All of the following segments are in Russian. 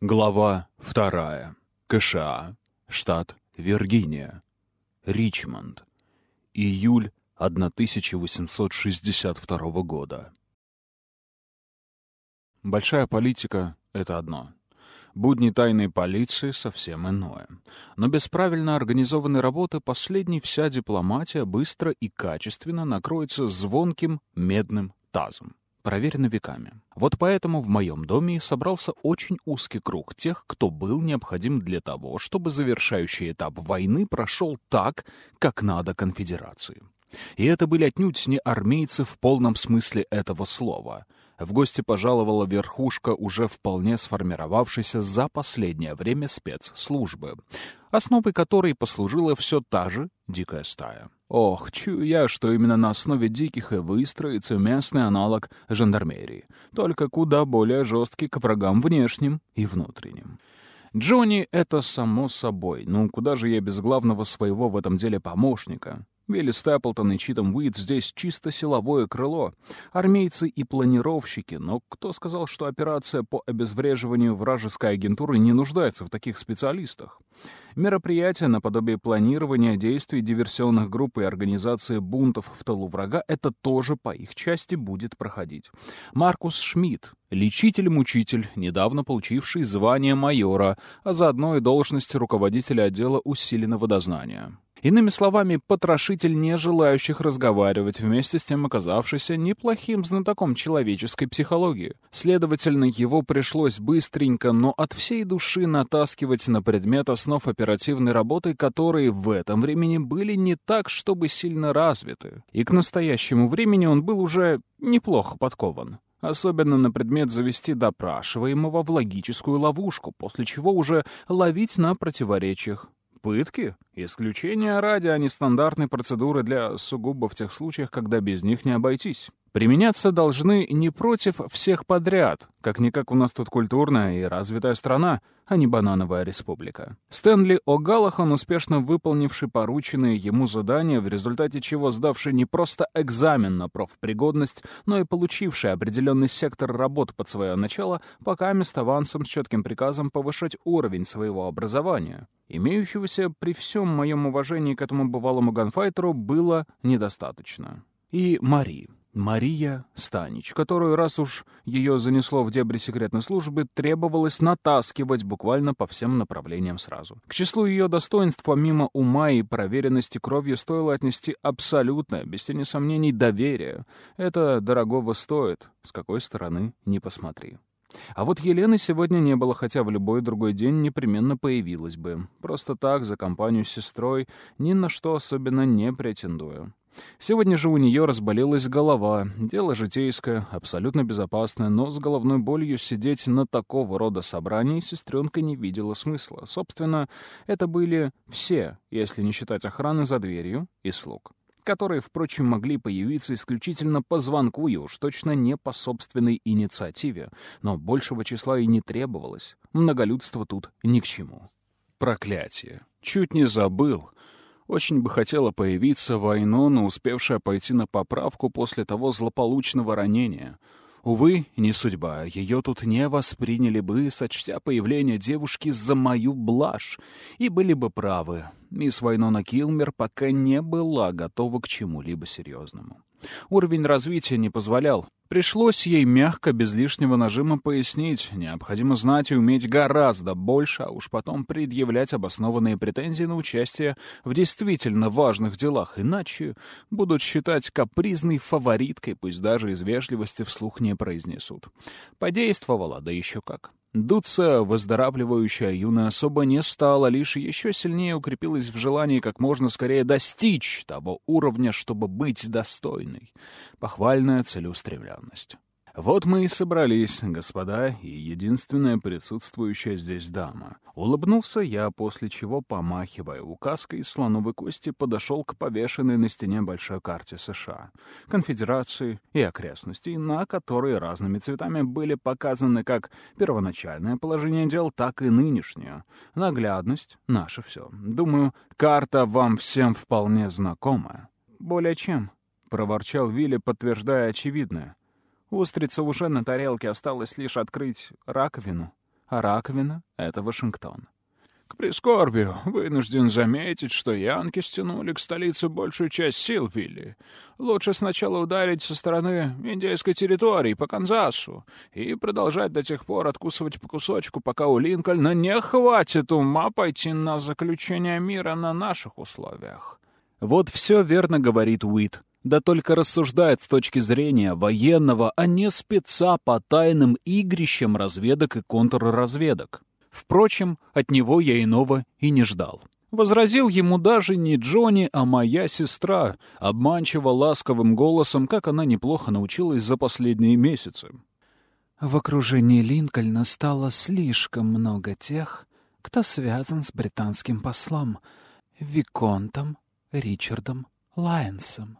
Глава вторая. КША. Штат Виргиния. Ричмонд. Июль 1862 года. Большая политика — это одно. Будни тайной полиции — совсем иное. Но без правильно организованной работы последней вся дипломатия быстро и качественно накроется звонким медным тазом проверено веками. Вот поэтому в моем доме собрался очень узкий круг тех, кто был необходим для того, чтобы завершающий этап войны прошел так, как надо конфедерации. И это были отнюдь не армейцы в полном смысле этого слова — в гости пожаловала верхушка уже вполне сформировавшейся за последнее время спецслужбы, основой которой послужила все та же дикая стая. Ох, чую я, что именно на основе диких и выстроится местный аналог жандармерии, только куда более жесткий к врагам внешним и внутренним. Джонни — это само собой, ну куда же я без главного своего в этом деле помощника? Вилли Степлтон и Читом Уит здесь чисто силовое крыло. Армейцы и планировщики, но кто сказал, что операция по обезвреживанию вражеской агентуры не нуждается в таких специалистах? Мероприятия наподобие планирования действий диверсионных групп и организации бунтов в тылу врага — это тоже по их части будет проходить. Маркус Шмидт, лечитель-мучитель, недавно получивший звание майора, а заодно и должность руководителя отдела усиленного дознания. Иными словами, потрошитель не желающих разговаривать, вместе с тем оказавшийся неплохим знатоком человеческой психологии. Следовательно, его пришлось быстренько, но от всей души натаскивать на предмет основ оперативной работы, которые в этом времени были не так, чтобы сильно развиты. И к настоящему времени он был уже неплохо подкован особенно на предмет завести допрашиваемого в логическую ловушку, после чего уже ловить на противоречиях. Пытки? Исключение ради, а не стандартной процедуры для сугубо в тех случаях, когда без них не обойтись. Применяться должны не против всех подряд, как-никак у нас тут культурная и развитая страна, а не банановая республика. Стэнли О'Галлахан, успешно выполнивший порученные ему задания, в результате чего сдавший не просто экзамен на профпригодность, но и получивший определенный сектор работ под свое начало, пока мест авансом с четким приказом повышать уровень своего образования. Имеющегося при всем моем уважении к этому бывалому ганфайтеру было недостаточно. И Мари. Мария Станич, которую, раз уж ее занесло в дебри секретной службы, требовалось натаскивать буквально по всем направлениям сразу. К числу ее достоинств, помимо ума и проверенности кровью, стоило отнести абсолютное, без тени сомнений, доверие. Это дорогого стоит, с какой стороны не посмотри. А вот Елены сегодня не было, хотя в любой другой день непременно появилась бы. Просто так, за компанию с сестрой, ни на что особенно не претендую. Сегодня же у нее разболелась голова. Дело житейское, абсолютно безопасное, но с головной болью сидеть на такого рода собрании сестренка не видела смысла. Собственно, это были все, если не считать охраны за дверью и слуг которые, впрочем, могли появиться исключительно по звонку и уж точно не по собственной инициативе, но большего числа и не требовалось. Многолюдство тут ни к чему. Проклятие. Чуть не забыл. Очень бы хотела появиться Вайнона, успевшая пойти на поправку после того злополучного ранения. Увы, не судьба. Ее тут не восприняли бы, сочтя появление девушки за мою блажь, и были бы правы. Мисс Вайнона Килмер пока не была готова к чему-либо серьезному. Уровень развития не позволял. Пришлось ей мягко, без лишнего нажима пояснить. Необходимо знать и уметь гораздо больше, а уж потом предъявлять обоснованные претензии на участие в действительно важных делах. Иначе будут считать капризной фавориткой, пусть даже из вежливости вслух не произнесут. Подействовала, да еще как. Дуться выздоравливающая юная особа не стала, лишь еще сильнее укрепилась в желании как можно скорее достичь того уровня, чтобы быть достойной. Похвальная целеустремленность. «Вот мы и собрались, господа, и единственная присутствующая здесь дама». Улыбнулся я, после чего, помахивая указкой из слоновой кости, подошел к повешенной на стене большой карте США, конфедерации и окрестностей, на которой разными цветами были показаны как первоначальное положение дел, так и нынешнее. Наглядность — наше все. Думаю, карта вам всем вполне знакома. «Более чем», — проворчал Вилли, подтверждая очевидное. Устрица уже на тарелке, осталось лишь открыть раковину. а раковина — это Вашингтон. К прискорбию вынужден заметить, что янки стянули к столице большую часть сил Вилли. Лучше сначала ударить со стороны индейской территории по Канзасу и продолжать до тех пор откусывать по кусочку, пока у Линкольна не хватит ума пойти на заключение мира на наших условиях. Вот все верно говорит Уит. Да только рассуждает с точки зрения военного, а не спеца по тайным игрищам разведок и контрразведок. Впрочем, от него я иного и не ждал. Возразил ему даже не Джонни, а моя сестра, обманчиво ласковым голосом, как она неплохо научилась за последние месяцы. В окружении Линкольна стало слишком много тех, кто связан с британским послом, Виконтом Ричардом Лайенсом.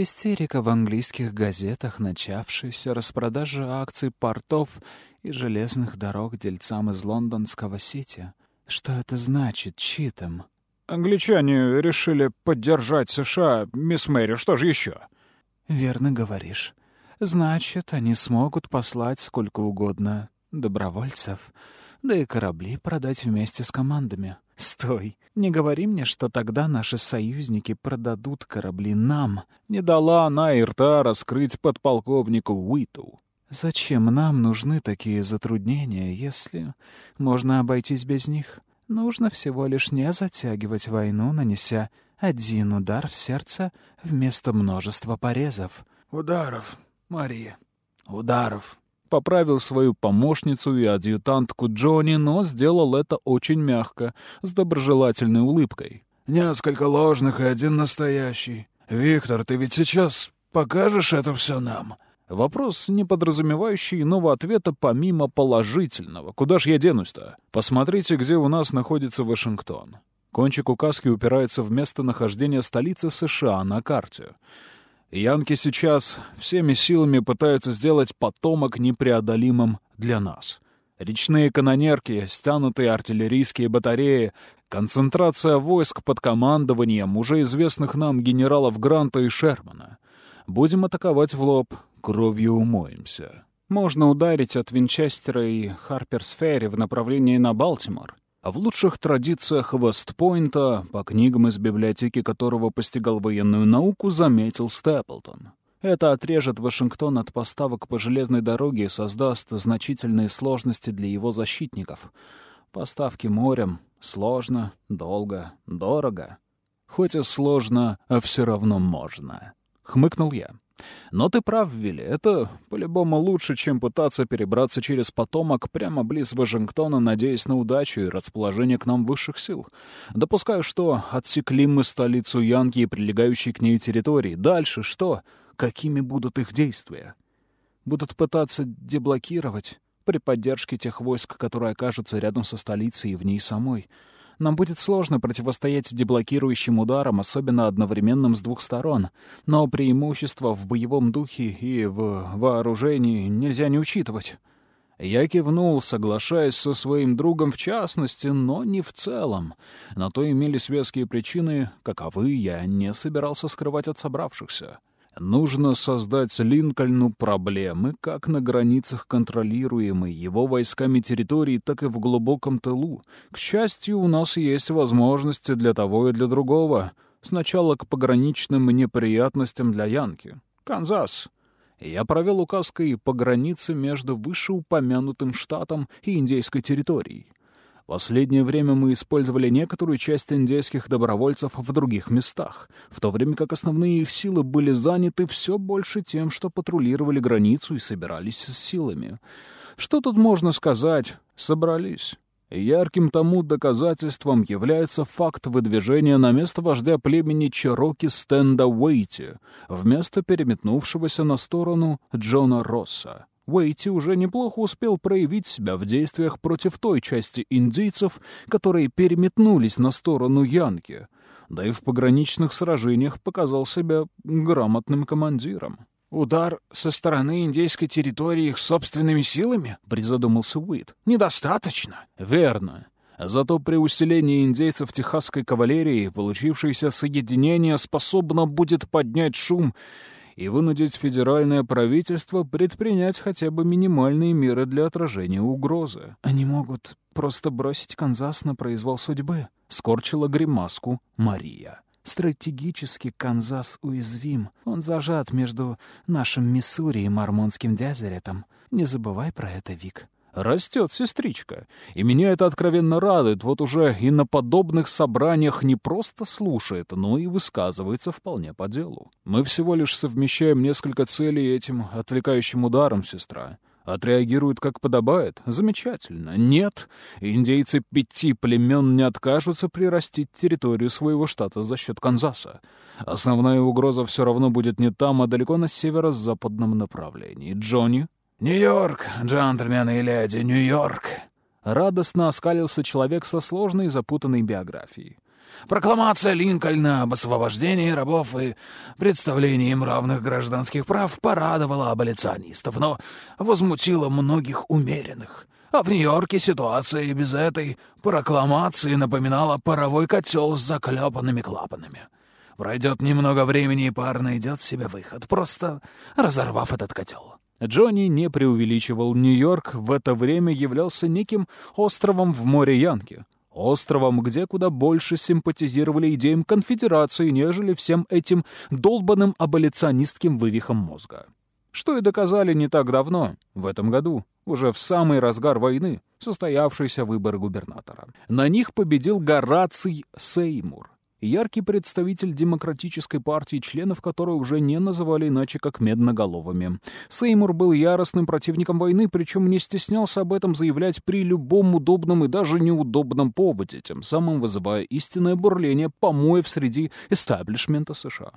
Истерика в английских газетах, начавшаяся распродажа акций портов и железных дорог дельцам из лондонского Сити. Что это значит, читам? Англичане решили поддержать США, мисс Мэри, что же еще? Верно говоришь. Значит, они смогут послать сколько угодно добровольцев, да и корабли продать вместе с командами. Стой, не говори мне, что тогда наши союзники продадут корабли нам. Не дала она и рта раскрыть подполковнику Уиту. Зачем нам нужны такие затруднения, если можно обойтись без них? Нужно всего лишь не затягивать войну, нанеся один удар в сердце вместо множества порезов. Ударов, Мария, ударов. Поправил свою помощницу и адъютантку Джонни, но сделал это очень мягко, с доброжелательной улыбкой. «Несколько ложных и один настоящий. Виктор, ты ведь сейчас покажешь это все нам?» Вопрос, не подразумевающий иного ответа помимо положительного. Куда ж я денусь-то? Посмотрите, где у нас находится Вашингтон. Кончик указки упирается в местонахождение столицы США на карте. Янки сейчас всеми силами пытаются сделать потомок непреодолимым для нас. Речные канонерки, стянутые артиллерийские батареи, концентрация войск под командованием уже известных нам генералов Гранта и Шермана. Будем атаковать в лоб, кровью умоемся. Можно ударить от Винчестера и Харперс-Ферри в направлении на Балтимор. А в лучших традициях Вестпойнта, по книгам из библиотеки которого постигал военную науку, заметил Степлтон. Это отрежет Вашингтон от поставок по железной дороге и создаст значительные сложности для его защитников. Поставки морем сложно, долго, дорого. Хоть и сложно, а все равно можно. Хмыкнул я. Но ты прав, Вилли, это по-любому лучше, чем пытаться перебраться через потомок прямо близ Вашингтона, надеясь на удачу и расположение к нам высших сил. Допускаю, что отсекли мы столицу Янки и прилегающие к ней территории. Дальше что? Какими будут их действия? Будут пытаться деблокировать при поддержке тех войск, которые окажутся рядом со столицей и в ней самой. Нам будет сложно противостоять деблокирующим ударам, особенно одновременным с двух сторон. Но преимущества в боевом духе и в вооружении нельзя не учитывать. Я кивнул, соглашаясь со своим другом в частности, но не в целом. На то имелись веские причины, каковы я не собирался скрывать от собравшихся. Нужно создать Линкольну проблемы как на границах контролируемой его войсками территории, так и в глубоком тылу. К счастью, у нас есть возможности для того и для другого. Сначала к пограничным неприятностям для Янки. Канзас. Я провел указкой по границе между вышеупомянутым штатом и индейской территорией. Последнее время мы использовали некоторую часть индейских добровольцев в других местах, в то время как основные их силы были заняты все больше тем, что патрулировали границу и собирались с силами. Что тут можно сказать? Собрались. Ярким тому доказательством является факт выдвижения на место вождя племени Чероки Стенда Уэйти, вместо переметнувшегося на сторону Джона Росса. Уэйти уже неплохо успел проявить себя в действиях против той части индейцев, которые переметнулись на сторону Янки, да и в пограничных сражениях показал себя грамотным командиром. «Удар со стороны индейской территории их собственными силами?» — призадумался Уит. «Недостаточно». «Верно. Зато при усилении индейцев техасской кавалерии получившееся соединение способно будет поднять шум и вынудить федеральное правительство предпринять хотя бы минимальные меры для отражения угрозы. Они могут просто бросить Канзас на произвол судьбы, скорчила гримаску Мария. Стратегически Канзас уязвим. Он зажат между нашим Миссури и Мормонским Дязеретом. Не забывай про это, Вик. Растет сестричка. И меня это откровенно радует. Вот уже и на подобных собраниях не просто слушает, но и высказывается вполне по делу. Мы всего лишь совмещаем несколько целей этим отвлекающим ударом, сестра. Отреагирует как подобает? Замечательно. Нет, индейцы пяти племен не откажутся прирастить территорию своего штата за счет Канзаса. Основная угроза все равно будет не там, а далеко на северо-западном направлении. Джонни? «Нью-Йорк, джентльмены и леди, Нью-Йорк!» Радостно оскалился человек со сложной и запутанной биографией. Прокламация Линкольна об освобождении рабов и представлении им равных гражданских прав порадовала аболиционистов, но возмутила многих умеренных. А в Нью-Йорке ситуация и без этой прокламации напоминала паровой котел с заклепанными клапанами. Пройдет немного времени, и пар найдет себе выход, просто разорвав этот котел. Джонни не преувеличивал. Нью-Йорк в это время являлся неким островом в море Янки. Островом, где куда больше симпатизировали идеям конфедерации, нежели всем этим долбанным аболиционистским вывихом мозга. Что и доказали не так давно, в этом году, уже в самый разгар войны, состоявшийся выбор губернатора. На них победил Гораций Сеймур, яркий представитель демократической партии, членов которой уже не называли иначе как медноголовыми. Сеймур был яростным противником войны, причем не стеснялся об этом заявлять при любом удобном и даже неудобном поводе, тем самым вызывая истинное бурление помоев среди эстаблишмента США.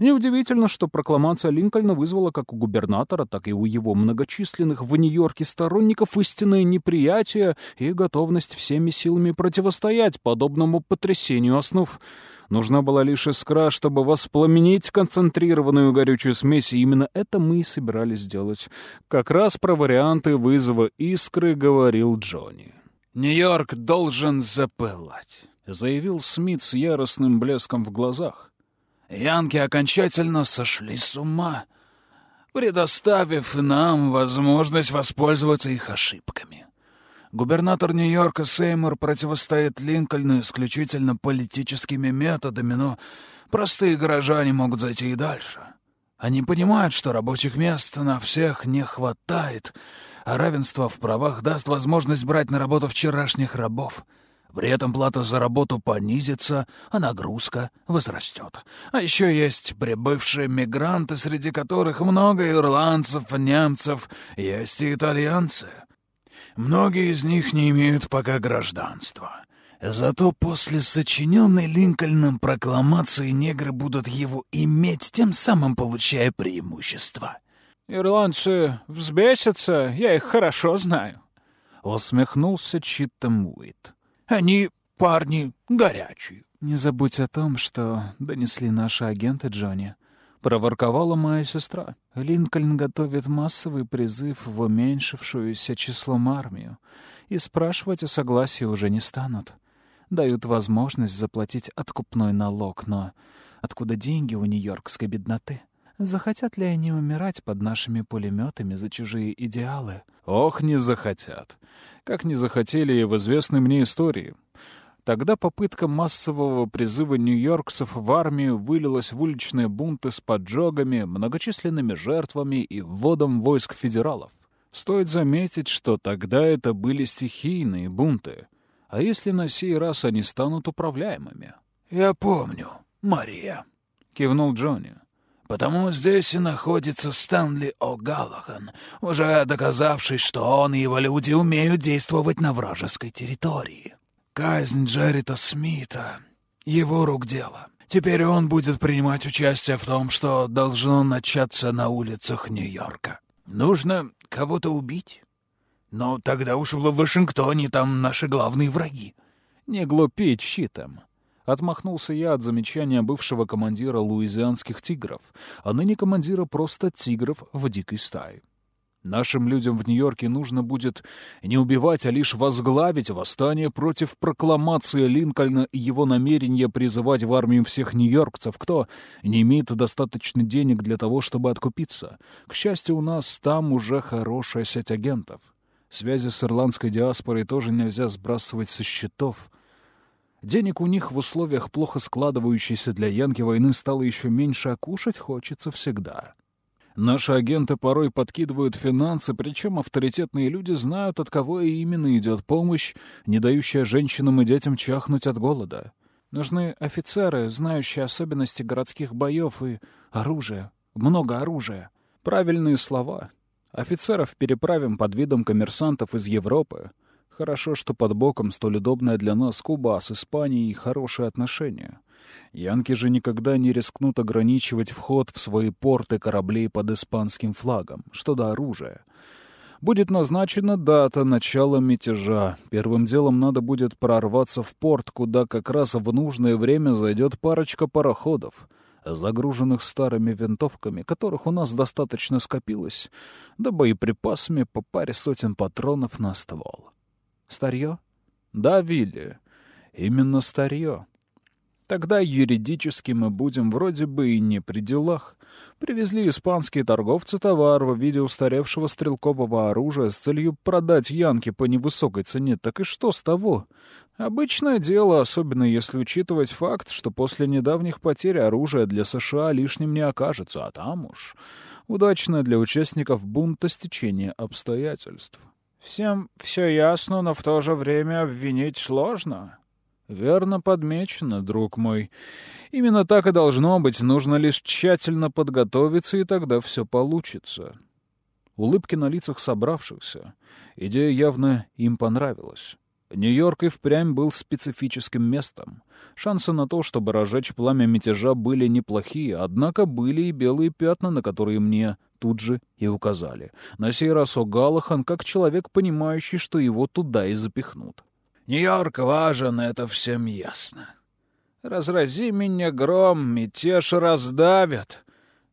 Неудивительно, что прокламация Линкольна вызвала как у губернатора, так и у его многочисленных в Нью-Йорке сторонников истинное неприятие и готовность всеми силами противостоять подобному потрясению основ Нужна была лишь искра, чтобы воспламенить концентрированную горючую смесь, и именно это мы и собирались сделать. Как раз про варианты вызова искры говорил Джонни. «Нью-Йорк должен запылать», — заявил Смит с яростным блеском в глазах. «Янки окончательно сошли с ума, предоставив нам возможность воспользоваться их ошибками. Губернатор Нью-Йорка Сеймур противостоит Линкольну исключительно политическими методами, но простые горожане могут зайти и дальше. Они понимают, что рабочих мест на всех не хватает, а равенство в правах даст возможность брать на работу вчерашних рабов. При этом плата за работу понизится, а нагрузка возрастет. А еще есть прибывшие мигранты, среди которых много ирландцев, немцев, есть и итальянцы. Многие из них не имеют пока гражданства. Зато после сочиненной Линкольном прокламации негры будут его иметь, тем самым получая преимущество. «Ирландцы взбесятся, я их хорошо знаю», — усмехнулся Читтем Уит. «Они парни горячие». «Не забудь о том, что донесли наши агенты, Джонни», — проворковала моя сестра. «Линкольн готовит массовый призыв в уменьшившуюся числом армию, и спрашивать о согласии уже не станут. Дают возможность заплатить откупной налог, но откуда деньги у нью-йоркской бедноты? Захотят ли они умирать под нашими пулеметами за чужие идеалы?» «Ох, не захотят. Как не захотели и в известной мне истории». Тогда попытка массового призыва нью-йоркцев в армию вылилась в уличные бунты с поджогами, многочисленными жертвами и вводом войск федералов. Стоит заметить, что тогда это были стихийные бунты. А если на сей раз они станут управляемыми? «Я помню, Мария», — кивнул Джонни. «Потому здесь и находится Стэнли О'Галлахан, уже доказавший, что он и его люди умеют действовать на вражеской территории». Казнь Джеррита Смита — его рук дело. Теперь он будет принимать участие в том, что должно начаться на улицах Нью-Йорка. Нужно кого-то убить. Но тогда уж в Вашингтоне там наши главные враги. Не глупить щитом. Отмахнулся я от замечания бывшего командира луизианских тигров, а ныне командира просто тигров в дикой стае. Нашим людям в Нью-Йорке нужно будет не убивать, а лишь возглавить восстание против прокламации Линкольна и его намерения призывать в армию всех нью-йоркцев, кто не имеет достаточно денег для того, чтобы откупиться. К счастью, у нас там уже хорошая сеть агентов. Связи с ирландской диаспорой тоже нельзя сбрасывать со счетов. Денег у них в условиях плохо складывающейся для Янки войны стало еще меньше, а кушать хочется всегда. Наши агенты порой подкидывают финансы, причем авторитетные люди знают, от кого именно идет помощь, не дающая женщинам и детям чахнуть от голода. Нужны офицеры, знающие особенности городских боев и оружие. Много оружия. Правильные слова. Офицеров переправим под видом коммерсантов из Европы. Хорошо, что под боком столь удобная для нас Куба, с Испанией хорошие отношения. Янки же никогда не рискнут ограничивать вход в свои порты кораблей под испанским флагом, что до оружия. Будет назначена дата начала мятежа. Первым делом надо будет прорваться в порт, куда как раз в нужное время зайдет парочка пароходов, загруженных старыми винтовками, которых у нас достаточно скопилось, да боеприпасами по паре сотен патронов на ствол. Старье? Да, Вилли, именно старье. Тогда юридически мы будем вроде бы и не при делах. Привезли испанские торговцы товар в виде устаревшего стрелкового оружия с целью продать Янке по невысокой цене. Так и что с того? Обычное дело, особенно если учитывать факт, что после недавних потерь оружия для США лишним не окажется, а там уж удачное для участников бунта стечение обстоятельств. Всем все ясно, но в то же время обвинить сложно. Верно подмечено, друг мой. Именно так и должно быть. Нужно лишь тщательно подготовиться, и тогда все получится. Улыбки на лицах собравшихся. Идея явно им понравилась. Нью-Йорк и впрямь был специфическим местом. Шансы на то, чтобы разжечь пламя мятежа, были неплохие, однако были и белые пятна, на которые мне тут же и указали. На сей раз О'Галлахан, как человек, понимающий, что его туда и запихнут. Нью-Йорк важен, это всем ясно. Разрази меня гром, мятеж раздавят.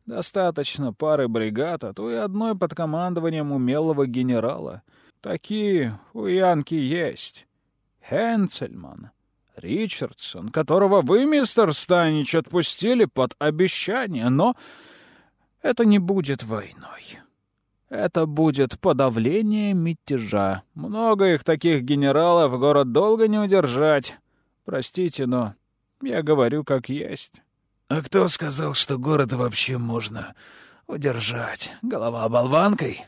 Достаточно пары бригад, а то и одной под командованием умелого генерала. Такие у Янки есть. Хенцельман, Ричардсон, которого вы, мистер Станич, отпустили под обещание, но это не будет войной. Это будет подавление мятежа. Много их таких генералов город долго не удержать. Простите, но я говорю как есть. А кто сказал, что город вообще можно удержать? Голова болванкой?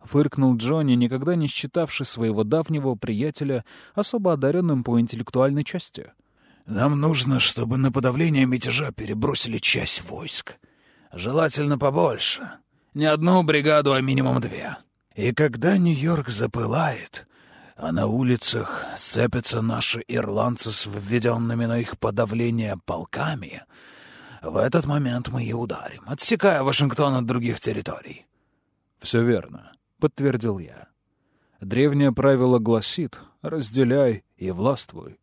Фыркнул Джонни, никогда не считавший своего давнего приятеля особо одаренным по интеллектуальной части. «Нам нужно, чтобы на подавление мятежа перебросили часть войск. Желательно побольше. Не одну бригаду, а минимум две. И когда Нью-Йорк запылает, а на улицах сцепятся наши ирландцы с введенными на их подавление полками, в этот момент мы и ударим, отсекая Вашингтон от других территорий. «Все верно», — подтвердил я. Древнее правило гласит «разделяй и властвуй».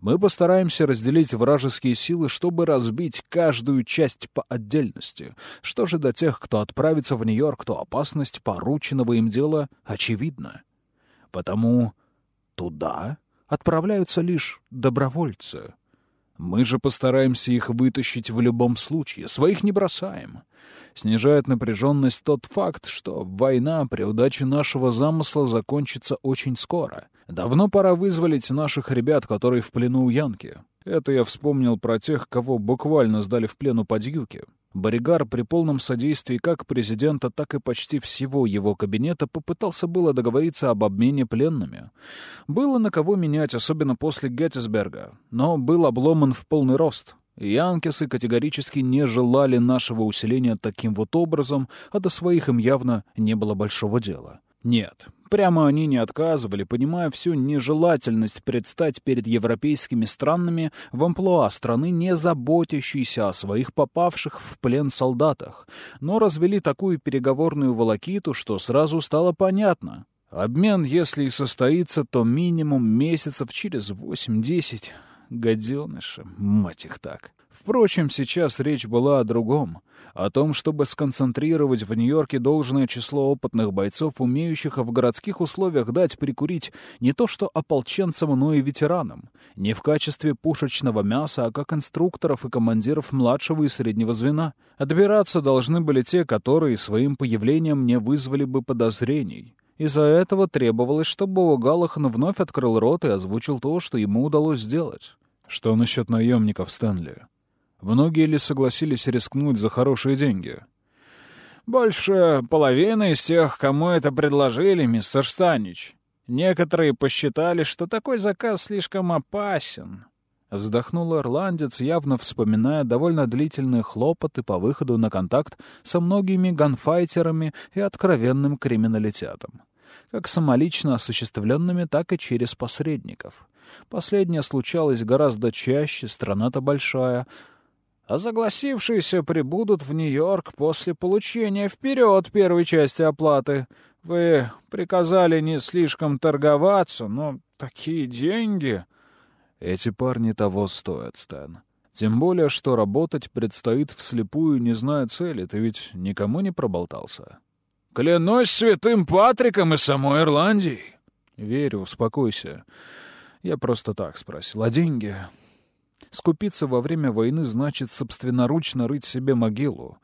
Мы постараемся разделить вражеские силы, чтобы разбить каждую часть по отдельности. Что же до тех, кто отправится в Нью-Йорк, то опасность порученного им дела очевидна. Потому туда отправляются лишь добровольцы. Мы же постараемся их вытащить в любом случае, своих не бросаем. Снижает напряженность тот факт, что война при удаче нашего замысла закончится очень скоро — Давно пора вызволить наших ребят, которые в плену у Янки. Это я вспомнил про тех, кого буквально сдали в плену под юки. Боригар при полном содействии как президента, так и почти всего его кабинета попытался было договориться об обмене пленными. Было на кого менять, особенно после Геттисберга, но был обломан в полный рост. Янкисы категорически не желали нашего усиления таким вот образом, а до своих им явно не было большого дела. Нет, прямо они не отказывали, понимая всю нежелательность предстать перед европейскими странами в амплуа страны, не заботящейся о своих попавших в плен солдатах, но развели такую переговорную волокиту, что сразу стало понятно. Обмен, если и состоится, то минимум месяцев через восемь-десять. Гаденыши, мать их так. Впрочем, сейчас речь была о другом — о том, чтобы сконцентрировать в Нью-Йорке должное число опытных бойцов, умеющих в городских условиях дать прикурить не то что ополченцам, но и ветеранам, не в качестве пушечного мяса, а как инструкторов и командиров младшего и среднего звена. Отбираться должны были те, которые своим появлением не вызвали бы подозрений. Из-за этого требовалось, чтобы Галахан вновь открыл рот и озвучил то, что ему удалось сделать. Что насчет наемников Стэнли? Многие ли согласились рискнуть за хорошие деньги? «Больше половины из тех, кому это предложили, мистер Штанич. Некоторые посчитали, что такой заказ слишком опасен». Вздохнул ирландец, явно вспоминая довольно длительные хлопоты по выходу на контакт со многими ганфайтерами и откровенным криминалитетом. Как самолично осуществленными, так и через посредников. Последнее случалось гораздо чаще, страна-то большая — а согласившиеся прибудут в Нью-Йорк после получения вперед первой части оплаты. Вы приказали не слишком торговаться, но такие деньги... Эти парни того стоят, Стэн. Тем более, что работать предстоит вслепую, не зная цели. Ты ведь никому не проболтался? Клянусь святым Патриком и самой Ирландией. Верю, успокойся. Я просто так спросил. А деньги? Скупиться во время войны значит собственноручно рыть себе могилу.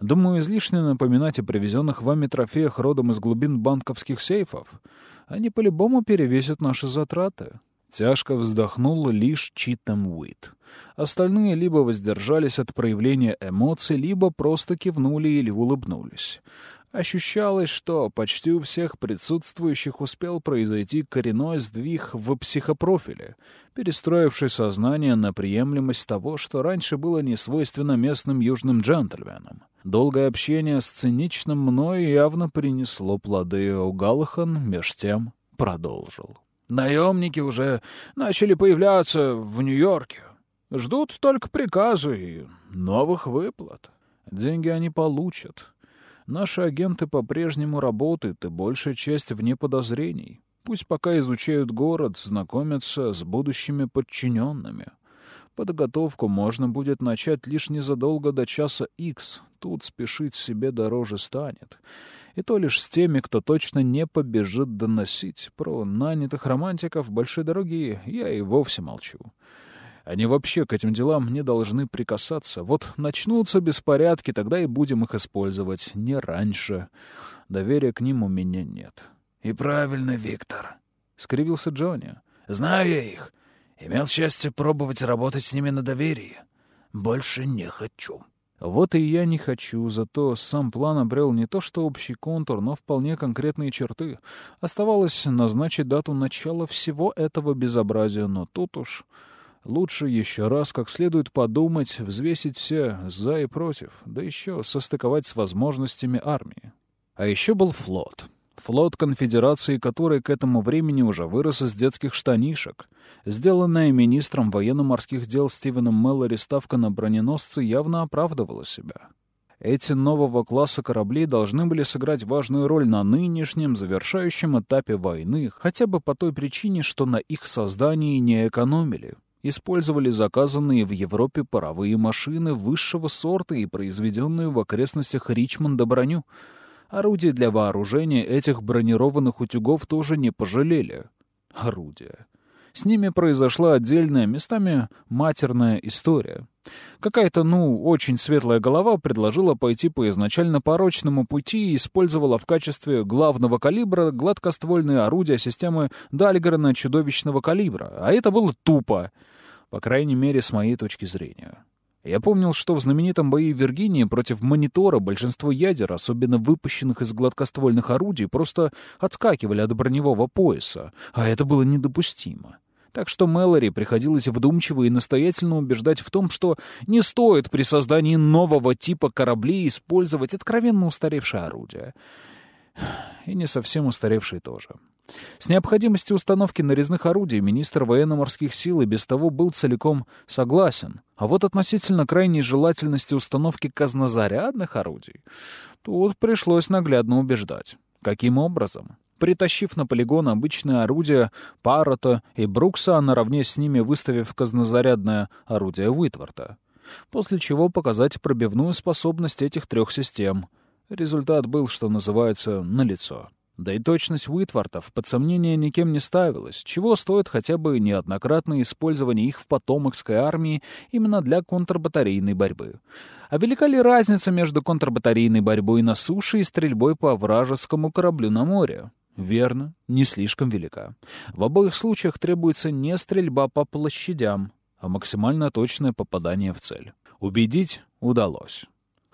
Думаю, излишне напоминать о привезенных вами трофеях родом из глубин банковских сейфов. Они по-любому перевесят наши затраты. Тяжко вздохнул лишь Читам Уит. Остальные либо воздержались от проявления эмоций, либо просто кивнули или улыбнулись. Ощущалось, что почти у всех присутствующих успел произойти коренной сдвиг в психопрофиле, перестроивший сознание на приемлемость того, что раньше было не свойственно местным южным джентльменам. Долгое общение с циничным мной явно принесло плоды, у Галлахан меж тем продолжил. «Наемники уже начали появляться в Нью-Йорке. Ждут только приказы и новых выплат. Деньги они получат». Наши агенты по-прежнему работают, и большая часть вне подозрений. Пусть пока изучают город, знакомятся с будущими подчиненными. Подготовку можно будет начать лишь незадолго до часа X. Тут спешить себе дороже станет. И то лишь с теми, кто точно не побежит доносить. Про нанятых романтиков большой дороги я и вовсе молчу. Они вообще к этим делам не должны прикасаться. Вот начнутся беспорядки, тогда и будем их использовать. Не раньше. Доверия к ним у меня нет. — И правильно, Виктор, — скривился Джонни. — Знаю я их. Имел счастье пробовать работать с ними на доверии. Больше не хочу. Вот и я не хочу, зато сам план обрел не то что общий контур, но вполне конкретные черты. Оставалось назначить дату начала всего этого безобразия, но тут уж... Лучше еще раз как следует подумать, взвесить все «за» и «против», да еще состыковать с возможностями армии. А еще был флот. Флот конфедерации, который к этому времени уже вырос из детских штанишек. Сделанная министром военно-морских дел Стивеном Меллори ставка на броненосцы явно оправдывала себя. Эти нового класса корабли должны были сыграть важную роль на нынешнем завершающем этапе войны, хотя бы по той причине, что на их создании не экономили использовали заказанные в Европе паровые машины высшего сорта и произведенную в окрестностях Ричмонда броню. Орудия для вооружения этих бронированных утюгов тоже не пожалели. Орудия. С ними произошла отдельная, местами матерная история. Какая-то, ну, очень светлая голова предложила пойти по изначально порочному пути и использовала в качестве главного калибра гладкоствольные орудия системы Дальгрена чудовищного калибра. А это было тупо. По крайней мере, с моей точки зрения. Я помнил, что в знаменитом бою в Виргинии против монитора большинство ядер, особенно выпущенных из гладкоствольных орудий, просто отскакивали от броневого пояса, а это было недопустимо. Так что Мэлори приходилось вдумчиво и настоятельно убеждать в том, что не стоит при создании нового типа кораблей использовать откровенно устаревшие орудия. И не совсем устаревшие тоже. С необходимостью установки нарезных орудий министр военно-морских сил и без того был целиком согласен. А вот относительно крайней желательности установки казнозарядных орудий тут пришлось наглядно убеждать. Каким образом? Притащив на полигон обычные орудия Паррота и Брукса, наравне с ними выставив казнозарядное орудие Уитворта. после чего показать пробивную способность этих трех систем. Результат был, что называется, налицо. Да и точность Уитвартов под сомнение никем не ставилась, чего стоит хотя бы неоднократное использование их в потомокской армии именно для контрбатарейной борьбы. А велика ли разница между контрбатарейной борьбой на суше и стрельбой по вражескому кораблю на море? Верно, не слишком велика. В обоих случаях требуется не стрельба по площадям, а максимально точное попадание в цель. Убедить удалось.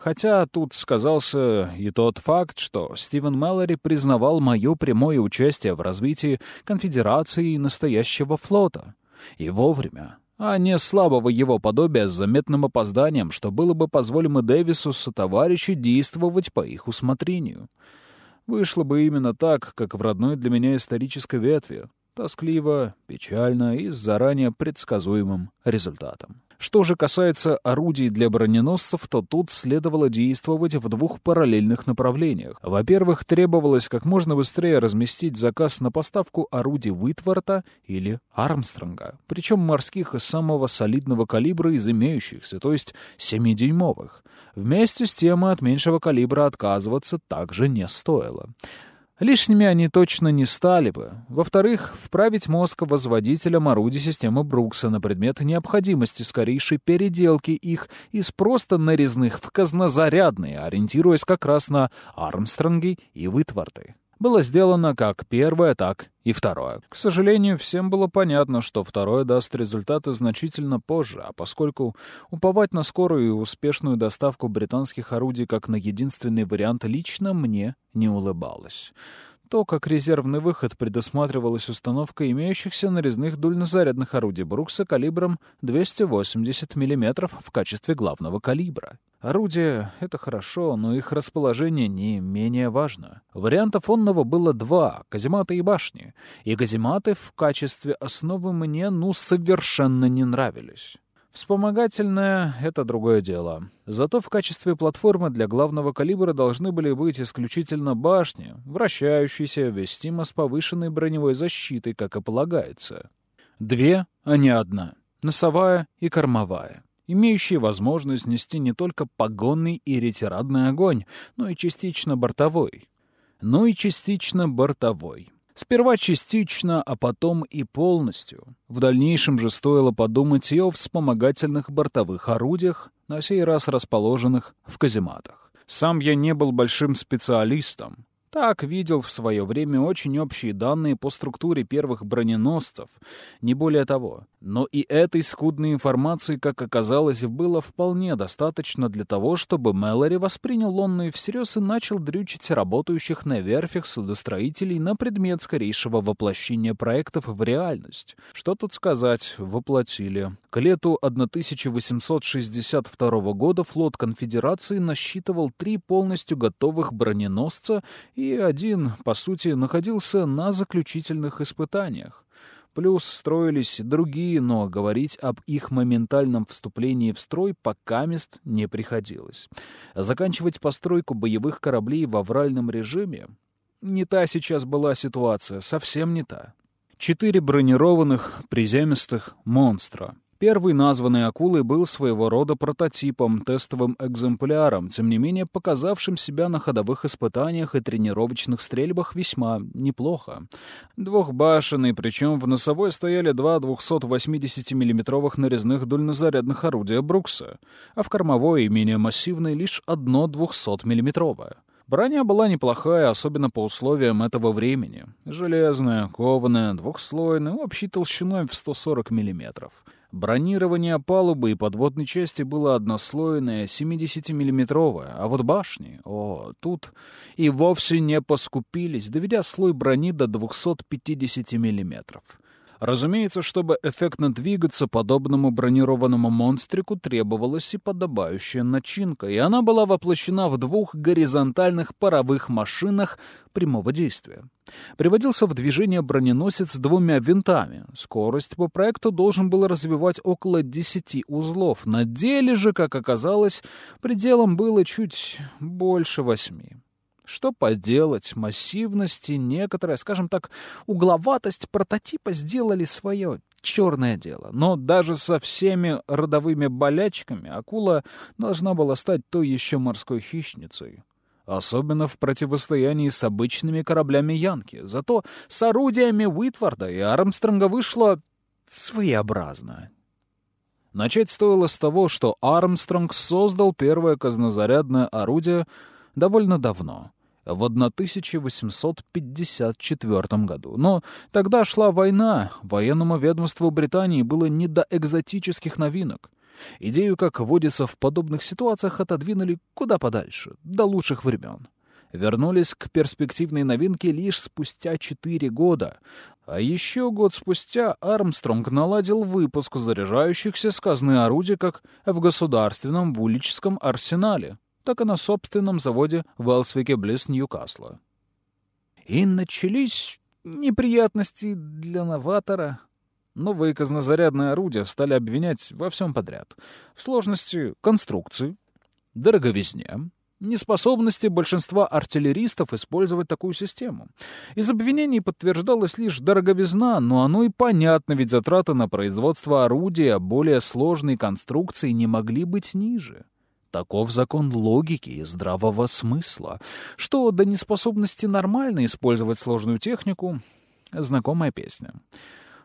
Хотя тут сказался и тот факт, что Стивен Мэллори признавал мое прямое участие в развитии конфедерации и настоящего флота. И вовремя, а не слабого его подобия с заметным опозданием, что было бы позволено Дэвису со товарищи действовать по их усмотрению. Вышло бы именно так, как в родной для меня исторической ветви. Тоскливо, печально и с заранее предсказуемым результатом. Что же касается орудий для броненосцев, то тут следовало действовать в двух параллельных направлениях. Во-первых, требовалось как можно быстрее разместить заказ на поставку орудий Уитворта или Армстронга, причем морских из самого солидного калибра из имеющихся, то есть 7-дюймовых. Вместе с тем от меньшего калибра отказываться также не стоило. Лишними они точно не стали бы. Во-вторых, вправить мозг возводителям орудий системы Брукса на предмет необходимости скорейшей переделки их из просто нарезных в казнозарядные, ориентируясь как раз на Армстронги и Витварты было сделано как первое, так и второе. К сожалению, всем было понятно, что второе даст результаты значительно позже, а поскольку уповать на скорую и успешную доставку британских орудий как на единственный вариант лично мне не улыбалось. То, как резервный выход предусматривалась установка имеющихся нарезных дульнозарядных орудий Брукса калибром 280 мм в качестве главного калибра. Орудия — это хорошо, но их расположение не менее важно. Вариантов онного было два — казематы и башни. И казематы в качестве основы мне, ну, совершенно не нравились. Вспомогательное — это другое дело. Зато в качестве платформы для главного калибра должны были быть исключительно башни, вращающиеся, вестимо с повышенной броневой защитой, как и полагается. Две, а не одна. Носовая и кормовая имеющие возможность нести не только погонный и ретирадный огонь, но и частично бортовой. Ну и частично бортовой. Сперва частично, а потом и полностью. В дальнейшем же стоило подумать и о вспомогательных бортовых орудиях, на сей раз расположенных в казематах. Сам я не был большим специалистом, так, видел в свое время очень общие данные по структуре первых броненосцев, не более того. Но и этой скудной информации, как оказалось, было вполне достаточно для того, чтобы Мэлори воспринял онную всерьез и начал дрючить работающих на верфях судостроителей на предмет скорейшего воплощения проектов в реальность. Что тут сказать, воплотили. К лету 1862 года флот Конфедерации насчитывал три полностью готовых броненосца и один, по сути, находился на заключительных испытаниях. Плюс строились другие, но говорить об их моментальном вступлении в строй пока мест не приходилось. заканчивать постройку боевых кораблей в авральном режиме не та сейчас была ситуация, совсем не та. Четыре бронированных, приземистых монстра — Первый названный акулой был своего рода прототипом, тестовым экземпляром, тем не менее показавшим себя на ходовых испытаниях и тренировочных стрельбах весьма неплохо. Двухбашенный, причем в носовой стояли два 280 миллиметровых нарезных дульнозарядных орудия Брукса, а в кормовой менее массивной лишь одно 200 миллиметровое. Броня была неплохая, особенно по условиям этого времени. Железная, кованая, двухслойная, общей толщиной в 140 миллиметров. Бронирование палубы и подводной части было однослойное, 70-миллиметровое, а вот башни, о, тут и вовсе не поскупились, доведя слой брони до 250 миллиметров. Разумеется, чтобы эффектно двигаться подобному бронированному монстрику требовалась и подобающая начинка, и она была воплощена в двух горизонтальных паровых машинах прямого действия. Приводился в движение броненосец двумя винтами. Скорость по проекту должен был развивать около 10 узлов. На деле же, как оказалось, пределом было чуть больше восьми. Что поделать, массивность и некоторая, скажем так, угловатость прототипа сделали свое черное дело. Но даже со всеми родовыми болячками акула должна была стать той еще морской хищницей. Особенно в противостоянии с обычными кораблями Янки. Зато с орудиями Уитварда и Армстронга вышло своеобразно. Начать стоило с того, что Армстронг создал первое казнозарядное орудие довольно давно — в 1854 году. Но тогда шла война, военному ведомству Британии было не до экзотических новинок. Идею, как водится в подобных ситуациях, отодвинули куда подальше, до лучших времен. Вернулись к перспективной новинке лишь спустя четыре года. А еще год спустя Армстронг наладил выпуск заряжающихся сказные орудия как в государственном вулическом арсенале так и на собственном заводе в Элсвике близ Ньюкасла. И начались неприятности для новатора. Новые казнозарядные орудия стали обвинять во всем подряд. В сложности конструкции, дороговизне, неспособности большинства артиллеристов использовать такую систему. Из обвинений подтверждалась лишь дороговизна, но оно и понятно, ведь затраты на производство орудия более сложной конструкции не могли быть ниже. Таков закон логики и здравого смысла, что до неспособности нормально использовать сложную технику — знакомая песня.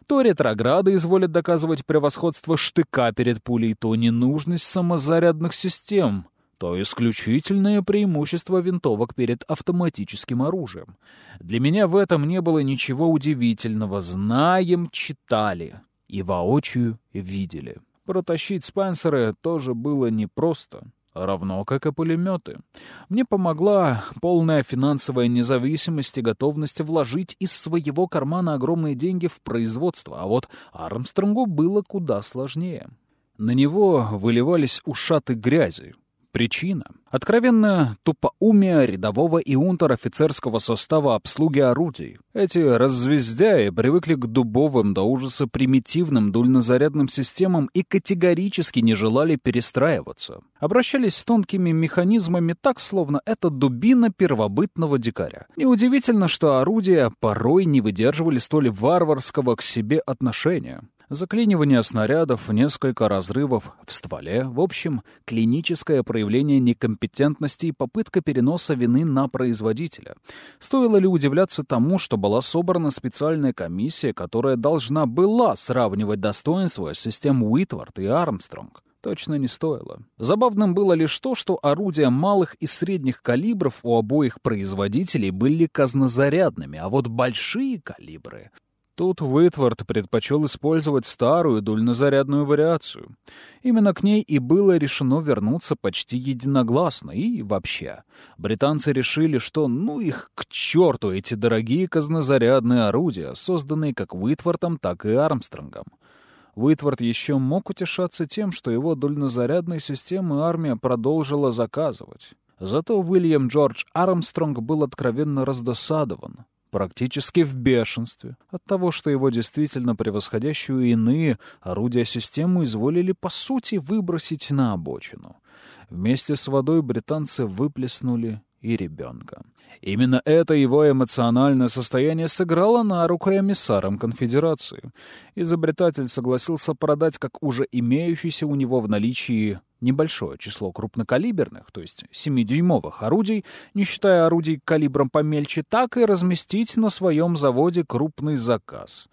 То ретрограды изволят доказывать превосходство штыка перед пулей, то ненужность самозарядных систем, то исключительное преимущество винтовок перед автоматическим оружием. Для меня в этом не было ничего удивительного. Знаем, читали и воочию видели. Протащить Спенсеры тоже было непросто, равно как и пулеметы. Мне помогла полная финансовая независимость и готовность вложить из своего кармана огромные деньги в производство, а вот Армстронгу было куда сложнее. На него выливались ушаты грязи, Причина — откровенно тупоумие рядового и унтер-офицерского состава обслуги орудий. Эти раззвездяи привыкли к дубовым до ужаса примитивным дульнозарядным системам и категорически не желали перестраиваться. Обращались с тонкими механизмами так, словно это дубина первобытного дикаря. Неудивительно, что орудия порой не выдерживали столь варварского к себе отношения. Заклинивание снарядов, несколько разрывов в стволе. В общем, клиническое проявление некомпетентности и попытка переноса вины на производителя. Стоило ли удивляться тому, что была собрана специальная комиссия, которая должна была сравнивать достоинства систем Уитвард и Армстронг? Точно не стоило. Забавным было лишь то, что орудия малых и средних калибров у обоих производителей были казнозарядными, а вот большие калибры Тут Уитвард предпочел использовать старую дульнозарядную вариацию. Именно к ней и было решено вернуться почти единогласно. И вообще, британцы решили, что ну их к черту эти дорогие казнозарядные орудия, созданные как Уитвардом, так и Армстронгом. Уитвард еще мог утешаться тем, что его дульнозарядные системы армия продолжила заказывать. Зато Уильям Джордж Армстронг был откровенно раздосадован практически в бешенстве от того, что его действительно превосходящую иные орудия систему изволили по сути выбросить на обочину. Вместе с водой британцы выплеснули и ребенка. Именно это его эмоциональное состояние сыграло на руку эмиссарам конфедерации. Изобретатель согласился продать как уже имеющийся у него в наличии небольшое число крупнокалиберных, то есть 7-дюймовых орудий, не считая орудий калибром помельче, так и разместить на своем заводе крупный заказ.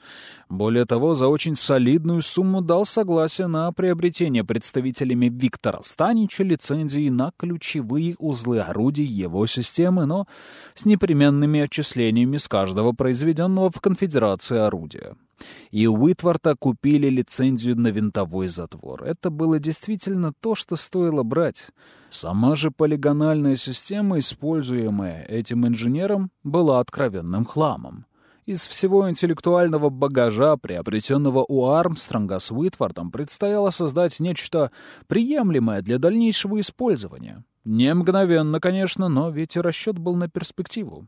Более того, за очень солидную сумму дал согласие на приобретение представителями Виктора Станича лицензии на ключевые узлы орудий его системы, но с непременными отчислениями с каждого произведенного в конфедерации орудия и у Уитварта купили лицензию на винтовой затвор. Это было действительно то, что стоило брать. Сама же полигональная система, используемая этим инженером, была откровенным хламом. Из всего интеллектуального багажа, приобретенного у Армстронга с Уитвардом, предстояло создать нечто приемлемое для дальнейшего использования. Не мгновенно, конечно, но ведь и расчет был на перспективу.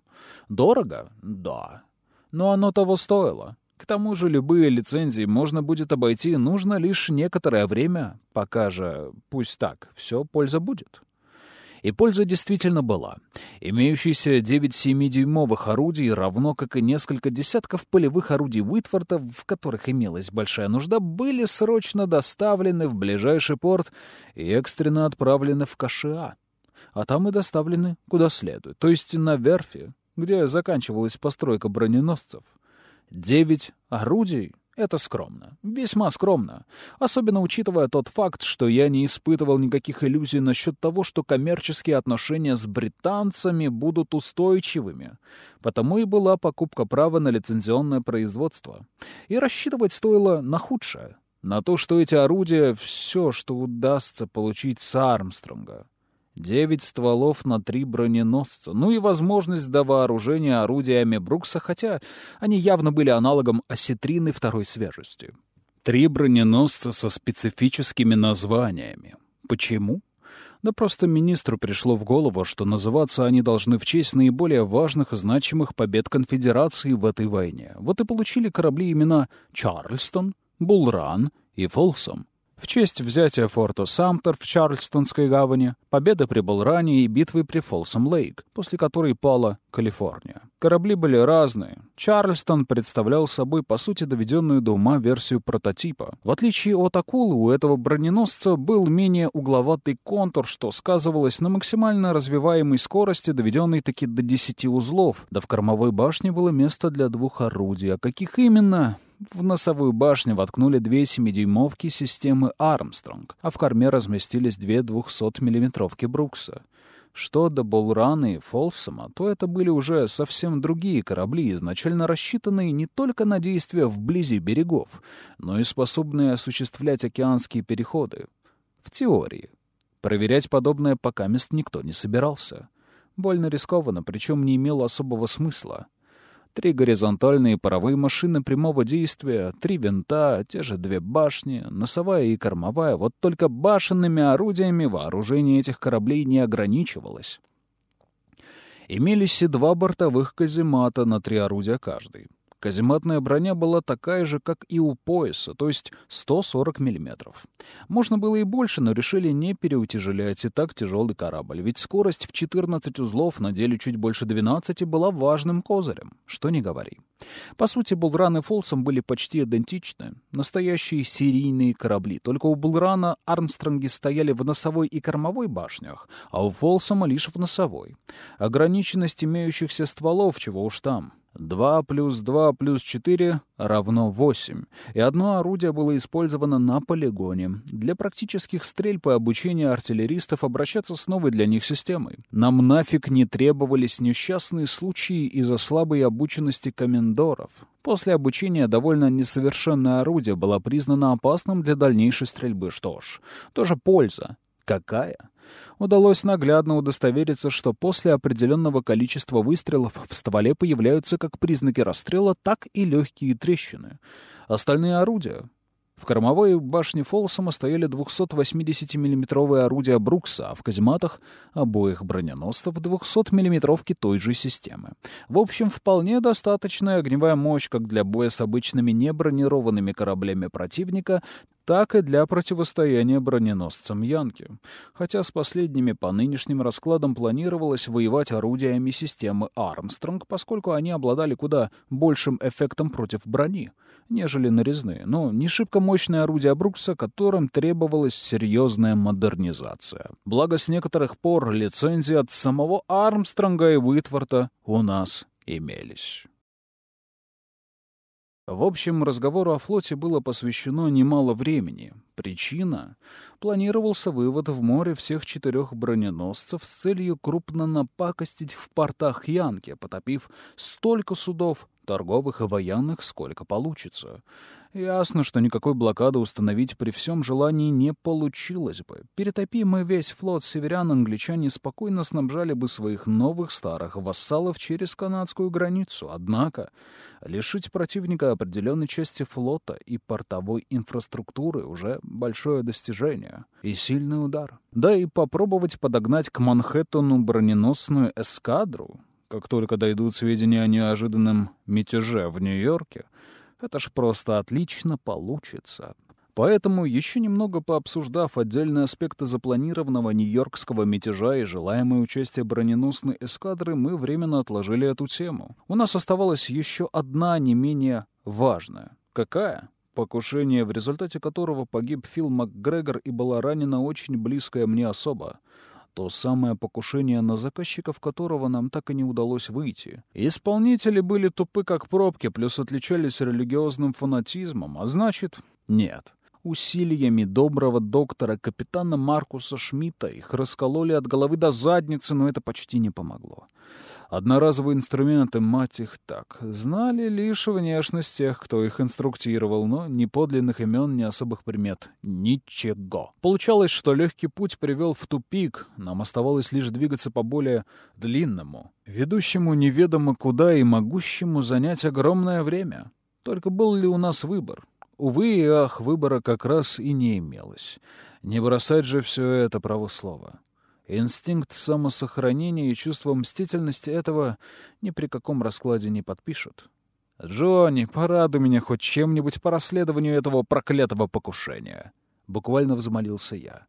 Дорого? Да. Но оно того стоило. К тому же любые лицензии можно будет обойти, нужно лишь некоторое время, пока же, пусть так, все польза будет. И польза действительно была. Имеющиеся 9 7-дюймовых орудий, равно как и несколько десятков полевых орудий Уитфорда, в которых имелась большая нужда, были срочно доставлены в ближайший порт и экстренно отправлены в КША. А там и доставлены куда следует, то есть на верфи, где заканчивалась постройка броненосцев. Девять орудий это скромно. Весьма скромно. Особенно учитывая тот факт, что я не испытывал никаких иллюзий насчет того, что коммерческие отношения с британцами будут устойчивыми. Потому и была покупка права на лицензионное производство. И рассчитывать стоило на худшее. На то, что эти орудия — все, что удастся получить с Армстронга. Девять стволов на три броненосца, ну и возможность до вооружения орудиями Брукса, хотя они явно были аналогом осетрины второй свежести. Три броненосца со специфическими названиями. Почему? Да просто министру пришло в голову, что называться они должны в честь наиболее важных и значимых побед конфедерации в этой войне. Вот и получили корабли имена «Чарльстон», «Булран» и «Фолсом» в честь взятия форта Самтер в Чарльстонской гавани, победы при Булране и битвы при Фолсом-Лейк, после которой пала Калифорния. Корабли были разные. Чарльстон представлял собой, по сути, доведенную до ума версию прототипа. В отличие от «Акулы», у этого броненосца был менее угловатый контур, что сказывалось на максимально развиваемой скорости, доведенной таки до 10 узлов. Да в кормовой башне было место для двух орудий. А каких именно? В носовую башню воткнули две 7-дюймовки системы «Армстронг», а в корме разместились две 200-миллиметровки «Брукса». Что до Болрана и Фолсома, то это были уже совсем другие корабли, изначально рассчитанные не только на действия вблизи берегов, но и способные осуществлять океанские переходы. В теории. Проверять подобное пока мест никто не собирался. Больно рискованно, причем не имело особого смысла. Три горизонтальные паровые машины прямого действия, три винта, те же две башни, носовая и кормовая. Вот только башенными орудиями вооружение этих кораблей не ограничивалось. Имелись и два бортовых каземата на три орудия каждый. Казематная броня была такая же, как и у пояса, то есть 140 мм. Можно было и больше, но решили не переутяжелять и так тяжелый корабль, ведь скорость в 14 узлов на деле чуть больше 12 была важным козырем, что не говори. По сути, Булран и Фолсом были почти идентичны. Настоящие серийные корабли. Только у Булрана Армстронги стояли в носовой и кормовой башнях, а у Фолсома лишь в носовой. Ограниченность имеющихся стволов, чего уж там. 2 плюс 2 плюс 4 равно 8, и одно орудие было использовано на полигоне для практических стрельб и обучения артиллеристов обращаться с новой для них системой. Нам нафиг не требовались несчастные случаи из-за слабой обученности комендоров. После обучения довольно несовершенное орудие было признано опасным для дальнейшей стрельбы. Что ж, тоже польза. Какая? Удалось наглядно удостовериться, что после определенного количества выстрелов в стволе появляются как признаки расстрела, так и легкие трещины. Остальные орудия в кормовой башне Фолсома стояли 280 миллиметровые орудия Брукса, а в казематах обоих броненосцев 200 миллиметровки той же системы. В общем, вполне достаточная огневая мощь как для боя с обычными небронированными кораблями противника, так и для противостояния броненосцам Янки. Хотя с последними по нынешним раскладам планировалось воевать орудиями системы Армстронг, поскольку они обладали куда большим эффектом против брони, нежели нарезные, но не шибко мощные орудия Брукса, которым требовалась серьезная модернизация. Благо, с некоторых пор лицензии от самого Армстронга и Уитворта у нас имелись. В общем, разговору о флоте было посвящено немало времени. Причина — планировался вывод в море всех четырех броненосцев с целью крупно напакостить в портах Янки, потопив столько судов, торговых и военных, сколько получится. Ясно, что никакой блокады установить при всем желании не получилось бы. Перетопи мы весь флот северян, англичане спокойно снабжали бы своих новых старых вассалов через канадскую границу. Однако лишить противника определенной части флота и портовой инфраструктуры уже большое достижение и сильный удар. Да и попробовать подогнать к Манхэттену броненосную эскадру, как только дойдут сведения о неожиданном мятеже в Нью-Йорке, это ж просто отлично получится. Поэтому, еще немного пообсуждав отдельные аспекты запланированного нью-йоркского мятежа и желаемое участие броненосной эскадры, мы временно отложили эту тему. У нас оставалась еще одна не менее важная. Какая? Покушение, в результате которого погиб Фил МакГрегор и была ранена очень близкая мне особа. То самое покушение, на заказчиков которого нам так и не удалось выйти. Исполнители были тупы как пробки, плюс отличались религиозным фанатизмом, а значит, нет. Усилиями доброго доктора капитана Маркуса Шмидта их раскололи от головы до задницы, но это почти не помогло. Одноразовые инструменты, мать их так, знали лишь внешность тех, кто их инструктировал, но ни подлинных имен, ни особых примет. Ничего. Получалось, что легкий путь привел в тупик, нам оставалось лишь двигаться по более длинному, ведущему неведомо куда и могущему занять огромное время. Только был ли у нас выбор? Увы и ах, выбора как раз и не имелось. Не бросать же все это право слова. Инстинкт самосохранения и чувство мстительности этого ни при каком раскладе не подпишут. «Джонни, порадуй меня хоть чем-нибудь по расследованию этого проклятого покушения!» Буквально взмолился я.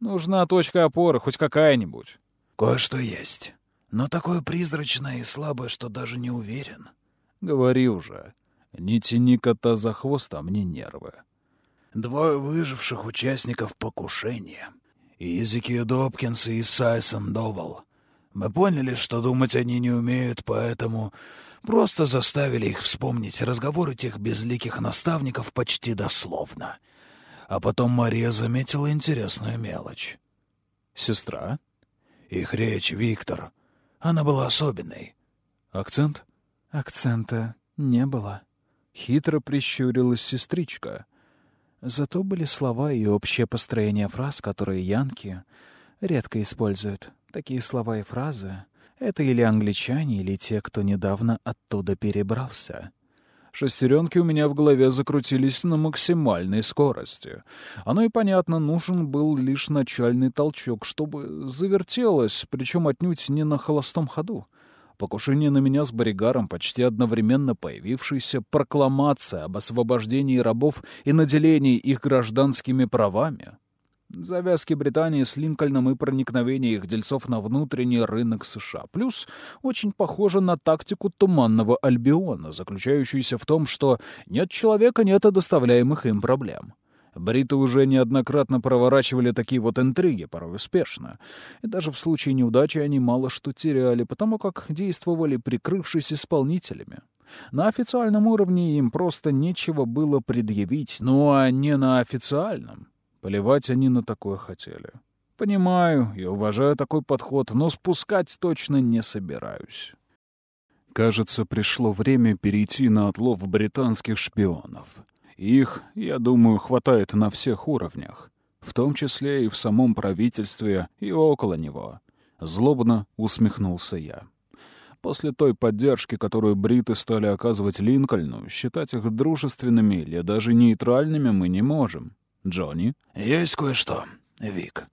«Нужна точка опоры, хоть какая-нибудь». «Кое-что есть, но такое призрачное и слабое, что даже не уверен». «Говори уже. Не тяни кота за хвост, а мне нервы. Двое выживших участников покушения. Изики Добкинс и Сайсон Довал. Мы поняли, что думать они не умеют, поэтому просто заставили их вспомнить разговоры тех безликих наставников почти дословно. А потом Мария заметила интересную мелочь. «Сестра?» «Их речь, Виктор. Она была особенной». «Акцент?» «Акцента не было». Хитро прищурилась сестричка. Зато были слова и общее построение фраз, которые янки редко используют. Такие слова и фразы — это или англичане, или те, кто недавно оттуда перебрался. Шестеренки у меня в голове закрутились на максимальной скорости. Оно и понятно, нужен был лишь начальный толчок, чтобы завертелось, причем отнюдь не на холостом ходу. Покушение на меня с Боригаром, почти одновременно появившаяся прокламация об освобождении рабов и наделении их гражданскими правами. Завязки Британии с Линкольном и проникновение их дельцов на внутренний рынок США. Плюс очень похоже на тактику Туманного Альбиона, заключающуюся в том, что нет человека, нет и доставляемых им проблем. Бриты уже неоднократно проворачивали такие вот интриги, порой успешно. И даже в случае неудачи они мало что теряли, потому как действовали, прикрывшись исполнителями. На официальном уровне им просто нечего было предъявить, ну а не на официальном. Поливать они на такое хотели. Понимаю и уважаю такой подход, но спускать точно не собираюсь. Кажется, пришло время перейти на отлов британских шпионов. Их, я думаю, хватает на всех уровнях, в том числе и в самом правительстве, и около него. Злобно усмехнулся я. После той поддержки, которую бриты стали оказывать Линкольну, считать их дружественными или даже нейтральными мы не можем. Джонни? Есть кое-что, Вик.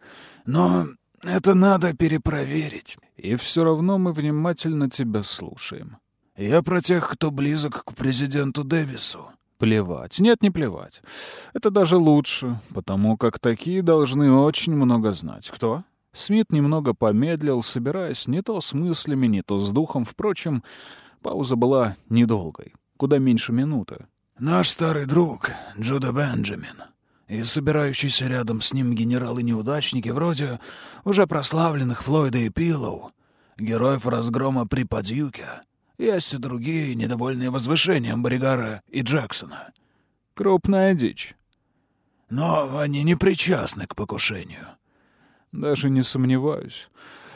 Но это надо перепроверить. И все равно мы внимательно тебя слушаем. Я про тех, кто близок к президенту Дэвису. Плевать. Нет, не плевать. Это даже лучше, потому как такие должны очень много знать. Кто? Смит немного помедлил, собираясь не то с мыслями, не то с духом. Впрочем, пауза была недолгой, куда меньше минуты. «Наш старый друг, Джуда Бенджамин, и собирающиеся рядом с ним генералы-неудачники вроде уже прославленных Флойда и Пиллоу, героев разгрома при Падьюке, есть и другие, недовольные возвышением Боригара и Джексона. Крупная дичь. Но они не причастны к покушению. Даже не сомневаюсь.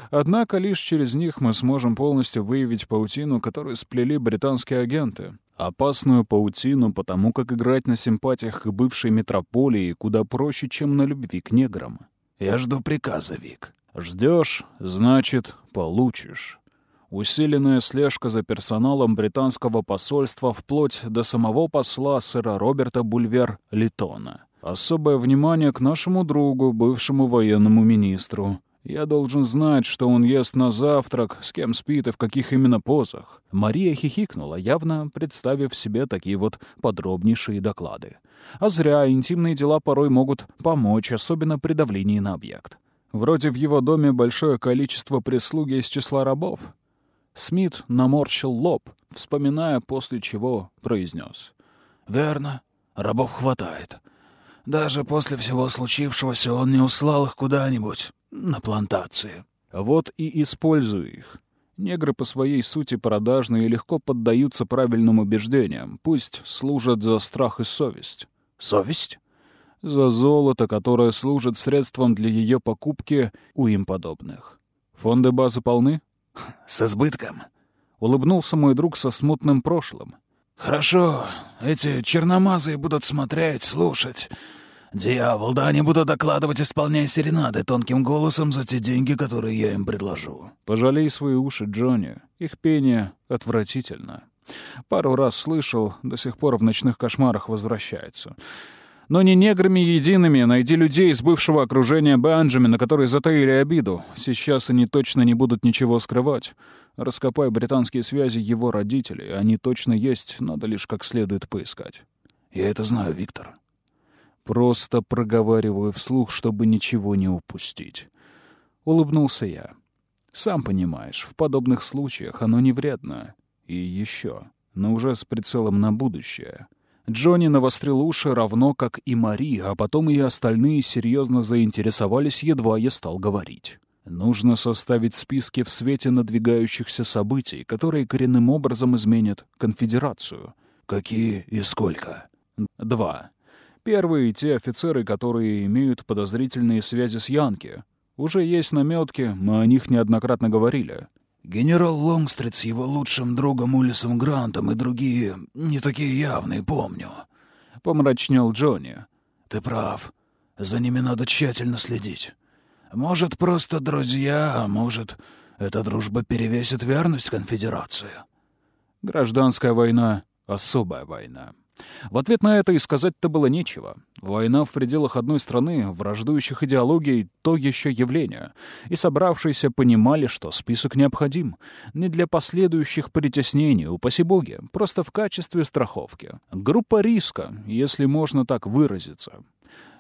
Однако лишь через них мы сможем полностью выявить паутину, которую сплели британские агенты. Опасную паутину, потому как играть на симпатиях к бывшей метрополии куда проще, чем на любви к неграм. Я жду приказа, Вик. Ждешь, значит, получишь. Усиленная слежка за персоналом британского посольства вплоть до самого посла сэра Роберта Бульвер Литона. Особое внимание к нашему другу, бывшему военному министру. Я должен знать, что он ест на завтрак, с кем спит и в каких именно позах. Мария хихикнула, явно представив себе такие вот подробнейшие доклады. А зря интимные дела порой могут помочь, особенно при давлении на объект. Вроде в его доме большое количество прислуги из числа рабов. Смит наморщил лоб, вспоминая, после чего произнес. «Верно, рабов хватает. Даже после всего случившегося он не услал их куда-нибудь на плантации». Вот и использую их. Негры по своей сути продажные и легко поддаются правильным убеждениям, пусть служат за страх и совесть. «Совесть?» За золото, которое служит средством для ее покупки у им подобных. Фонды базы полны? «С избытком», — улыбнулся мой друг со смутным прошлым. «Хорошо, эти черномазые будут смотреть, слушать. Дьявол, да они будут докладывать, исполняя серенады тонким голосом за те деньги, которые я им предложу». «Пожалей свои уши, Джонни. Их пение отвратительно. Пару раз слышал, до сих пор в ночных кошмарах возвращается. Но не неграми едиными, найди людей из бывшего окружения Бенджамина, которые затаили обиду. Сейчас они точно не будут ничего скрывать. Раскопай британские связи его родителей. Они точно есть, надо лишь как следует поискать. Я это знаю, Виктор. Просто проговариваю вслух, чтобы ничего не упустить. Улыбнулся я. Сам понимаешь, в подобных случаях оно не вредно. И еще, но уже с прицелом на будущее. Джонни навострил уши равно, как и Мари, а потом и остальные серьезно заинтересовались, едва я стал говорить. Нужно составить списки в свете надвигающихся событий, которые коренным образом изменят конфедерацию. Какие и сколько? Два. Первые — те офицеры, которые имеют подозрительные связи с Янки. Уже есть наметки, мы о них неоднократно говорили. Генерал Лонгстрит с его лучшим другом Улисом Грантом и другие не такие явные, помню. Помрачнел Джонни. Ты прав. За ними надо тщательно следить. Может, просто друзья, а может, эта дружба перевесит верность конфедерации. Гражданская война — особая война. В ответ на это и сказать-то было нечего. Война в пределах одной страны, враждующих идеологий, то еще явление. И собравшиеся понимали, что список необходим. Не для последующих притеснений, упаси боги, просто в качестве страховки. Группа риска, если можно так выразиться.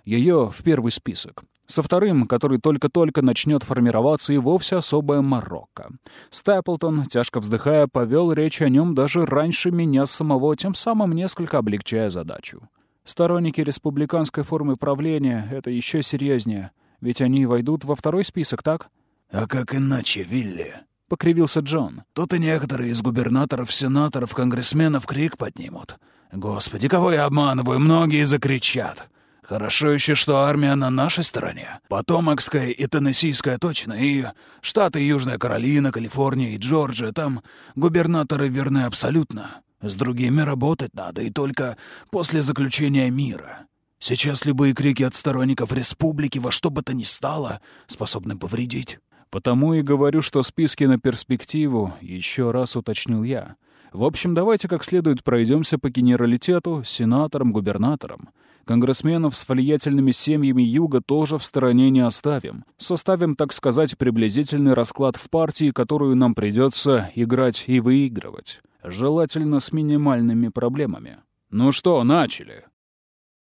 Ее в первый список. Со вторым, который только-только начнет формироваться, и вовсе особая Марокко. Стаплтон, тяжко вздыхая, повел речь о нем даже раньше меня самого, тем самым несколько облегчая задачу. Сторонники республиканской формы правления — это еще серьезнее, ведь они войдут во второй список, так? «А как иначе, Вилли?» — покривился Джон. «Тут и некоторые из губернаторов, сенаторов, конгрессменов крик поднимут. Господи, кого я обманываю, многие закричат. Хорошо еще, что армия на нашей стороне. Потомокская и Теннессийская точно, и штаты Южная Каролина, Калифорния и Джорджия, там губернаторы верны абсолютно. С другими работать надо, и только после заключения мира. Сейчас любые крики от сторонников республики во что бы то ни стало способны повредить. Потому и говорю, что списки на перспективу, еще раз уточнил я. В общем, давайте как следует пройдемся по генералитету, сенаторам, губернаторам. Конгрессменов с влиятельными семьями Юга тоже в стороне не оставим. Составим, так сказать, приблизительный расклад в партии, которую нам придется играть и выигрывать. Желательно с минимальными проблемами. Ну что, начали?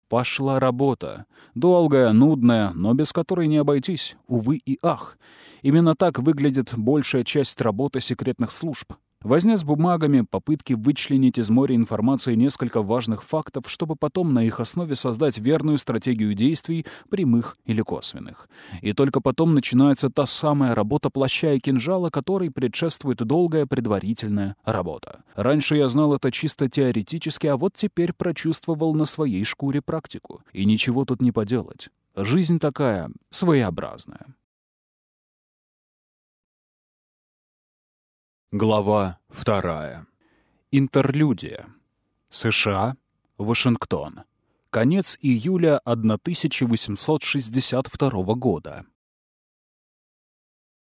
Пошла работа. Долгая, нудная, но без которой не обойтись. Увы и ах. Именно так выглядит большая часть работы секретных служб. Возня с бумагами, попытки вычленить из моря информации несколько важных фактов, чтобы потом на их основе создать верную стратегию действий, прямых или косвенных. И только потом начинается та самая работа плаща и кинжала, которой предшествует долгая предварительная работа. Раньше я знал это чисто теоретически, а вот теперь прочувствовал на своей шкуре практику. И ничего тут не поделать. Жизнь такая своеобразная. Глава вторая. Интерлюдия. США. Вашингтон. Конец июля 1862 года.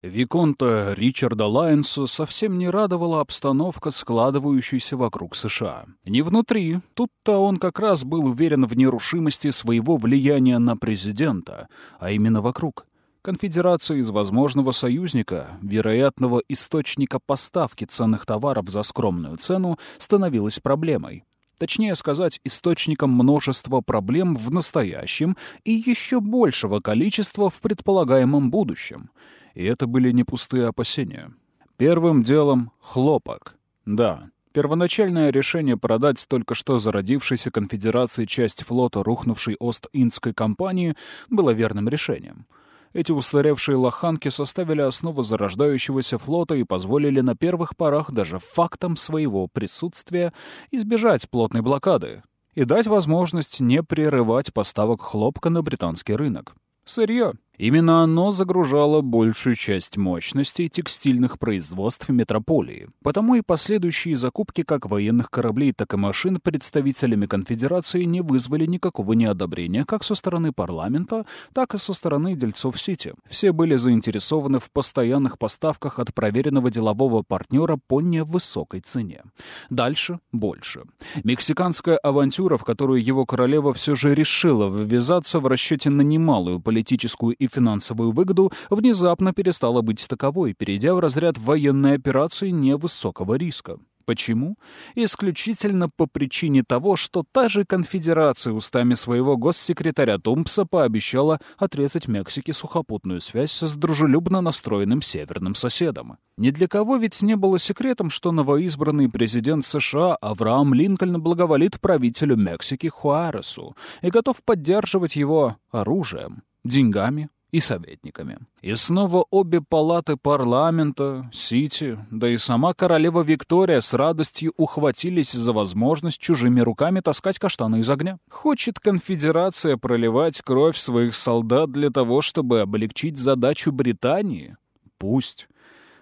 Виконта Ричарда Лайенса совсем не радовала обстановка, складывающаяся вокруг США. Не внутри. Тут-то он как раз был уверен в нерушимости своего влияния на президента, а именно вокруг. Конфедерация из возможного союзника, вероятного источника поставки ценных товаров за скромную цену, становилась проблемой. Точнее сказать, источником множества проблем в настоящем и еще большего количества в предполагаемом будущем. И это были не пустые опасения. Первым делом — хлопок. Да, первоначальное решение продать только что зародившейся конфедерации часть флота рухнувшей Ост-Индской компании было верным решением — эти устаревшие лоханки составили основу зарождающегося флота и позволили на первых порах даже фактом своего присутствия избежать плотной блокады и дать возможность не прерывать поставок хлопка на британский рынок. Сырье. Именно оно загружало большую часть мощностей текстильных производств метрополии. Потому и последующие закупки как военных кораблей, так и машин представителями конфедерации не вызвали никакого неодобрения как со стороны парламента, так и со стороны дельцов Сити. Все были заинтересованы в постоянных поставках от проверенного делового партнера по невысокой цене. Дальше больше. Мексиканская авантюра, в которую его королева все же решила ввязаться в расчете на немалую политическую и финансовую выгоду, внезапно перестала быть таковой, перейдя в разряд военной операции невысокого риска. Почему? Исключительно по причине того, что та же конфедерация устами своего госсекретаря Тумпса пообещала отрезать Мексике сухопутную связь с дружелюбно настроенным северным соседом. Ни для кого ведь не было секретом, что новоизбранный президент США Авраам Линкольн благоволит правителю Мексики Хуаресу и готов поддерживать его оружием, деньгами, и советниками. И снова обе палаты парламента, Сити, да и сама королева Виктория с радостью ухватились за возможность чужими руками таскать каштаны из огня. Хочет конфедерация проливать кровь своих солдат для того, чтобы облегчить задачу Британии? Пусть.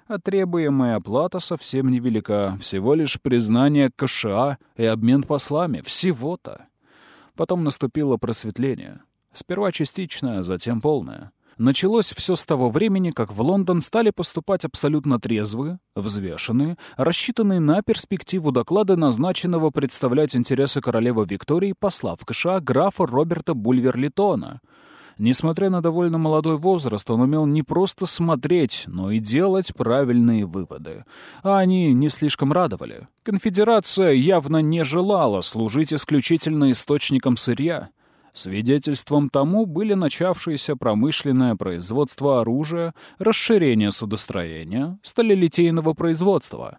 А требуемая оплата совсем невелика, всего лишь признание КША и обмен послами, всего-то. Потом наступило просветление. Сперва частичное, затем полное. Началось все с того времени, как в Лондон стали поступать абсолютно трезвые, взвешенные, рассчитанные на перспективу доклада назначенного представлять интересы королевы Виктории посла в КША графа Роберта Бульверлитона. Несмотря на довольно молодой возраст, он умел не просто смотреть, но и делать правильные выводы. А они не слишком радовали. Конфедерация явно не желала служить исключительно источником сырья — Свидетельством тому были начавшееся промышленное производство оружия, расширение судостроения, сталелитейного производства.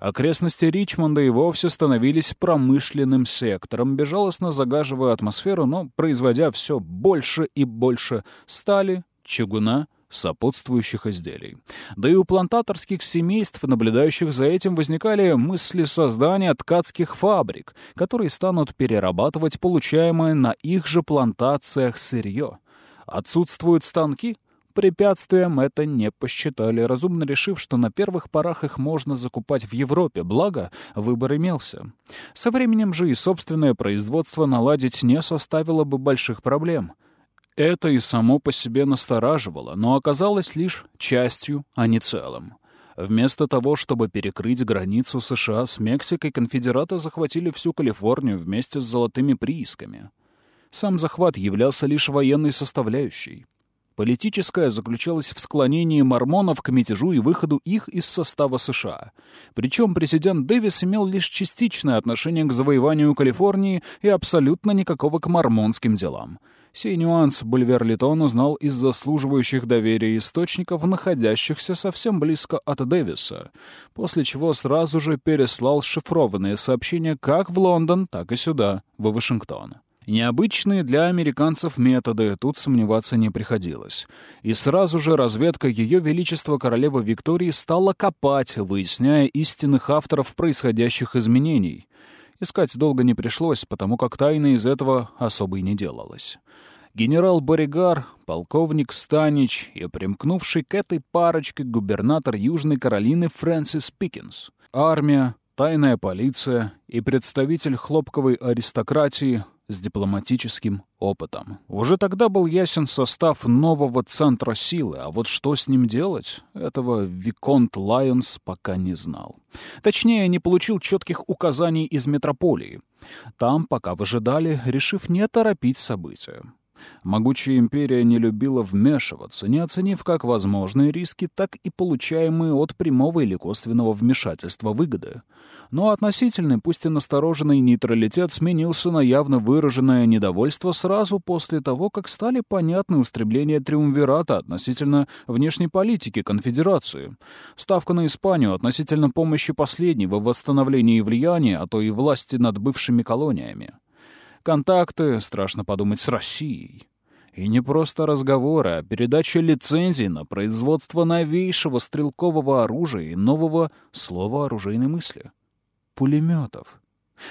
Окрестности Ричмонда и вовсе становились промышленным сектором, безжалостно загаживая атмосферу, но производя все больше и больше стали, чугуна, сопутствующих изделий. Да и у плантаторских семейств, наблюдающих за этим, возникали мысли создания ткацких фабрик, которые станут перерабатывать получаемое на их же плантациях сырье. Отсутствуют станки? Препятствием это не посчитали, разумно решив, что на первых порах их можно закупать в Европе, благо выбор имелся. Со временем же и собственное производство наладить не составило бы больших проблем — это и само по себе настораживало, но оказалось лишь частью, а не целым. Вместо того, чтобы перекрыть границу США с Мексикой, конфедераты захватили всю Калифорнию вместе с золотыми приисками. Сам захват являлся лишь военной составляющей. Политическая заключалась в склонении мормонов к мятежу и выходу их из состава США. Причем президент Дэвис имел лишь частичное отношение к завоеванию Калифорнии и абсолютно никакого к мормонским делам — Сей нюанс Бульвер Литон узнал из заслуживающих доверия источников, находящихся совсем близко от Дэвиса, после чего сразу же переслал шифрованные сообщения как в Лондон, так и сюда, в Вашингтон. Необычные для американцев методы, тут сомневаться не приходилось. И сразу же разведка Ее Величества Королевы Виктории стала копать, выясняя истинных авторов происходящих изменений. Искать долго не пришлось, потому как тайны из этого особо и не делалось. Генерал Боригар, полковник Станич и примкнувший к этой парочке губернатор Южной Каролины Фрэнсис Пикинс. Армия, тайная полиция и представитель хлопковой аристократии с дипломатическим опытом. Уже тогда был ясен состав нового центра силы, а вот что с ним делать, этого Виконт Лайонс пока не знал. Точнее, не получил четких указаний из метрополии. Там пока выжидали, решив не торопить события. Могучая империя не любила вмешиваться, не оценив как возможные риски, так и получаемые от прямого или косвенного вмешательства выгоды. Но относительный, пусть и настороженный нейтралитет сменился на явно выраженное недовольство сразу после того, как стали понятны устремления Триумвирата относительно внешней политики конфедерации. Ставка на Испанию относительно помощи последней в восстановлении влияния, а то и власти над бывшими колониями. Контакты, страшно подумать, с Россией. И не просто разговоры, а передача лицензий на производство новейшего стрелкового оружия и нового слова оружейной мысли — пулеметов.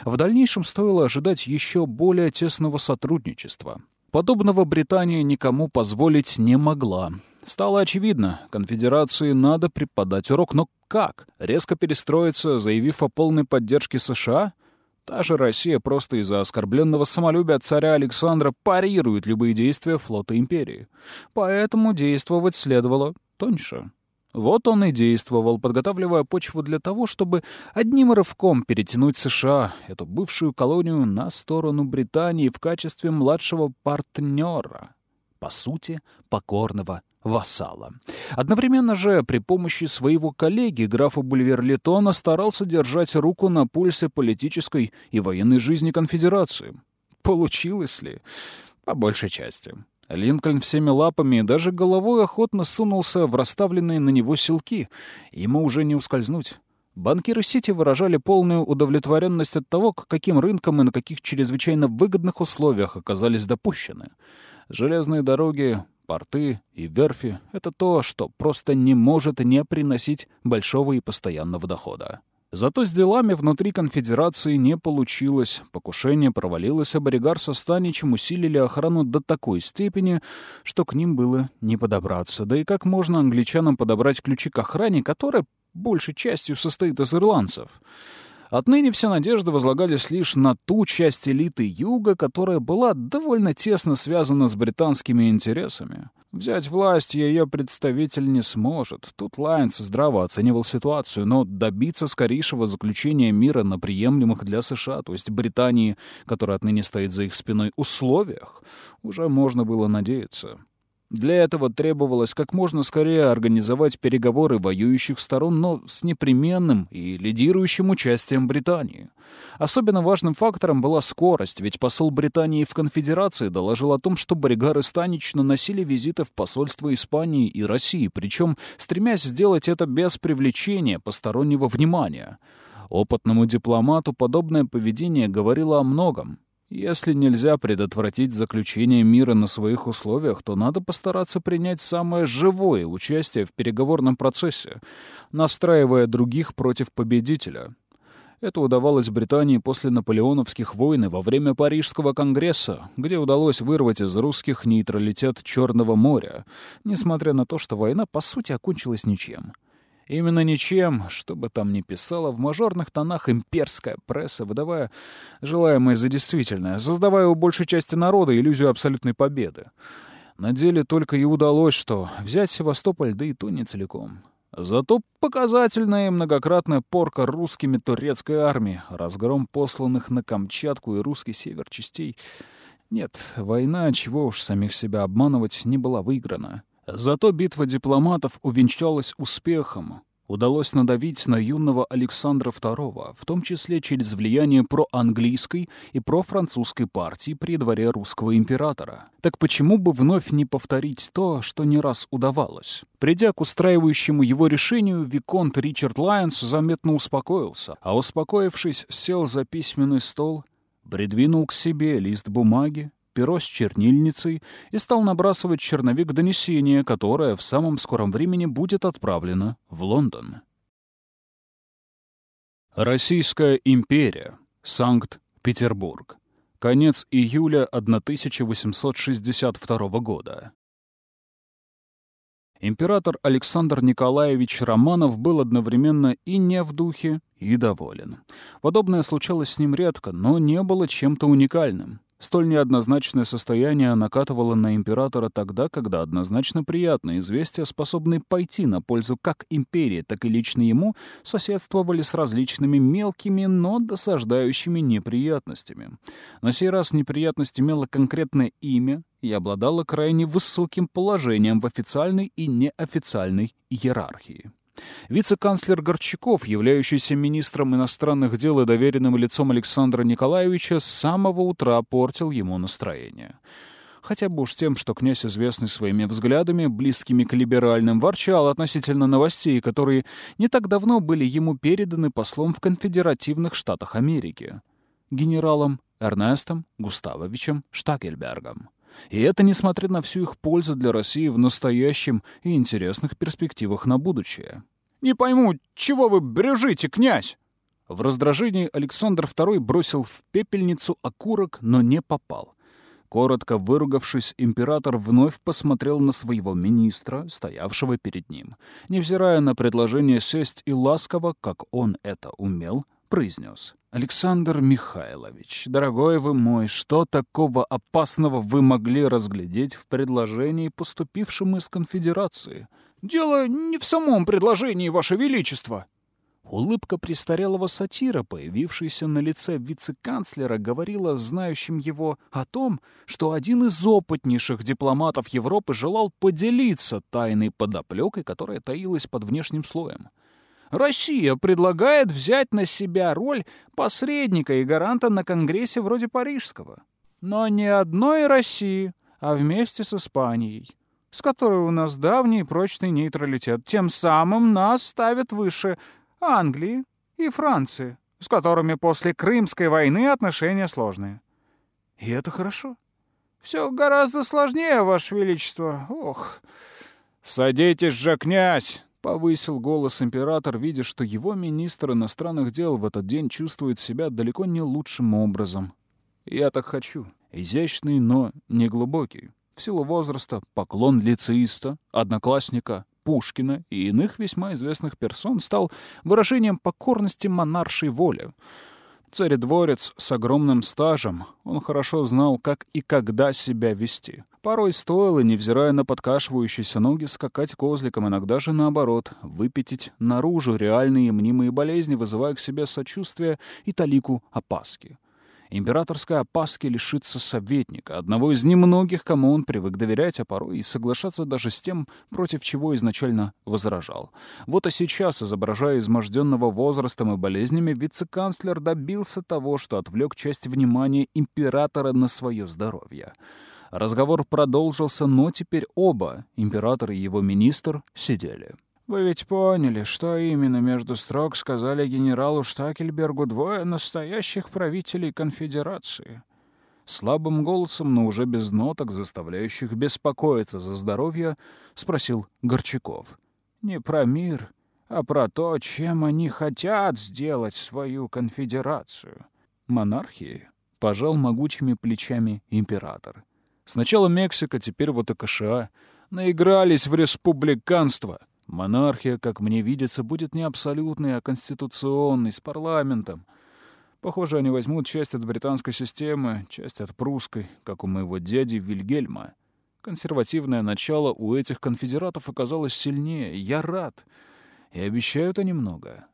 В дальнейшем стоило ожидать еще более тесного сотрудничества. Подобного Британия никому позволить не могла. Стало очевидно, конфедерации надо преподать урок, но как? Резко перестроиться, заявив о полной поддержке США — Та же Россия просто из-за оскорбленного самолюбия царя Александра парирует любые действия флота империи. Поэтому действовать следовало тоньше. Вот он и действовал, подготавливая почву для того, чтобы одним рывком перетянуть США, эту бывшую колонию, на сторону Британии в качестве младшего партнера, по сути, покорного вассала. Одновременно же при помощи своего коллеги, графа Бульвер-Летона, старался держать руку на пульсе политической и военной жизни конфедерации. Получилось ли? По большей части. Линкольн всеми лапами и даже головой охотно сунулся в расставленные на него селки. Ему уже не ускользнуть. Банкиры Сити выражали полную удовлетворенность от того, к каким рынкам и на каких чрезвычайно выгодных условиях оказались допущены. Железные дороги, порты и верфи — это то, что просто не может не приносить большого и постоянного дохода. Зато с делами внутри конфедерации не получилось. Покушение провалилось, а Боригар со Станичем усилили охрану до такой степени, что к ним было не подобраться. Да и как можно англичанам подобрать ключи к охране, которая большей частью состоит из ирландцев? Отныне все надежды возлагались лишь на ту часть элиты Юга, которая была довольно тесно связана с британскими интересами. Взять власть ее представитель не сможет. Тут Лайнс здраво оценивал ситуацию, но добиться скорейшего заключения мира на приемлемых для США, то есть Британии, которая отныне стоит за их спиной, условиях, уже можно было надеяться. Для этого требовалось как можно скорее организовать переговоры воюющих сторон, но с непременным и лидирующим участием Британии. Особенно важным фактором была скорость, ведь посол Британии в конфедерации доложил о том, что Боригар и Станич наносили визиты в посольства Испании и России, причем стремясь сделать это без привлечения постороннего внимания. Опытному дипломату подобное поведение говорило о многом. Если нельзя предотвратить заключение мира на своих условиях, то надо постараться принять самое живое участие в переговорном процессе, настраивая других против победителя. Это удавалось Британии после наполеоновских войн и во время Парижского конгресса, где удалось вырвать из русских нейтралитет Черного моря, несмотря на то, что война по сути окончилась ничем. Именно ничем, что бы там ни писала в мажорных тонах имперская пресса, выдавая желаемое за действительное, создавая у большей части народа иллюзию абсолютной победы. На деле только и удалось, что взять Севастополь, да и то не целиком. Зато показательная и многократная порка русскими турецкой армии, разгром посланных на Камчатку и русский север частей. Нет, война, чего уж самих себя обманывать, не была выиграна. Зато битва дипломатов увенчалась успехом. Удалось надавить на юного Александра II, в том числе через влияние проанглийской и профранцузской партии при дворе русского императора. Так почему бы вновь не повторить то, что не раз удавалось? Придя к устраивающему его решению, Виконт Ричард Лайонс заметно успокоился, а успокоившись, сел за письменный стол, придвинул к себе лист бумаги, перо с чернильницей и стал набрасывать черновик донесения, которое в самом скором времени будет отправлено в Лондон. Российская империя. Санкт-Петербург. Конец июля 1862 года. Император Александр Николаевич Романов был одновременно и не в духе, и доволен. Подобное случалось с ним редко, но не было чем-то уникальным. Столь неоднозначное состояние накатывало на императора тогда, когда однозначно приятные известия, способные пойти на пользу как империи, так и лично ему, соседствовали с различными мелкими, но досаждающими неприятностями. На сей раз неприятность имела конкретное имя, и обладала крайне высоким положением в официальной и неофициальной иерархии. Вице-канцлер Горчаков, являющийся министром иностранных дел и доверенным лицом Александра Николаевича, с самого утра портил ему настроение. Хотя бы уж тем, что князь, известный своими взглядами, близкими к либеральным, ворчал относительно новостей, которые не так давно были ему переданы послом в конфедеративных штатах Америки, генералом Эрнестом Густавовичем Штакельбергом. И это несмотря на всю их пользу для России в настоящем и интересных перспективах на будущее. «Не пойму, чего вы брюжите, князь?» В раздражении Александр II бросил в пепельницу окурок, но не попал. Коротко выругавшись, император вновь посмотрел на своего министра, стоявшего перед ним. Невзирая на предложение сесть и ласково, как он это умел, произнес. «Александр Михайлович, дорогой вы мой, что такого опасного вы могли разглядеть в предложении, поступившем из конфедерации?» «Дело не в самом предложении, Ваше Величество!» Улыбка престарелого сатира, появившаяся на лице вице-канцлера, говорила знающим его о том, что один из опытнейших дипломатов Европы желал поделиться тайной подоплекой, которая таилась под внешним слоем. Россия предлагает взять на себя роль посредника и гаранта на Конгрессе вроде Парижского. Но не одной России, а вместе с Испанией, с которой у нас давний прочный нейтралитет. Тем самым нас ставят выше Англии и Франции, с которыми после Крымской войны отношения сложные. И это хорошо. Все гораздо сложнее, Ваше Величество. Ох. «Садитесь же, князь!» — повысил голос император, видя, что его министр иностранных дел в этот день чувствует себя далеко не лучшим образом. «Я так хочу. Изящный, но не глубокий. В силу возраста поклон лицеиста, одноклассника, Пушкина и иных весьма известных персон стал выражением покорности монаршей воли. Царедворец с огромным стажем, он хорошо знал, как и когда себя вести. Порой стоило, невзирая на подкашивающиеся ноги, скакать козликом, иногда же наоборот, выпятить наружу реальные и мнимые болезни, вызывая к себе сочувствие и талику опаски императорской опаски лишиться советника, одного из немногих, кому он привык доверять, а порой и соглашаться даже с тем, против чего изначально возражал. Вот и сейчас, изображая изможденного возрастом и болезнями, вице-канцлер добился того, что отвлек часть внимания императора на свое здоровье. Разговор продолжился, но теперь оба, император и его министр, сидели. Вы ведь поняли, что именно между строк сказали генералу Штакельбергу двое настоящих правителей конфедерации. Слабым голосом, но уже без ноток, заставляющих беспокоиться за здоровье, спросил Горчаков. Не про мир, а про то, чем они хотят сделать свою конфедерацию. Монархии пожал могучими плечами император. Сначала Мексика, теперь вот и КША. Наигрались в республиканство. Монархия, как мне видится, будет не абсолютной, а конституционной, с парламентом. Похоже, они возьмут часть от британской системы, часть от прусской, как у моего дяди Вильгельма. Консервативное начало у этих конфедератов оказалось сильнее. Я рад. И обещают они много.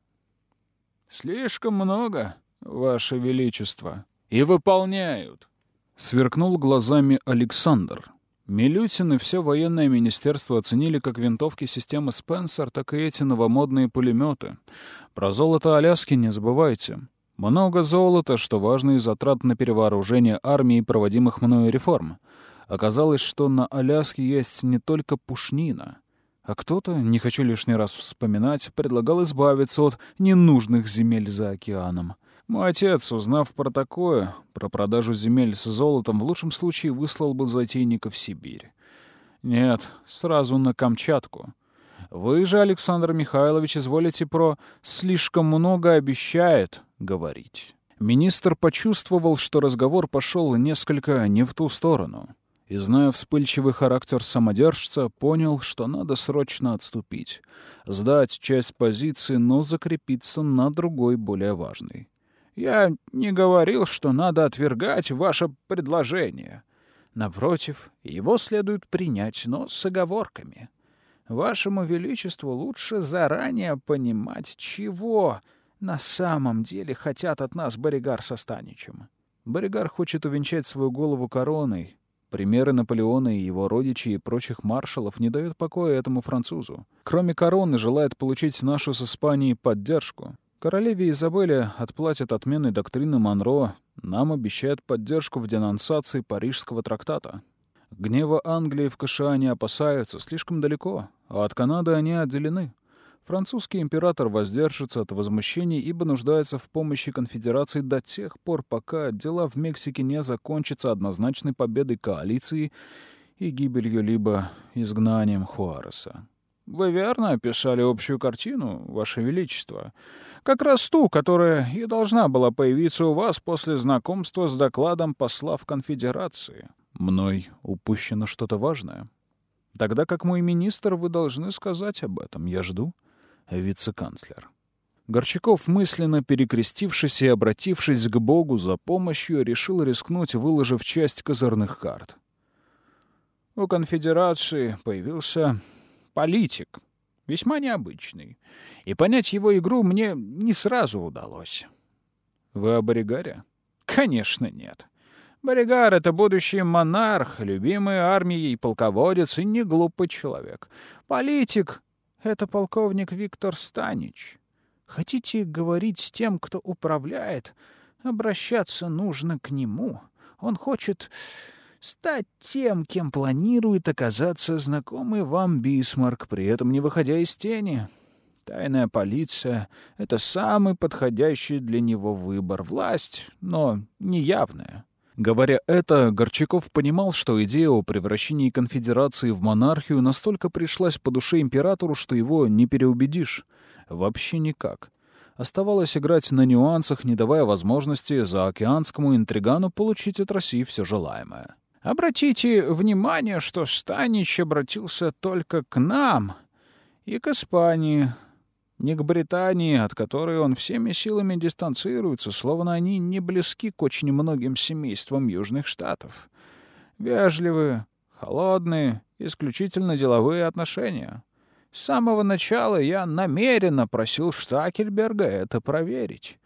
Слишком много, Ваше Величество. И выполняют. Сверкнул глазами Александр. Милютин и все военное министерство оценили как винтовки системы «Спенсер», так и эти новомодные пулеметы. Про золото Аляски не забывайте. Много золота, что важно из затрат на перевооружение армии и проводимых мною реформ. Оказалось, что на Аляске есть не только пушнина. А кто-то, не хочу лишний раз вспоминать, предлагал избавиться от ненужных земель за океаном. Мой отец, узнав про такое, про продажу земель с золотом, в лучшем случае выслал бы затейника в Сибирь. Нет, сразу на Камчатку. Вы же, Александр Михайлович, изволите про «слишком много обещает» говорить. Министр почувствовал, что разговор пошел несколько не в ту сторону. И, зная вспыльчивый характер самодержца, понял, что надо срочно отступить, сдать часть позиции, но закрепиться на другой, более важной. Я не говорил, что надо отвергать ваше предложение. Напротив, его следует принять, но с оговорками. Вашему Величеству лучше заранее понимать, чего на самом деле хотят от нас Боригар со Станичем. Боригар хочет увенчать свою голову короной, Примеры Наполеона и его родичей и прочих маршалов не дают покоя этому французу. Кроме короны, желает получить нашу с Испанией поддержку. Королеве Изабелле отплатят отменой доктрины Монро, нам обещают поддержку в денонсации Парижского трактата. Гнева Англии в КША не опасаются, слишком далеко, а от Канады они отделены. Французский император воздержится от возмущений, ибо нуждается в помощи конфедерации до тех пор, пока дела в Мексике не закончатся однозначной победой коалиции и гибелью либо изгнанием Хуареса. Вы верно описали общую картину, Ваше Величество. Как раз ту, которая и должна была появиться у вас после знакомства с докладом посла в конфедерации. Мной упущено что-то важное. Тогда как мой министр, вы должны сказать об этом. Я жду вице-канцлер. Горчаков, мысленно перекрестившись и обратившись к Богу за помощью, решил рискнуть, выложив часть козырных карт. У конфедерации появился политик, весьма необычный, и понять его игру мне не сразу удалось. Вы о Боригаре? Конечно, нет. Боригар — это будущий монарх, любимый армией полководец и не глупый человек. Политик это полковник Виктор Станич. Хотите говорить с тем, кто управляет? Обращаться нужно к нему. Он хочет стать тем, кем планирует оказаться знакомый вам Бисмарк, при этом не выходя из тени. Тайная полиция — это самый подходящий для него выбор. Власть, но неявная. Говоря это, Горчаков понимал, что идея о превращении конфедерации в монархию настолько пришлась по душе императору, что его не переубедишь. Вообще никак. Оставалось играть на нюансах, не давая возможности заокеанскому интригану получить от России все желаемое. «Обратите внимание, что Станич обратился только к нам и к Испании, не к Британии, от которой он всеми силами дистанцируется, словно они не близки к очень многим семействам Южных Штатов. Вежливые, холодные, исключительно деловые отношения. С самого начала я намеренно просил Штакельберга это проверить.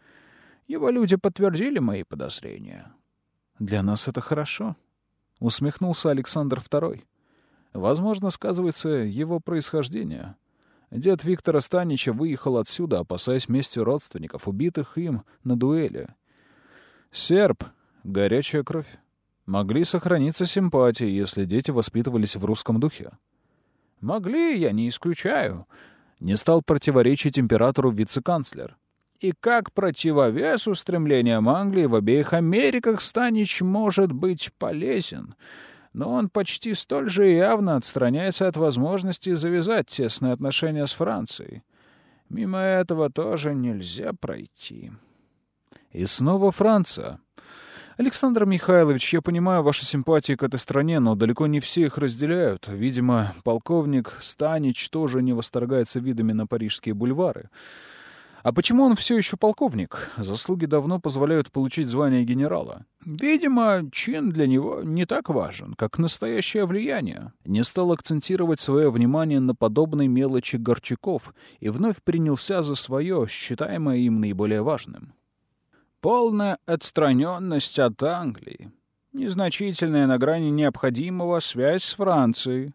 Его люди подтвердили мои подозрения. «Для нас это хорошо», — усмехнулся Александр II. «Возможно, сказывается его происхождение». Дед Виктора Станича выехал отсюда, опасаясь мести родственников, убитых им на дуэли. Серб, горячая кровь. Могли сохраниться симпатии, если дети воспитывались в русском духе. Могли, я не исключаю. Не стал противоречить императору вице-канцлер. И как противовес устремлениям Англии в обеих Америках Станич может быть полезен — но он почти столь же явно отстраняется от возможности завязать тесные отношения с Францией. Мимо этого тоже нельзя пройти. И снова Франция. Александр Михайлович, я понимаю ваши симпатии к этой стране, но далеко не все их разделяют. Видимо, полковник Станич тоже не восторгается видами на парижские бульвары. А почему он все еще полковник? Заслуги давно позволяют получить звание генерала. Видимо, чин для него не так важен, как настоящее влияние. Не стал акцентировать свое внимание на подобной мелочи Горчаков и вновь принялся за свое, считаемое им наиболее важным. Полная отстраненность от Англии. Незначительная на грани необходимого связь с Францией.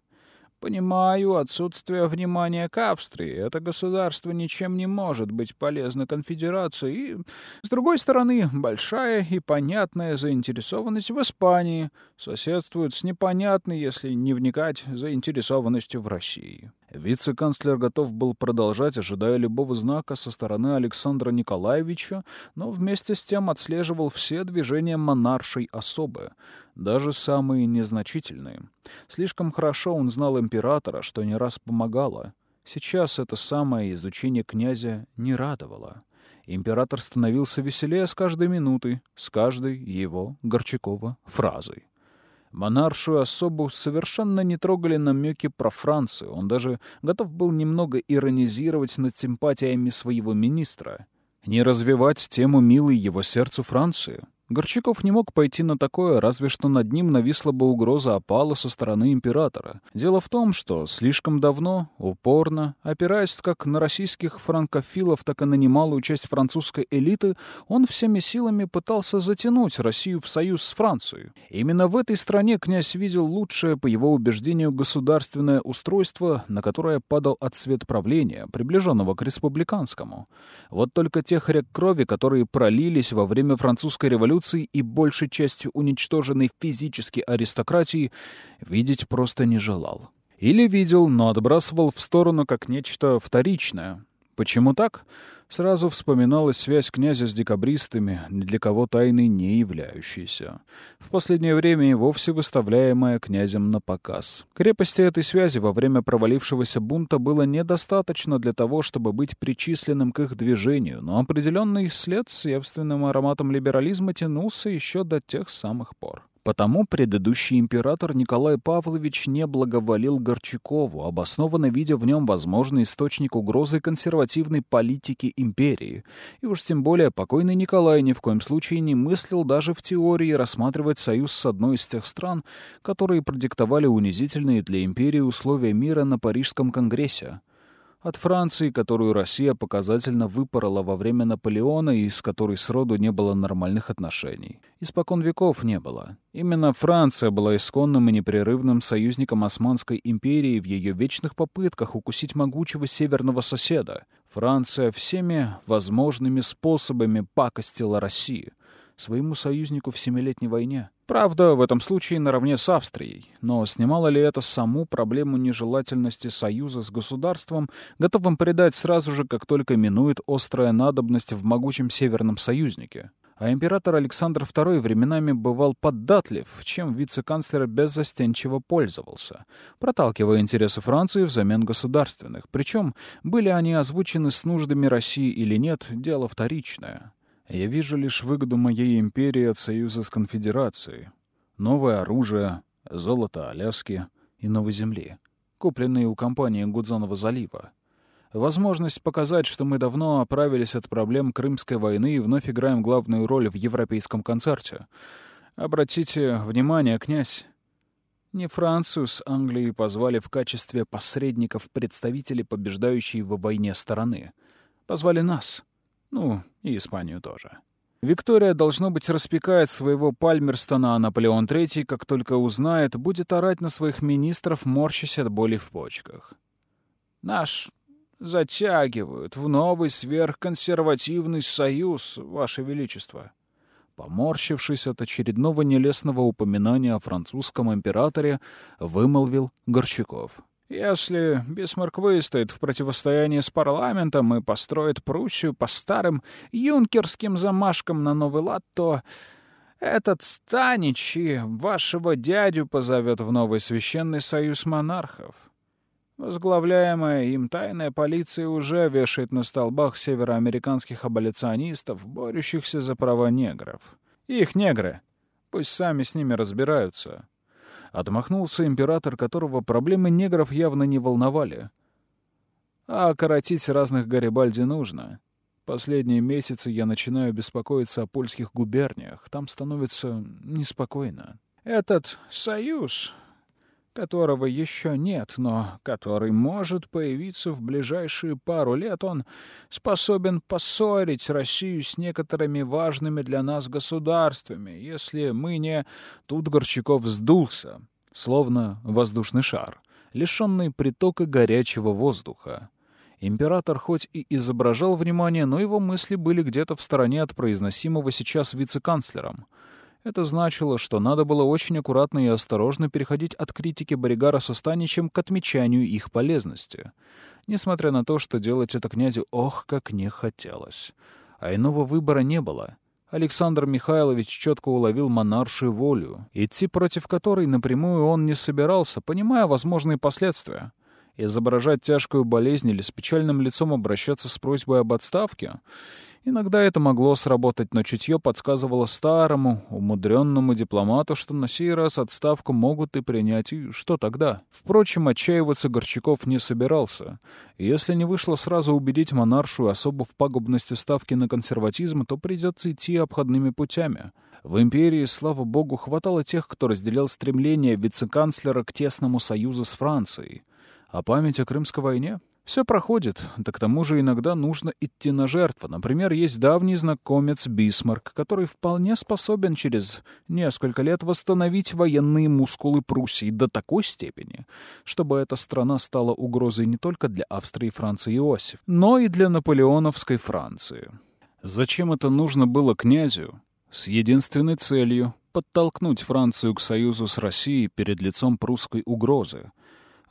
Понимаю отсутствие внимания к Австрии. Это государство ничем не может быть полезно конфедерации. И, с другой стороны, большая и понятная заинтересованность в Испании соседствует с непонятной, если не вникать, заинтересованностью в России. Вице-канцлер готов был продолжать, ожидая любого знака со стороны Александра Николаевича, но вместе с тем отслеживал все движения монаршей особы, даже самые незначительные. Слишком хорошо он знал императора, что не раз помогало. Сейчас это самое изучение князя не радовало. Император становился веселее с каждой минутой, с каждой его, Горчакова, фразой. Монаршую особу совершенно не трогали намеки про Францию. Он даже готов был немного иронизировать над симпатиями своего министра. Не развивать тему милой его сердцу Франции. Горчаков не мог пойти на такое, разве что над ним нависла бы угроза опала со стороны императора. Дело в том, что слишком давно, упорно, опираясь как на российских франкофилов, так и на немалую часть французской элиты, он всеми силами пытался затянуть Россию в союз с Францией. Именно в этой стране князь видел лучшее, по его убеждению, государственное устройство, на которое падал отсвет правления, приближенного к республиканскому. Вот только тех рек крови, которые пролились во время французской революции, революции и большей частью уничтоженной физически аристократии, видеть просто не желал. Или видел, но отбрасывал в сторону как нечто вторичное. Почему так? Сразу вспоминалась связь князя с декабристами, для кого тайной не являющейся. В последнее время и вовсе выставляемая князем на показ. Крепости этой связи во время провалившегося бунта было недостаточно для того, чтобы быть причисленным к их движению, но определенный след с явственным ароматом либерализма тянулся еще до тех самых пор. Потому предыдущий император Николай Павлович не благоволил Горчакову, обоснованно видя в нем возможный источник угрозы консервативной политики империи. И уж тем более покойный Николай ни в коем случае не мыслил даже в теории рассматривать союз с одной из тех стран, которые продиктовали унизительные для империи условия мира на Парижском конгрессе. От Франции, которую Россия показательно выпорола во время Наполеона и с которой сроду не было нормальных отношений. Испокон веков не было. Именно Франция была исконным и непрерывным союзником Османской империи в ее вечных попытках укусить могучего северного соседа. Франция всеми возможными способами пакостила Россию своему союзнику в Семилетней войне. Правда, в этом случае наравне с Австрией. Но снимало ли это саму проблему нежелательности союза с государством, готовым предать сразу же, как только минует острая надобность в могучем северном союзнике? А император Александр II временами бывал поддатлив, чем вице-канцлер беззастенчиво пользовался, проталкивая интересы Франции взамен государственных. Причем, были они озвучены с нуждами России или нет, дело вторичное. Я вижу лишь выгоду моей империи от союза с конфедерацией. Новое оружие, золото Аляски и Новой Земли, купленные у компании Гудзонова залива. Возможность показать, что мы давно оправились от проблем Крымской войны и вновь играем главную роль в европейском концерте. Обратите внимание, князь, не Францию с Англией позвали в качестве посредников представителей побеждающей во войне стороны. Позвали нас — ну, и Испанию тоже. Виктория, должно быть, распекает своего Пальмерстона, а Наполеон III, как только узнает, будет орать на своих министров, морщась от боли в почках. Наш затягивают в новый сверхконсервативный союз, Ваше Величество. Поморщившись от очередного нелестного упоминания о французском императоре, вымолвил Горчаков. Если Бисмарк выстоит в противостоянии с парламентом и построит Пруссию по старым юнкерским замашкам на новый лад, то этот Станич и вашего дядю позовет в новый священный союз монархов. Возглавляемая им тайная полиция уже вешает на столбах североамериканских аболиционистов, борющихся за права негров. Их негры. Пусть сами с ними разбираются. Отмахнулся император, которого проблемы негров явно не волновали. А коротить разных Гарибальди нужно. Последние месяцы я начинаю беспокоиться о польских губерниях. Там становится неспокойно. Этот союз которого еще нет, но который может появиться в ближайшие пару лет, он способен поссорить Россию с некоторыми важными для нас государствами, если мы не... Тут Горчаков сдулся, словно воздушный шар, лишенный притока горячего воздуха. Император хоть и изображал внимание, но его мысли были где-то в стороне от произносимого сейчас вице-канцлером — это значило, что надо было очень аккуратно и осторожно переходить от критики Боригара со Станичем к отмечанию их полезности. Несмотря на то, что делать это князю ох, как не хотелось. А иного выбора не было. Александр Михайлович четко уловил монаршую волю, идти против которой напрямую он не собирался, понимая возможные последствия. Изображать тяжкую болезнь или с печальным лицом обращаться с просьбой об отставке — Иногда это могло сработать, но чутье подсказывало старому, умудренному дипломату, что на сей раз отставку могут и принять, и что тогда? Впрочем, отчаиваться Горчаков не собирался. Если не вышло сразу убедить монаршу особо в пагубности ставки на консерватизм, то придется идти обходными путями. В империи, слава богу, хватало тех, кто разделял стремление вице-канцлера к тесному союзу с Францией. А память о Крымской войне? Все проходит, да к тому же иногда нужно идти на жертву. Например, есть давний знакомец Бисмарк, который вполне способен через несколько лет восстановить военные мускулы Пруссии до такой степени, чтобы эта страна стала угрозой не только для Австрии, Франции и Иосиф, но и для наполеоновской Франции. Зачем это нужно было князю? С единственной целью — подтолкнуть Францию к союзу с Россией перед лицом прусской угрозы —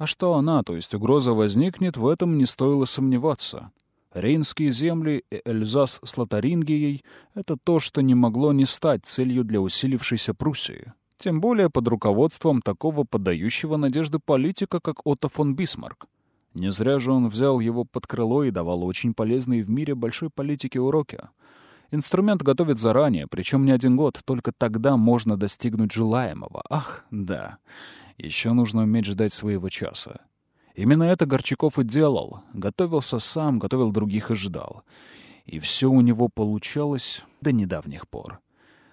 а что она, то есть угроза возникнет, в этом не стоило сомневаться. Рейнские земли и Эльзас с Лотарингией — это то, что не могло не стать целью для усилившейся Пруссии. Тем более под руководством такого подающего надежды политика, как Отто фон Бисмарк. Не зря же он взял его под крыло и давал очень полезные в мире большой политики уроки. Инструмент готовят заранее, причем не один год, только тогда можно достигнуть желаемого. Ах, да. Еще нужно уметь ждать своего часа. Именно это Горчаков и делал. Готовился сам, готовил других и ждал. И все у него получалось до недавних пор.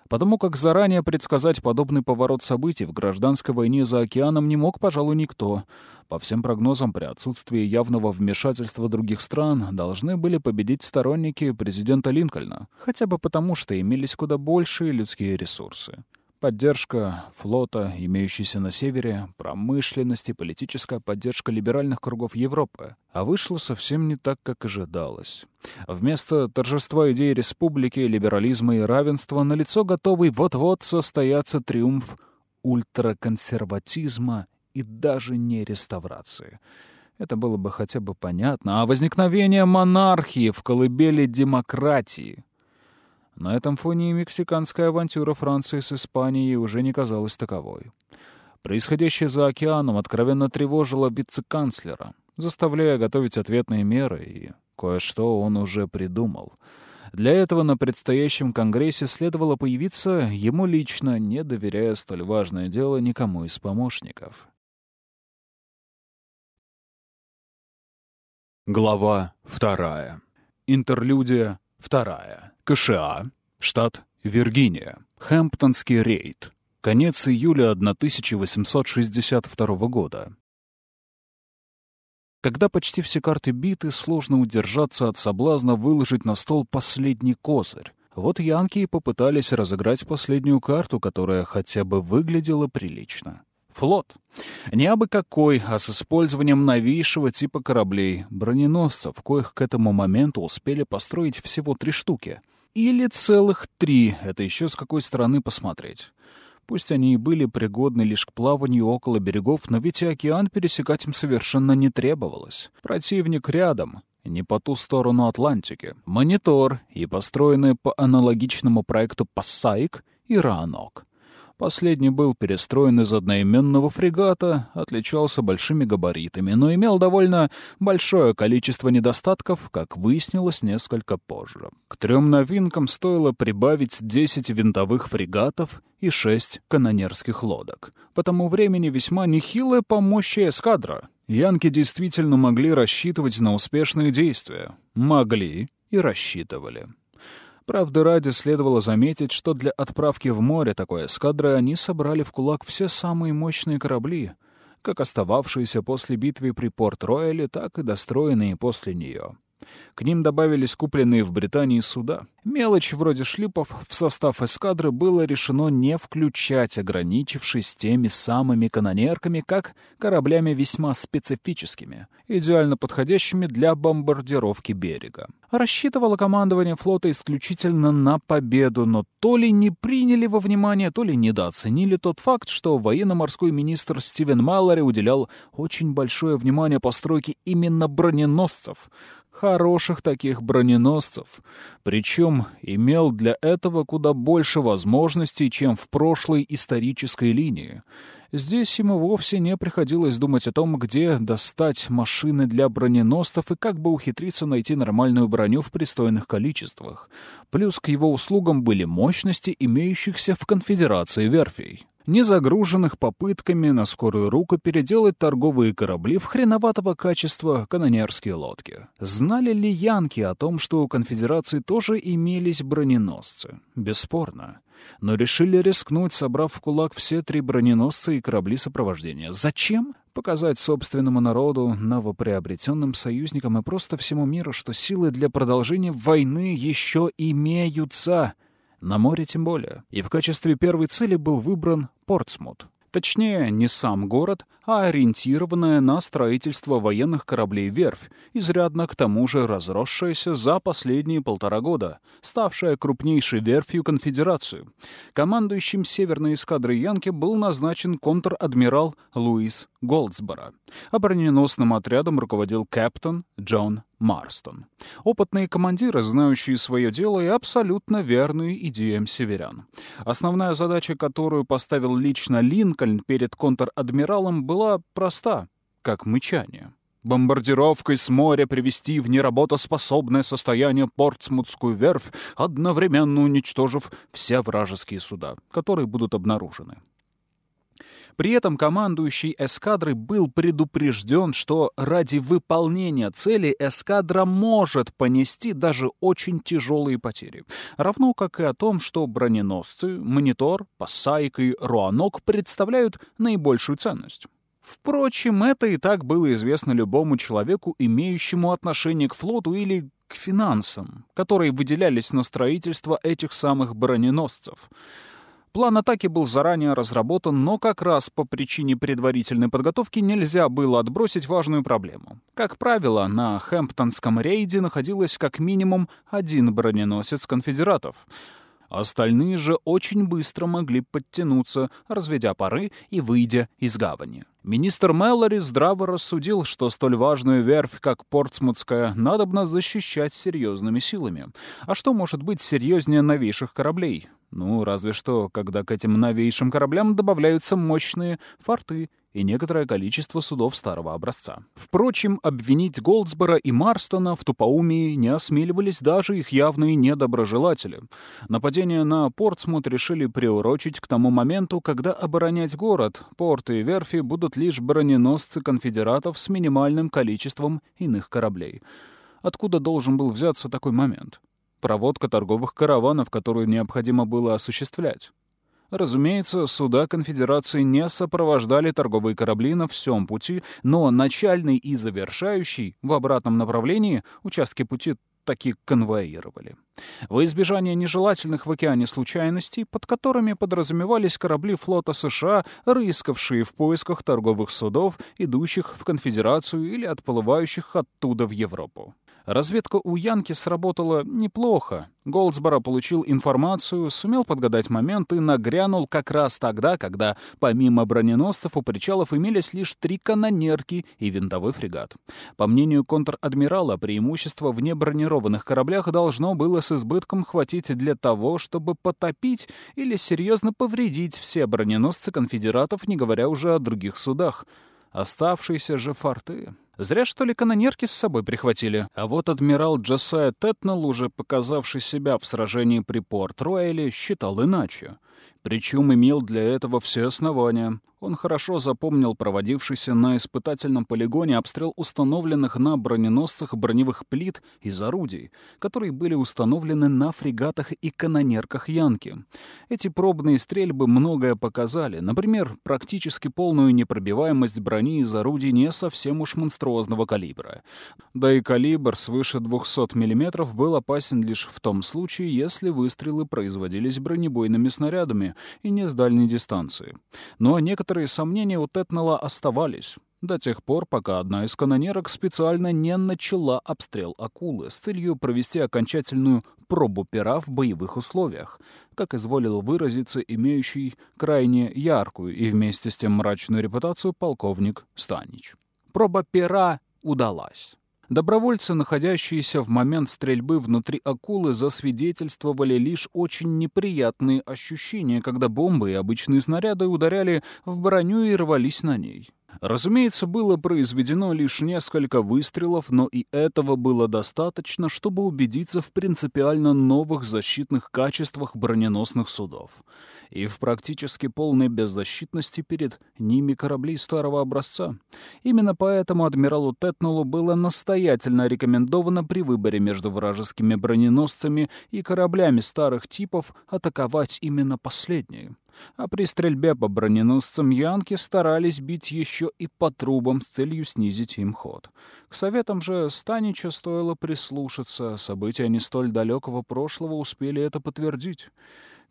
Потому как заранее предсказать подобный поворот событий в гражданской войне за океаном не мог, пожалуй, никто. По всем прогнозам, при отсутствии явного вмешательства других стран должны были победить сторонники президента Линкольна, хотя бы потому, что имелись куда большие людские ресурсы. Поддержка флота, имеющейся на севере, промышленности, политическая поддержка либеральных кругов Европы. А вышло совсем не так, как ожидалось. Вместо торжества идеи республики, либерализма и равенства на лицо готовый вот-вот состояться триумф ультраконсерватизма и даже не реставрации. Это было бы хотя бы понятно. А возникновение монархии в колыбели демократии — на этом фоне и мексиканская авантюра Франции с Испанией уже не казалась таковой. Происходящее за океаном откровенно тревожило вице-канцлера, заставляя готовить ответные меры, и кое-что он уже придумал. Для этого на предстоящем конгрессе следовало появиться ему лично, не доверяя столь важное дело никому из помощников. Глава вторая. Интерлюдия вторая. КША, штат Виргиния, Хэмптонский рейд, конец июля 1862 года. Когда почти все карты биты, сложно удержаться от соблазна выложить на стол последний козырь. Вот янки и попытались разыграть последнюю карту, которая хотя бы выглядела прилично. Флот. Не абы какой, а с использованием новейшего типа кораблей, броненосцев, коих к этому моменту успели построить всего три штуки — или целых три, это еще с какой стороны посмотреть. Пусть они и были пригодны лишь к плаванию около берегов, но ведь и океан пересекать им совершенно не требовалось. Противник рядом, не по ту сторону Атлантики. Монитор и построенные по аналогичному проекту «Пассайк» и «Ранок». Последний был перестроен из одноименного фрегата, отличался большими габаритами, но имел довольно большое количество недостатков, как выяснилось несколько позже. К трем новинкам стоило прибавить 10 винтовых фрегатов и 6 канонерских лодок. По тому времени весьма нехилая по эскадра. Янки действительно могли рассчитывать на успешные действия. Могли и рассчитывали. Правда ради следовало заметить, что для отправки в море такой эскадры они собрали в кулак все самые мощные корабли, как остававшиеся после битвы при Порт-Рояле, так и достроенные после нее. К ним добавились купленные в Британии суда. Мелочь вроде шлюпов в состав эскадры было решено не включать, ограничившись теми самыми канонерками, как кораблями весьма специфическими, идеально подходящими для бомбардировки берега. Рассчитывало командование флота исключительно на победу, но то ли не приняли во внимание, то ли недооценили тот факт, что военно-морской министр Стивен Маллари уделял очень большое внимание постройке именно броненосцев — хороших таких броненосцев, причем имел для этого куда больше возможностей, чем в прошлой исторической линии. Здесь ему вовсе не приходилось думать о том, где достать машины для броненосцев и как бы ухитриться найти нормальную броню в пристойных количествах. Плюс к его услугам были мощности, имеющихся в конфедерации верфей. Не загруженных попытками на скорую руку переделать торговые корабли в хреноватого качества канонерские лодки. Знали ли янки о том, что у конфедерации тоже имелись броненосцы? Бесспорно. Но решили рискнуть, собрав в кулак все три броненосца и корабли сопровождения. Зачем? Показать собственному народу, новоприобретенным союзникам и просто всему миру, что силы для продолжения войны еще имеются — на море тем более. И в качестве первой цели был выбран Портсмут. Точнее, не сам город, а ориентированная на строительство военных кораблей верфь, изрядно к тому же разросшаяся за последние полтора года, ставшая крупнейшей верфью конфедерации. Командующим северной эскадрой Янки был назначен контр-адмирал Луис Голдсборо. А броненосным отрядом руководил капитан Джон Марстон. Опытные командиры, знающие свое дело и абсолютно верные идеям северян. Основная задача, которую поставил лично Линкольн перед контр-адмиралом, была проста, как мычание. Бомбардировкой с моря привести в неработоспособное состояние Портсмутскую верфь, одновременно уничтожив все вражеские суда, которые будут обнаружены. При этом командующий эскадрой был предупрежден, что ради выполнения цели эскадра может понести даже очень тяжелые потери. Равно как и о том, что броненосцы, Монитор, Пассайк и Руанок представляют наибольшую ценность. Впрочем, это и так было известно любому человеку, имеющему отношение к флоту или к финансам, которые выделялись на строительство этих самых броненосцев. План атаки был заранее разработан, но как раз по причине предварительной подготовки нельзя было отбросить важную проблему. Как правило, на Хэмптонском рейде находилось как минимум один броненосец конфедератов. Остальные же очень быстро могли подтянуться, разведя пары и выйдя из гавани. Министр Мэллори здраво рассудил, что столь важную верфь, как Портсмутская, надобно защищать серьезными силами. А что может быть серьезнее новейших кораблей? Ну, разве что, когда к этим новейшим кораблям добавляются мощные форты и некоторое количество судов старого образца. Впрочем, обвинить Голдсбора и Марстона в тупоумии не осмеливались даже их явные недоброжелатели. Нападение на Портсмут решили приурочить к тому моменту, когда оборонять город, порты и верфи будут лишь броненосцы конфедератов с минимальным количеством иных кораблей. Откуда должен был взяться такой момент? проводка торговых караванов, которую необходимо было осуществлять. Разумеется, суда конфедерации не сопровождали торговые корабли на всем пути, но начальный и завершающий в обратном направлении участки пути таки конвоировали. Во избежание нежелательных в океане случайностей, под которыми подразумевались корабли флота США, рыскавшие в поисках торговых судов, идущих в конфедерацию или отплывающих оттуда в Европу. Разведка у Янки сработала неплохо. Голдсборо получил информацию, сумел подгадать момент и нагрянул как раз тогда, когда помимо броненосцев у причалов имелись лишь три канонерки и винтовой фрегат. По мнению контр-адмирала, преимущество в небронированных кораблях должно было с избытком хватить для того, чтобы потопить или серьезно повредить все броненосцы конфедератов, не говоря уже о других судах. Оставшиеся же форты... Зря, что ли, канонерки с собой прихватили. А вот адмирал Джосайя Тетнелл, уже показавший себя в сражении при Порт-Ройле, считал иначе. Причем имел для этого все основания. Он хорошо запомнил проводившийся на испытательном полигоне обстрел установленных на броненосцах броневых плит из орудий, которые были установлены на фрегатах и канонерках Янки. Эти пробные стрельбы многое показали. Например, практически полную непробиваемость брони из орудий не совсем уж монструозного калибра. Да и калибр свыше 200 мм был опасен лишь в том случае, если выстрелы производились бронебойными снарядами и не с дальней дистанции. Но некоторые сомнения у Тетнелла оставались до тех пор, пока одна из канонерок специально не начала обстрел акулы с целью провести окончательную пробу пера в боевых условиях, как изволил выразиться имеющий крайне яркую и вместе с тем мрачную репутацию полковник Станич. Проба пера удалась. Добровольцы, находящиеся в момент стрельбы внутри акулы, засвидетельствовали лишь очень неприятные ощущения, когда бомбы и обычные снаряды ударяли в броню и рвались на ней. Разумеется, было произведено лишь несколько выстрелов, но и этого было достаточно, чтобы убедиться в принципиально новых защитных качествах броненосных судов и в практически полной беззащитности перед ними кораблей старого образца. Именно поэтому адмиралу Тетнулу было настоятельно рекомендовано при выборе между вражескими броненосцами и кораблями старых типов атаковать именно последние. А при стрельбе по броненосцам янки старались бить еще и по трубам с целью снизить им ход. К советам же Станича стоило прислушаться, события не столь далекого прошлого успели это подтвердить.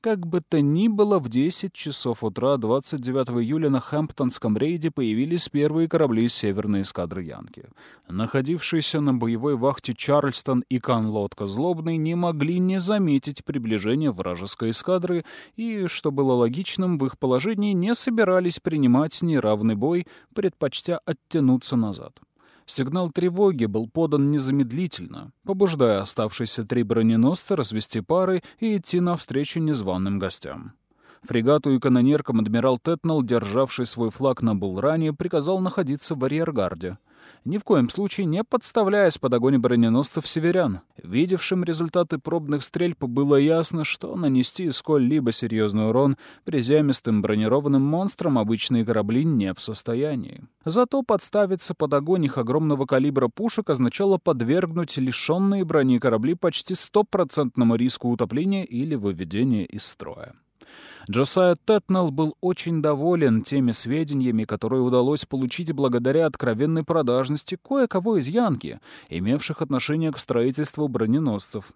Как бы то ни было, в 10 часов утра 29 июля на Хэмптонском рейде появились первые корабли северной эскадры Янки. Находившиеся на боевой вахте Чарльстон и Канлотка Злобный не могли не заметить приближение вражеской эскадры и, что было логичным, в их положении не собирались принимать неравный бой, предпочтя оттянуться назад. Сигнал тревоги был подан незамедлительно, побуждая оставшиеся три броненосца развести пары и идти навстречу незваным гостям. Фрегату и канонеркам адмирал Тетнал, державший свой флаг на Булране, приказал находиться в арьергарде ни в коем случае не подставляясь под огонь броненосцев северян. Видевшим результаты пробных стрельб было ясно, что нанести сколь-либо серьезный урон приземистым бронированным монстрам обычные корабли не в состоянии. Зато подставиться под огонь их огромного калибра пушек означало подвергнуть лишенные брони корабли почти стопроцентному риску утопления или выведения из строя. Джосайя Тетнелл был очень доволен теми сведениями, которые удалось получить благодаря откровенной продажности кое-кого из Янки, имевших отношение к строительству броненосцев.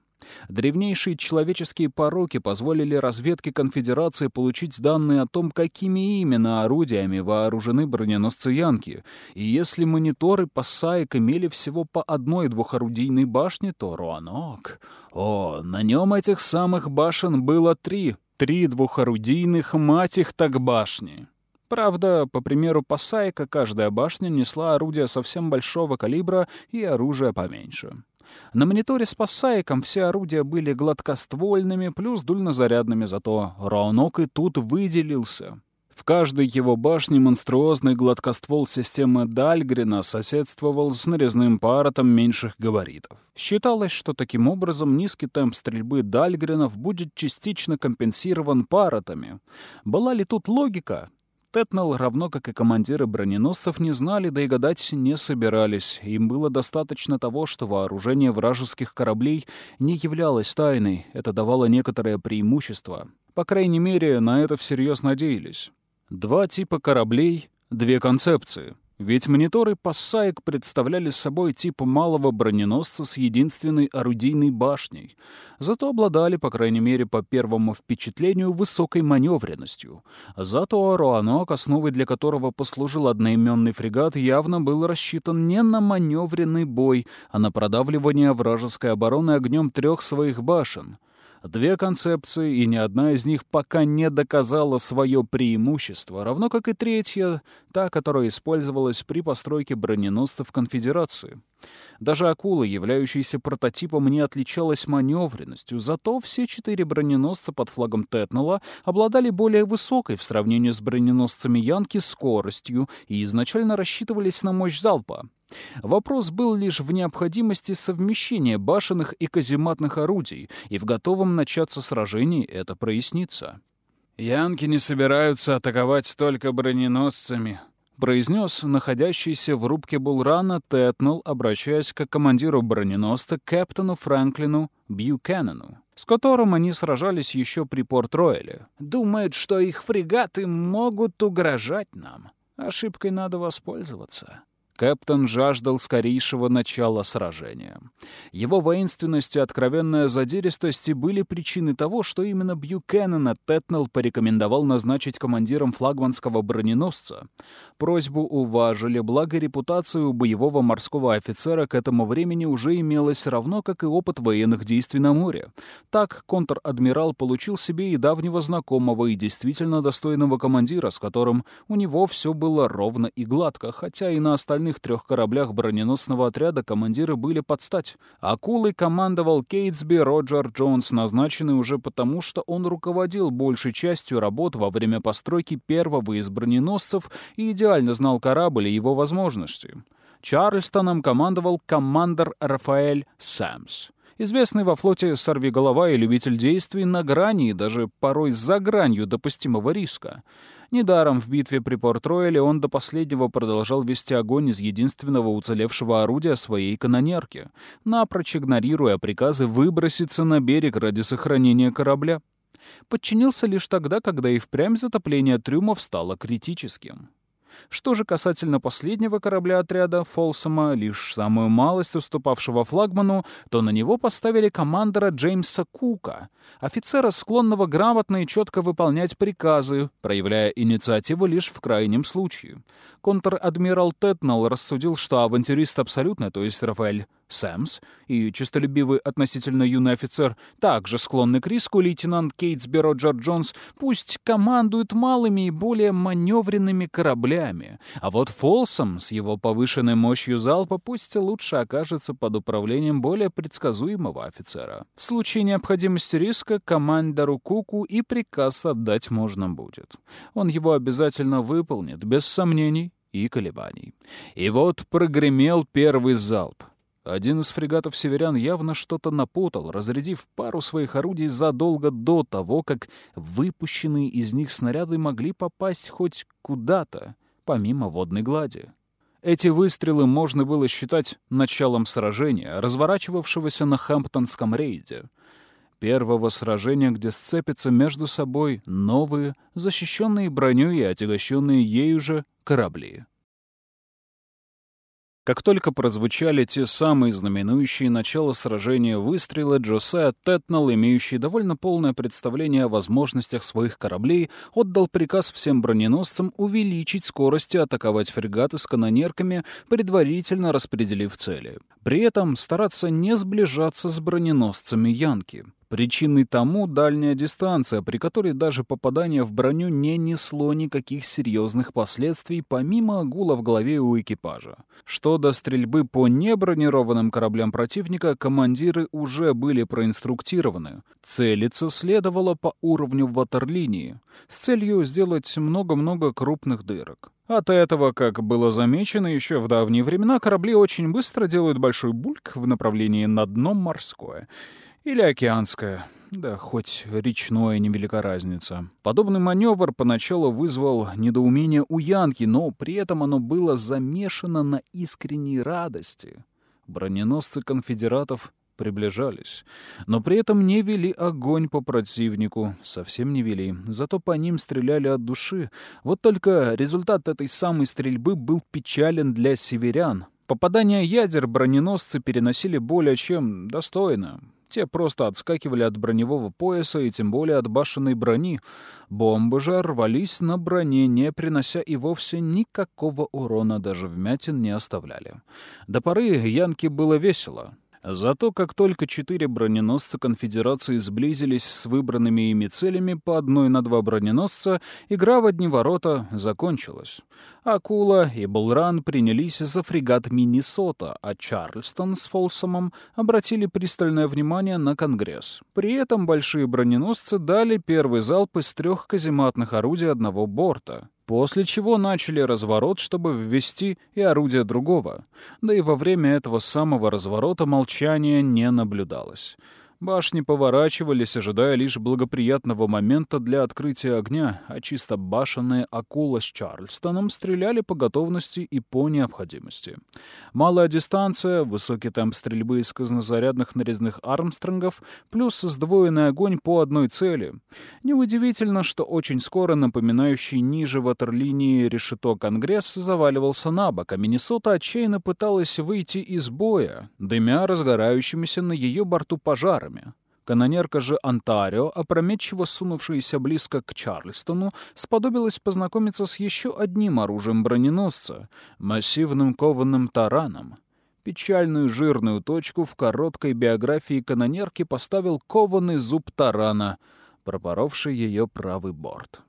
Древнейшие человеческие пороки позволили разведке конфедерации получить данные о том, какими именно орудиями вооружены броненосцы Янки. И если мониторы Пассаек имели всего по одной двухорудийной башне, то Руанок... О, на нем этих самых башен было три — три двухорудийных, мать их так башни. Правда, по примеру Пасайка, каждая башня несла орудия совсем большого калибра и оружие поменьше. На мониторе с Пассайком все орудия были гладкоствольными, плюс дульнозарядными, зато Раунок и тут выделился. В каждой его башне монструозный гладкоствол системы Дальгрена соседствовал с нарезным паротом меньших габаритов. Считалось, что таким образом низкий темп стрельбы Дальгренов будет частично компенсирован паротами. Была ли тут логика? Тетнелл, равно как и командиры броненосцев, не знали, да и гадать не собирались. Им было достаточно того, что вооружение вражеских кораблей не являлось тайной. Это давало некоторое преимущество. По крайней мере, на это всерьез надеялись. Два типа кораблей, две концепции. Ведь мониторы Пассаек представляли собой тип малого броненосца с единственной орудийной башней, зато обладали, по крайней мере, по первому впечатлению, высокой маневренностью. Зато Роанок, основой для которого послужил одноименный фрегат, явно был рассчитан не на маневренный бой, а на продавливание вражеской обороны огнем трех своих башен — Две концепции, и ни одна из них пока не доказала свое преимущество, равно как и третья, та, которая использовалась при постройке броненосцев Конфедерации. Даже «Акула», являющаяся прототипом, не отличалась маневренностью, зато все четыре броненосца под флагом Тетнелла обладали более высокой в сравнении с броненосцами Янки скоростью и изначально рассчитывались на мощь залпа. Вопрос был лишь в необходимости совмещения башенных и казематных орудий, и в готовом начаться сражении это прояснится. «Янки не собираются атаковать только броненосцами», — произнес находящийся в рубке Булрана Тетнелл, обращаясь к командиру броненосца капитану Франклину Бьюкеннену, с которым они сражались еще при Порт-Ройле. «Думают, что их фрегаты могут угрожать нам. Ошибкой надо воспользоваться». Кэптон жаждал скорейшего начала сражения. Его воинственность и откровенная задиристость были причиной того, что именно Бьюкеннена Тетнелл порекомендовал назначить командиром флагманского броненосца. Просьбу уважили, благо репутация боевого морского офицера к этому времени уже имелась равно, как и опыт военных действий на море. Так контр-адмирал получил себе и давнего знакомого, и действительно достойного командира, с которым у него все было ровно и гладко, хотя и на остальных остальных трех кораблях броненосного отряда командиры были под стать. Акулой командовал Кейтсби Роджер Джонс, назначенный уже потому, что он руководил большей частью работ во время постройки первого из броненосцев и идеально знал корабль и его возможности. Чарльстоном командовал командор Рафаэль Сэмс известный во флоте сорвиголова и любитель действий на грани и даже порой за гранью допустимого риска. Недаром в битве при Порт-Ройле он до последнего продолжал вести огонь из единственного уцелевшего орудия своей канонерки, напрочь игнорируя приказы выброситься на берег ради сохранения корабля. Подчинился лишь тогда, когда и впрямь затопление трюмов стало критическим. Что же касательно последнего корабля отряда Фолсома, лишь самую малость уступавшего флагману, то на него поставили командора Джеймса Кука, офицера, склонного грамотно и четко выполнять приказы, проявляя инициативу лишь в крайнем случае. Контр-адмирал Тетнелл рассудил, что авантюрист абсолютно, то есть Рафаэль Сэмс и честолюбивый относительно юный офицер, также склонный к риску, лейтенант Кейтсби Роджер Джонс, пусть командует малыми и более маневренными кораблями, а вот Фолсом с его повышенной мощью залпа пусть лучше окажется под управлением более предсказуемого офицера. В случае необходимости риска командору Куку и приказ отдать можно будет. Он его обязательно выполнит, без сомнений и колебаний. И вот прогремел первый залп. Один из фрегатов «Северян» явно что-то напутал, разрядив пару своих орудий задолго до того, как выпущенные из них снаряды могли попасть хоть куда-то, помимо водной глади. Эти выстрелы можно было считать началом сражения, разворачивавшегося на Хэмптонском рейде. Первого сражения, где сцепятся между собой новые, защищенные броней и отягощенные ею же корабли. Как только прозвучали те самые знаменующие начало сражения выстрелы, Джосея Тетнелл, имеющий довольно полное представление о возможностях своих кораблей, отдал приказ всем броненосцам увеличить скорость и атаковать фрегаты с канонерками, предварительно распределив цели. При этом стараться не сближаться с броненосцами Янки. Причиной тому дальняя дистанция, при которой даже попадание в броню не несло никаких серьезных последствий, помимо гула в голове у экипажа. Что до стрельбы по небронированным кораблям противника, командиры уже были проинструктированы. Целиться следовало по уровню ватерлинии, с целью сделать много-много крупных дырок. От этого, как было замечено еще в давние времена, корабли очень быстро делают большой бульк в направлении на дно морское — или океанское. Да, хоть речное, невелика разница. Подобный маневр поначалу вызвал недоумение у Янки, но при этом оно было замешано на искренней радости. Броненосцы конфедератов приближались, но при этом не вели огонь по противнику, совсем не вели, зато по ним стреляли от души. Вот только результат этой самой стрельбы был печален для северян. Попадания ядер броненосцы переносили более чем достойно. Те просто отскакивали от броневого пояса и тем более от башенной брони. Бомбы же рвались на броне, не принося и вовсе никакого урона, даже вмятин не оставляли. До поры Янке было весело. Зато как только четыре броненосца конфедерации сблизились с выбранными ими целями по одной на два броненосца, игра в одни ворота закончилась. Акула и Булран принялись за фрегат Миннесота, а Чарльстон с Фолсомом обратили пристальное внимание на Конгресс. При этом большие броненосцы дали первый залп из трех казематных орудий одного борта после чего начали разворот, чтобы ввести и орудие другого. Да и во время этого самого разворота молчания не наблюдалось. Башни поворачивались, ожидая лишь благоприятного момента для открытия огня, а чисто башенные акула с Чарльстоном стреляли по готовности и по необходимости. Малая дистанция, высокий темп стрельбы из казнозарядных нарезных армстронгов, плюс сдвоенный огонь по одной цели. Неудивительно, что очень скоро напоминающий ниже ватерлинии решето Конгресс заваливался на бок, а Миннесота отчаянно пыталась выйти из боя, дымя разгорающимися на ее борту пожарами ударами. Канонерка же Онтарио, опрометчиво сунувшаяся близко к Чарльстону, сподобилась познакомиться с еще одним оружием броненосца — массивным кованым тараном. Печальную жирную точку в короткой биографии канонерки поставил кованый зуб тарана, пропоровший ее правый борт.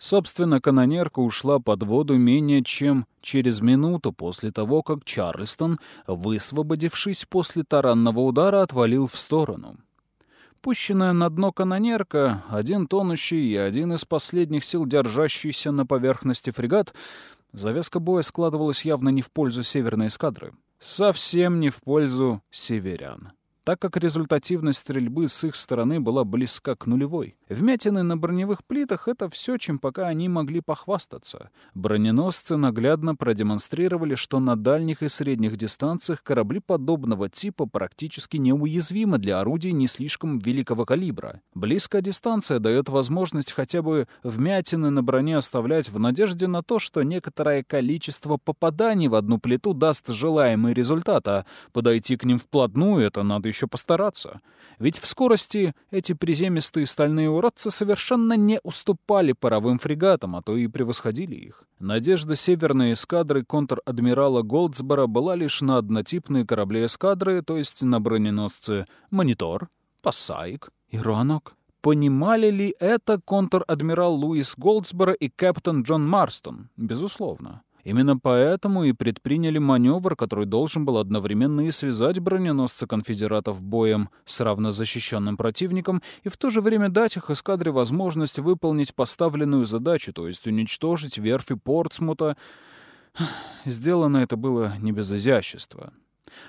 Собственно, канонерка ушла под воду менее чем через минуту после того, как Чарльстон, высвободившись после таранного удара, отвалил в сторону. Пущенная на дно канонерка, один тонущий и один из последних сил держащийся на поверхности фрегат, завязка боя складывалась явно не в пользу северной эскадры. Совсем не в пользу северян так как результативность стрельбы с их стороны была близка к нулевой. Вмятины на броневых плитах — это все, чем пока они могли похвастаться. Броненосцы наглядно продемонстрировали, что на дальних и средних дистанциях корабли подобного типа практически неуязвимы для орудий не слишком великого калибра. Близкая дистанция дает возможность хотя бы вмятины на броне оставлять в надежде на то, что некоторое количество попаданий в одну плиту даст желаемый результат, а подойти к ним вплотную — это надо еще постараться. Ведь в скорости эти приземистые стальные уродцы совершенно не уступали паровым фрегатам, а то и превосходили их. Надежда северной эскадры контр-адмирала Голдсбора была лишь на однотипные корабли эскадры, то есть на броненосцы «Монитор», «Пассайк» и «Ронок». Понимали ли это контр-адмирал Луис Голдсборо и капитан Джон Марстон? Безусловно. Именно поэтому и предприняли маневр, который должен был одновременно и связать броненосцы конфедератов боем с равнозащищенным противником и в то же время дать их эскадре возможность выполнить поставленную задачу, то есть уничтожить верфи Портсмута. Сделано это было не без изящества.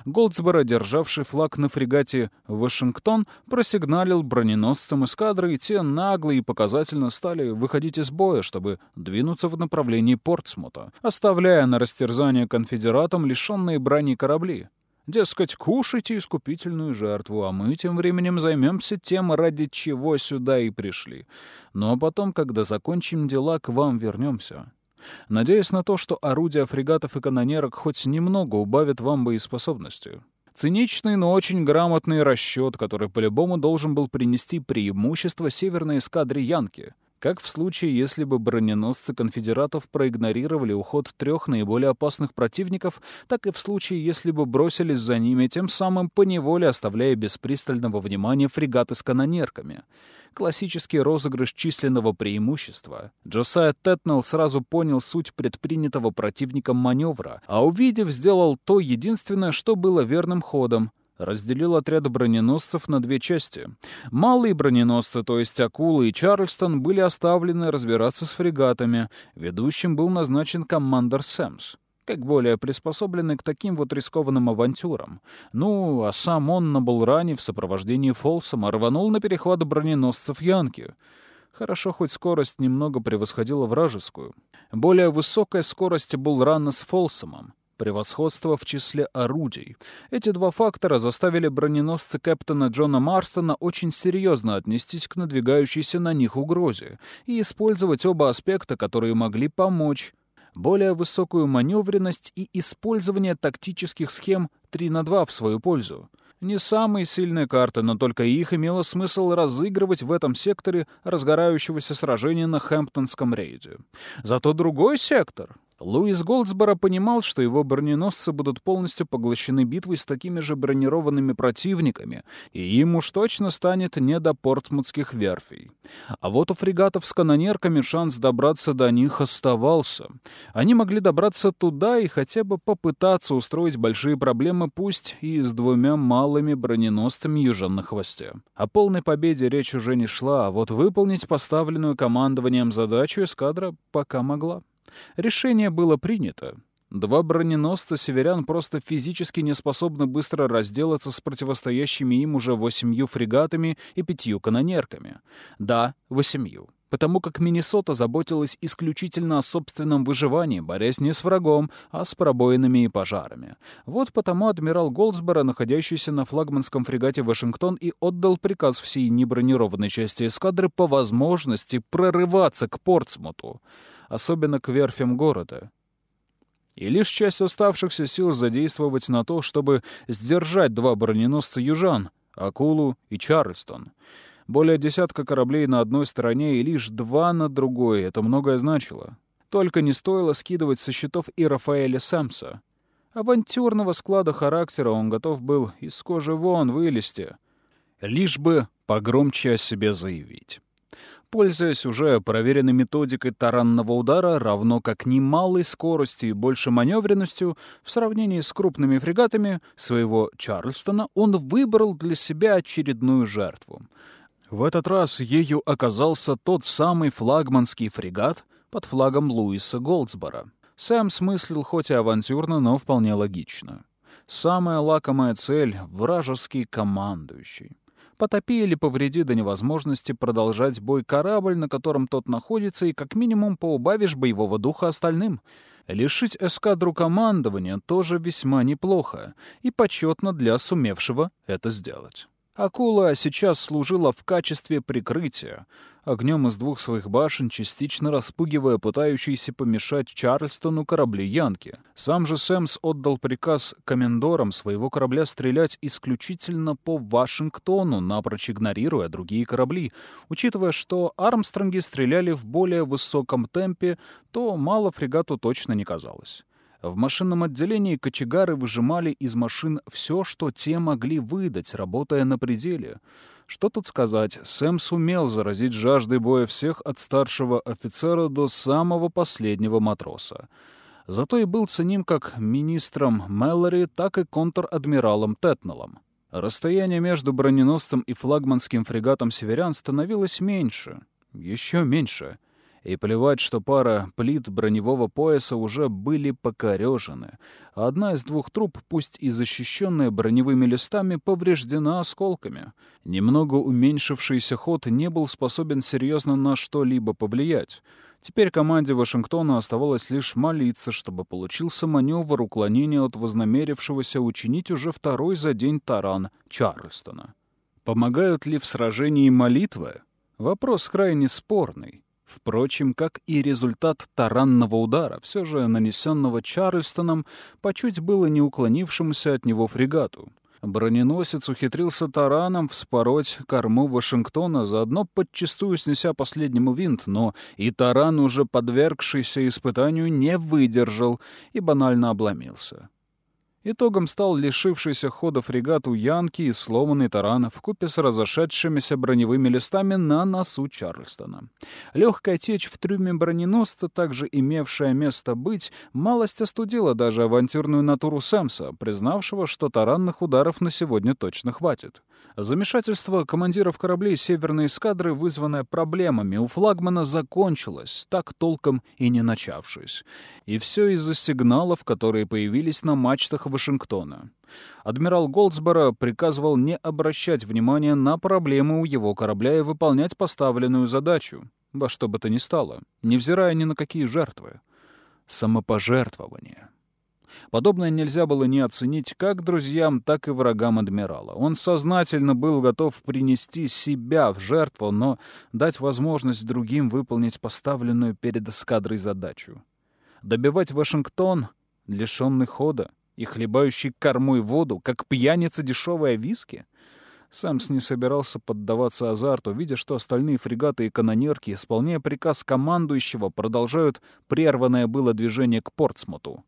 Голдсборо, державший флаг на фрегате «Вашингтон», просигналил броненосцам эскадры, и те нагло и показательно стали выходить из боя, чтобы двинуться в направлении Портсмута, оставляя на растерзание конфедератам лишенные брони корабли. Дескать, кушайте искупительную жертву, а мы тем временем займемся тем, ради чего сюда и пришли. Ну а потом, когда закончим дела, к вам вернемся надеясь на то, что орудия фрегатов и канонерок хоть немного убавят вам боеспособности. Циничный, но очень грамотный расчет, который по-любому должен был принести преимущество северной эскадре Янки, как в случае, если бы броненосцы конфедератов проигнорировали уход трех наиболее опасных противников, так и в случае, если бы бросились за ними, тем самым поневоле оставляя без пристального внимания фрегаты с канонерками — классический розыгрыш численного преимущества. Джосайя Тетнелл сразу понял суть предпринятого противником маневра, а увидев, сделал то единственное, что было верным ходом разделил отряд броненосцев на две части. Малые броненосцы, то есть Акула и Чарльстон, были оставлены разбираться с фрегатами. Ведущим был назначен командор Сэмс как более приспособленный к таким вот рискованным авантюрам. Ну, а сам он на Булране в сопровождении Фолсома рванул на перехват броненосцев Янки. Хорошо, хоть скорость немного превосходила вражескую. Более высокая скорость Булрана с Фолсомом. Превосходство в числе орудий. Эти два фактора заставили броненосцы капитана Джона Марстона очень серьезно отнестись к надвигающейся на них угрозе и использовать оба аспекта, которые могли помочь более высокую маневренность и использование тактических схем 3 на 2 в свою пользу. Не самые сильные карты, но только их имело смысл разыгрывать в этом секторе разгорающегося сражения на Хэмптонском рейде. Зато другой сектор Луис Голдсборо понимал, что его броненосцы будут полностью поглощены битвой с такими же бронированными противниками, и им уж точно станет не до портсмутских верфей. А вот у фрегатов с канонерками шанс добраться до них оставался. Они могли добраться туда и хотя бы попытаться устроить большие проблемы, пусть и с двумя малыми броненосцами южан на хвосте. О полной победе речь уже не шла, а вот выполнить поставленную командованием задачу эскадра пока могла. Решение было принято. Два броненосца северян просто физически не способны быстро разделаться с противостоящими им уже восемью фрегатами и пятью канонерками. Да, восемью. Потому как Миннесота заботилась исключительно о собственном выживании, борясь не с врагом, а с пробоинами и пожарами. Вот потому адмирал Голдсборо, находящийся на флагманском фрегате «Вашингтон», и отдал приказ всей небронированной части эскадры по возможности прорываться к Портсмуту особенно к верфям города. И лишь часть оставшихся сил задействовать на то, чтобы сдержать два броненосца южан — Акулу и Чарльстон. Более десятка кораблей на одной стороне и лишь два на другой — это многое значило. Только не стоило скидывать со счетов и Рафаэля Сэмса. Авантюрного склада характера он готов был из кожи вон вылезти, лишь бы погромче о себе заявить. Пользуясь уже проверенной методикой таранного удара, равно как немалой скоростью и больше маневренностью, в сравнении с крупными фрегатами своего Чарльстона, он выбрал для себя очередную жертву. В этот раз ею оказался тот самый флагманский фрегат под флагом Луиса Голдсбора. Сэм смыслил хоть и авантюрно, но вполне логично. Самая лакомая цель — вражеский командующий. Потопи или повреди до невозможности продолжать бой корабль, на котором тот находится, и как минимум поубавишь боевого духа остальным. Лишить эскадру командования тоже весьма неплохо и почетно для сумевшего это сделать. Акула сейчас служила в качестве прикрытия, огнем из двух своих башен, частично распугивая пытающиеся помешать Чарльстону корабли Янки. Сам же Сэмс отдал приказ комендорам своего корабля стрелять исключительно по Вашингтону, напрочь игнорируя другие корабли. Учитывая, что Армстронги стреляли в более высоком темпе, то мало фрегату точно не казалось. В машинном отделении кочегары выжимали из машин все, что те могли выдать, работая на пределе. Что тут сказать, Сэм сумел заразить жаждой боя всех от старшего офицера до самого последнего матроса. Зато и был ценим как министром Мэллори, так и контр-адмиралом Тетнеллом. Расстояние между броненосцем и флагманским фрегатом «Северян» становилось меньше, еще меньше — и плевать, что пара плит броневого пояса уже были покорежены. Одна из двух труб, пусть и защищенная броневыми листами, повреждена осколками. Немного уменьшившийся ход не был способен серьезно на что-либо повлиять. Теперь команде Вашингтона оставалось лишь молиться, чтобы получился маневр уклонения от вознамерившегося учинить уже второй за день таран Чарльстона. Помогают ли в сражении молитвы? Вопрос крайне спорный. Впрочем, как и результат таранного удара, все же нанесенного Чарльстоном по чуть было не уклонившемуся от него фрегату. Броненосец ухитрился тараном вспороть корму Вашингтона, заодно подчистую снеся последнему винт, но и таран, уже подвергшийся испытанию, не выдержал и банально обломился. Итогом стал лишившийся хода фрегат у Янки и сломанный таран вкупе с разошедшимися броневыми листами на носу Чарльстона. Легкая течь в трюме броненосца, также имевшая место быть, малость остудила даже авантюрную натуру Сэмса, признавшего, что таранных ударов на сегодня точно хватит. Замешательство командиров кораблей северной эскадры, вызванное проблемами у флагмана, закончилось, так толком и не начавшись. И все из-за сигналов, которые появились на мачтах Вашингтона. Адмирал Голдсборо приказывал не обращать внимания на проблемы у его корабля и выполнять поставленную задачу, во что бы то ни стало, невзирая ни на какие жертвы. Самопожертвование. Подобное нельзя было не оценить как друзьям, так и врагам адмирала. Он сознательно был готов принести себя в жертву, но дать возможность другим выполнить поставленную перед эскадрой задачу. Добивать Вашингтон, лишенный хода и хлебающий кормой воду, как пьяница дешевая виски? Сэмс не собирался поддаваться азарту, видя, что остальные фрегаты и канонерки, исполняя приказ командующего, продолжают прерванное было движение к Портсмуту.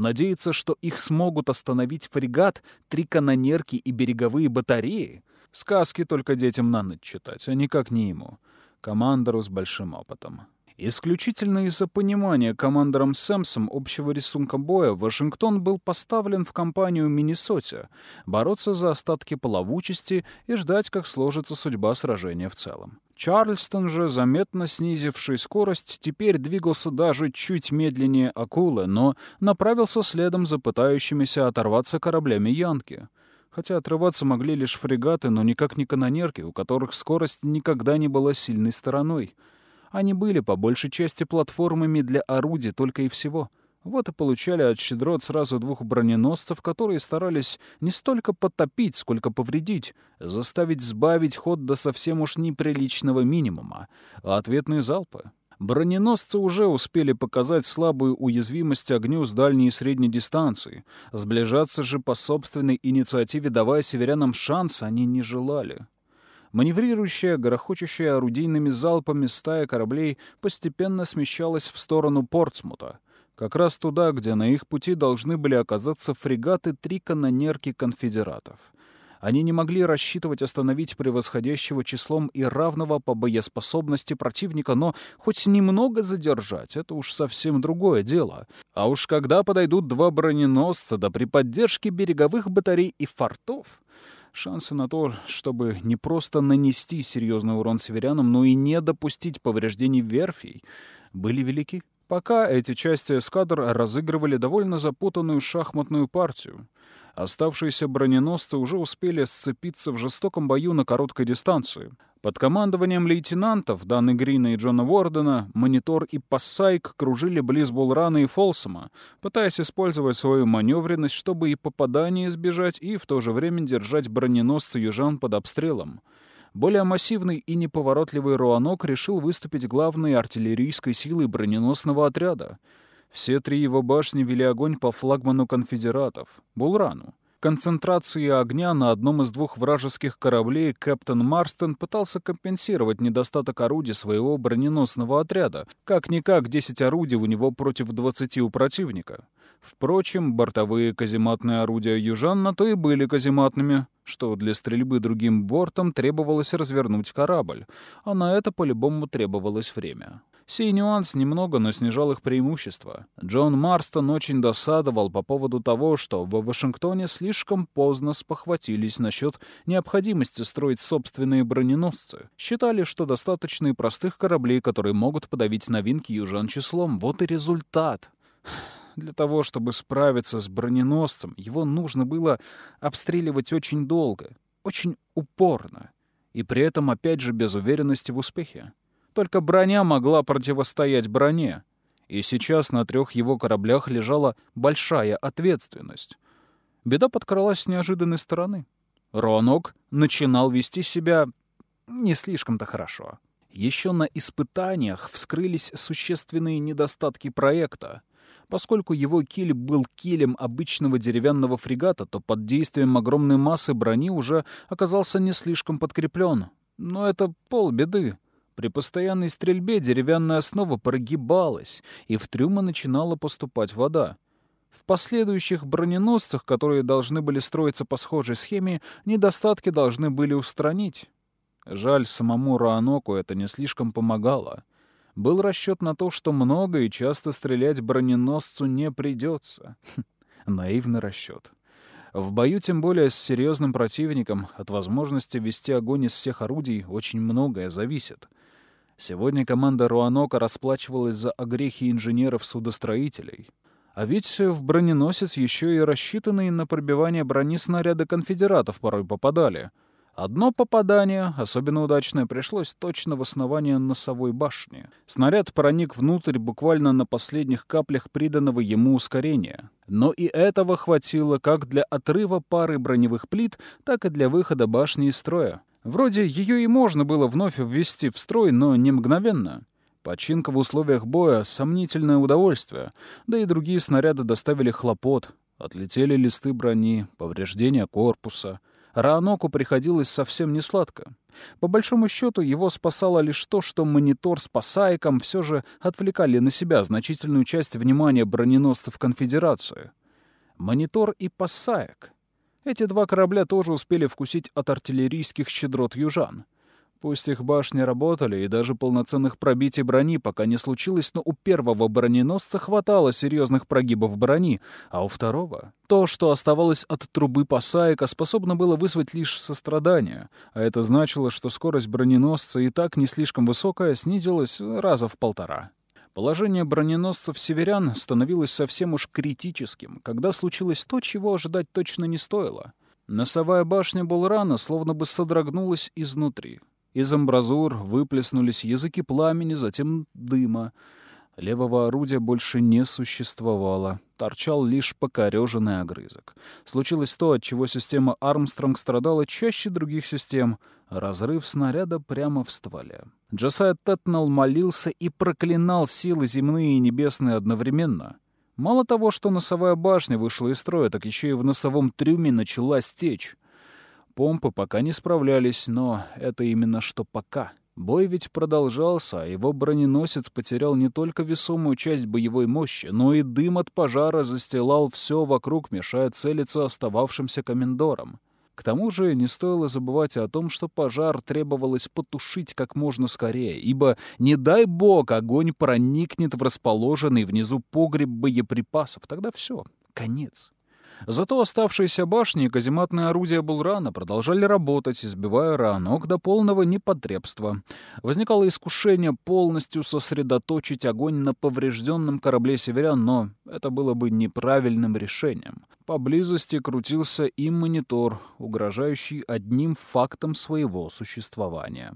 Надеяться, что их смогут остановить фрегат, три канонерки и береговые батареи? Сказки только детям на ночь читать, а никак не ему. Командору с большим опытом. Исключительно из-за понимания командором Сэмсом общего рисунка боя Вашингтон был поставлен в компанию Миннесоте бороться за остатки плавучести и ждать, как сложится судьба сражения в целом. Чарльстон же, заметно снизивший скорость, теперь двигался даже чуть медленнее акулы, но направился следом за пытающимися оторваться кораблями Янки. Хотя отрываться могли лишь фрегаты, но никак не канонерки, у которых скорость никогда не была сильной стороной — они были по большей части платформами для орудий только и всего. Вот и получали от щедрот сразу двух броненосцев, которые старались не столько потопить, сколько повредить, заставить сбавить ход до совсем уж неприличного минимума, а ответные залпы. Броненосцы уже успели показать слабую уязвимость огню с дальней и средней дистанции. Сближаться же по собственной инициативе, давая северянам шанс, они не желали. Маневрирующая, грохочущая орудийными залпами стая кораблей постепенно смещалась в сторону Портсмута, как раз туда, где на их пути должны были оказаться фрегаты три канонерки конфедератов. Они не могли рассчитывать остановить превосходящего числом и равного по боеспособности противника, но хоть немного задержать — это уж совсем другое дело. А уж когда подойдут два броненосца, да при поддержке береговых батарей и фортов, шансы на то, чтобы не просто нанести серьезный урон северянам, но и не допустить повреждений верфей, были велики. Пока эти части эскадр разыгрывали довольно запутанную шахматную партию. Оставшиеся броненосцы уже успели сцепиться в жестоком бою на короткой дистанции. Под командованием лейтенантов Даны Грина и Джона Уордена Монитор и Пассайк кружили близ Булрана и Фолсома, пытаясь использовать свою маневренность, чтобы и попадания избежать, и в то же время держать броненосцы южан под обстрелом. Более массивный и неповоротливый Руанок решил выступить главной артиллерийской силой броненосного отряда. Все три его башни вели огонь по флагману конфедератов — Булрану. Концентрацией огня на одном из двух вражеских кораблей капитан Марстон пытался компенсировать недостаток орудий своего броненосного отряда. Как-никак 10 орудий у него против 20 у противника. Впрочем, бортовые казематные орудия южан на то и были казематными, что для стрельбы другим бортом требовалось развернуть корабль, а на это по-любому требовалось время. Сей нюанс немного, но снижал их преимущество. Джон Марстон очень досадовал по поводу того, что в Вашингтоне слишком поздно спохватились насчет необходимости строить собственные броненосцы. Считали, что достаточно и простых кораблей, которые могут подавить новинки южан числом. Вот и результат. Для того, чтобы справиться с броненосцем, его нужно было обстреливать очень долго, очень упорно, и при этом опять же без уверенности в успехе. Только броня могла противостоять броне. И сейчас на трех его кораблях лежала большая ответственность. Беда подкралась с неожиданной стороны. Ронок начинал вести себя не слишком-то хорошо. Еще на испытаниях вскрылись существенные недостатки проекта. Поскольку его киль был килем обычного деревянного фрегата, то под действием огромной массы брони уже оказался не слишком подкреплен. Но это полбеды. При постоянной стрельбе деревянная основа прогибалась, и в трюмы начинала поступать вода. В последующих броненосцах, которые должны были строиться по схожей схеме, недостатки должны были устранить. Жаль, самому Рааноку это не слишком помогало. Был расчет на то, что много и часто стрелять броненосцу не придется. Наивный расчет. В бою, тем более с серьезным противником, от возможности вести огонь из всех орудий очень многое зависит — Сегодня команда Руанока расплачивалась за огрехи инженеров-судостроителей. А ведь в броненосец еще и рассчитанные на пробивание брони снаряды конфедератов порой попадали. Одно попадание, особенно удачное, пришлось точно в основание носовой башни. Снаряд проник внутрь буквально на последних каплях приданного ему ускорения. Но и этого хватило как для отрыва пары броневых плит, так и для выхода башни из строя. Вроде ее и можно было вновь ввести в строй, но не мгновенно. Починка в условиях боя — сомнительное удовольствие, да и другие снаряды доставили хлопот. Отлетели листы брони, повреждения корпуса. Рааноку приходилось совсем не сладко. По большому счету, его спасало лишь то, что монитор с пасаиком все же отвлекали на себя значительную часть внимания броненосцев Конфедерации. Монитор и пасаек — эти два корабля тоже успели вкусить от артиллерийских щедрот южан. Пусть их башни работали, и даже полноценных пробитий брони пока не случилось, но у первого броненосца хватало серьезных прогибов брони, а у второго... То, что оставалось от трубы Пасаика, способно было вызвать лишь сострадание, а это значило, что скорость броненосца и так не слишком высокая снизилась раза в полтора. Положение броненосцев северян становилось совсем уж критическим, когда случилось то, чего ожидать точно не стоило. Носовая башня Булрана словно бы содрогнулась изнутри. Из амбразур выплеснулись языки пламени, затем дыма. Левого орудия больше не существовало. Торчал лишь покореженный огрызок. Случилось то, от чего система Армстронг страдала чаще других систем — Разрыв снаряда прямо в стволе. Джосайя Тетнал молился и проклинал силы земные и небесные одновременно. Мало того, что носовая башня вышла из строя, так еще и в носовом трюме начала течь. Помпы пока не справлялись, но это именно что пока. Бой ведь продолжался, а его броненосец потерял не только весомую часть боевой мощи, но и дым от пожара застилал все вокруг, мешая целиться остававшимся комендорам. К тому же не стоило забывать о том, что пожар требовалось потушить как можно скорее, ибо, не дай бог, огонь проникнет в расположенный внизу погреб боеприпасов. Тогда все, конец. Зато оставшиеся башни и казематные орудия Булрана продолжали работать, избивая ранок до полного непотребства. Возникало искушение полностью сосредоточить огонь на поврежденном корабле «Северян», но это было бы неправильным решением. Поблизости крутился и монитор, угрожающий одним фактом своего существования.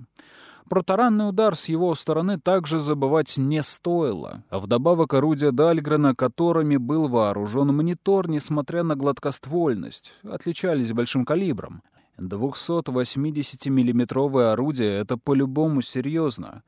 Про таранный удар с его стороны также забывать не стоило. А вдобавок орудия Дальгрена, которыми был вооружен монитор, несмотря на гладкоствольность, отличались большим калибром. 280 миллиметровое орудие — это по-любому серьезно.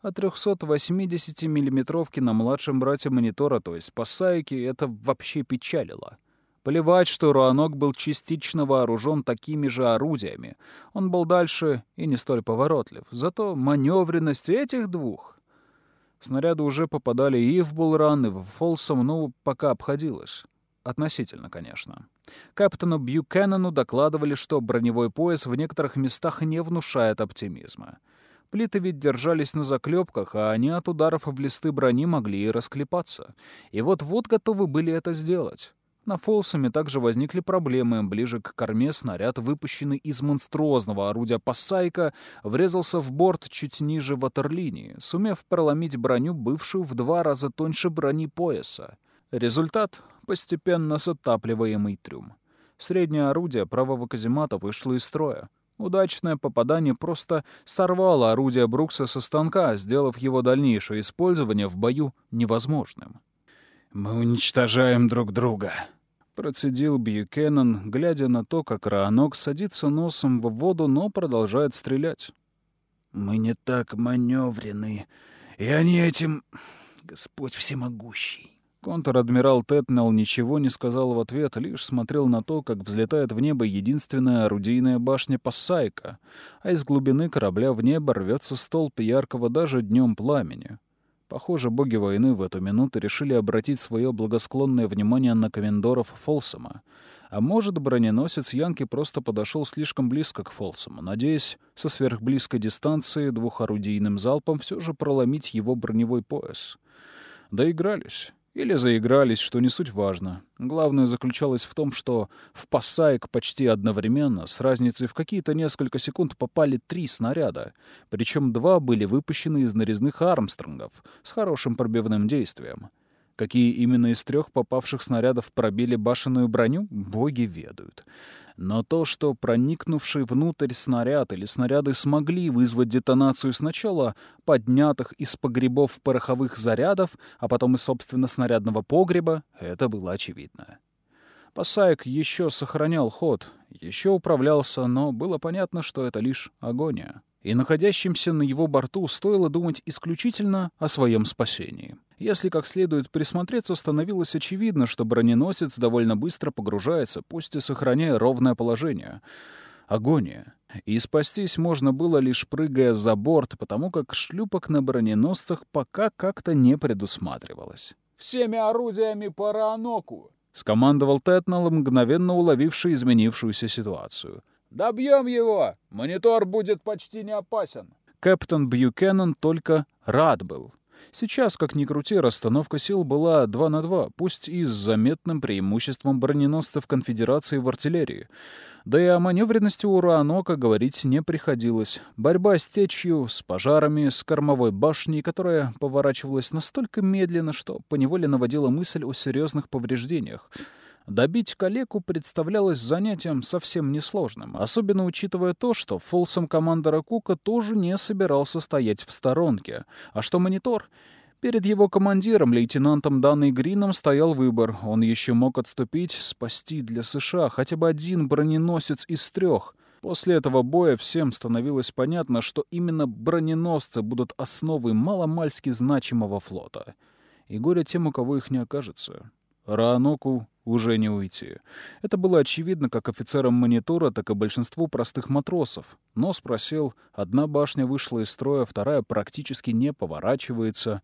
А 380 миллиметровки на младшем брате монитора, то есть по сайке, это вообще печалило. Плевать, что Руанок был частично вооружен такими же орудиями. Он был дальше и не столь поворотлив. Зато маневренность этих двух... Снаряды уже попадали и в Булран, и в Фолсом, ну, пока обходилось. Относительно, конечно. Капитану Бьюкеннону докладывали, что броневой пояс в некоторых местах не внушает оптимизма. Плиты ведь держались на заклепках, а они от ударов в листы брони могли и расклепаться. И вот-вот готовы были это сделать. На Фолсами также возникли проблемы. Ближе к корме снаряд, выпущенный из монструозного орудия Пассайка, врезался в борт чуть ниже ватерлинии, сумев проломить броню, бывшую в два раза тоньше брони пояса. Результат — постепенно затапливаемый трюм. Среднее орудие правого каземата вышло из строя. Удачное попадание просто сорвало орудие Брукса со станка, сделав его дальнейшее использование в бою невозможным. «Мы уничтожаем друг друга», — процедил Бьюкеннон, глядя на то, как Раанок садится носом в воду, но продолжает стрелять. «Мы не так маневрены, и они этим... Господь всемогущий». Контр-адмирал Тетнелл ничего не сказал в ответ, лишь смотрел на то, как взлетает в небо единственная орудийная башня Пассайка, а из глубины корабля в небо рвется столб яркого даже днем пламени. Похоже, боги войны в эту минуту решили обратить свое благосклонное внимание на комендоров Фолсома. А может, броненосец Янки просто подошел слишком близко к Фолсому, надеясь со сверхблизкой дистанции двухорудийным залпом все же проломить его броневой пояс. Доигрались. Или заигрались, что не суть важно. Главное заключалось в том, что в Пассайк почти одновременно, с разницей в какие-то несколько секунд, попали три снаряда. Причем два были выпущены из нарезных Армстронгов с хорошим пробивным действием. Какие именно из трех попавших снарядов пробили башенную броню, боги ведают. Но то, что проникнувший внутрь снаряд или снаряды смогли вызвать детонацию сначала поднятых из погребов пороховых зарядов, а потом и, собственно, снарядного погреба, это было очевидно. Пасаек еще сохранял ход, еще управлялся, но было понятно, что это лишь агония и находящимся на его борту стоило думать исключительно о своем спасении. Если как следует присмотреться, становилось очевидно, что броненосец довольно быстро погружается, пусть и сохраняя ровное положение. Агония. И спастись можно было лишь прыгая за борт, потому как шлюпок на броненосцах пока как-то не предусматривалось. «Всеми орудиями по Раоноку!» — скомандовал Тетнал, мгновенно уловивший изменившуюся ситуацию. «Добьем его! Монитор будет почти не опасен!» Капитан Бьюкеннон только рад был. Сейчас, как ни крути, расстановка сил была 2 на 2, пусть и с заметным преимуществом броненосцев конфедерации в артиллерии. Да и о маневренности у Руанока говорить не приходилось. Борьба с течью, с пожарами, с кормовой башней, которая поворачивалась настолько медленно, что поневоле наводила мысль о серьезных повреждениях — Добить калеку представлялось занятием совсем несложным, особенно учитывая то, что фолсом командора Кука тоже не собирался стоять в сторонке, а что монитор... Перед его командиром, лейтенантом Данной Грином, стоял выбор. Он еще мог отступить, спасти для США хотя бы один броненосец из трех. После этого боя всем становилось понятно, что именно броненосцы будут основой маломальски значимого флота. И горе тем, у кого их не окажется. Рааноку уже не уйти. Это было очевидно как офицерам монитора, так и большинству простых матросов. Но спросил, одна башня вышла из строя, вторая практически не поворачивается.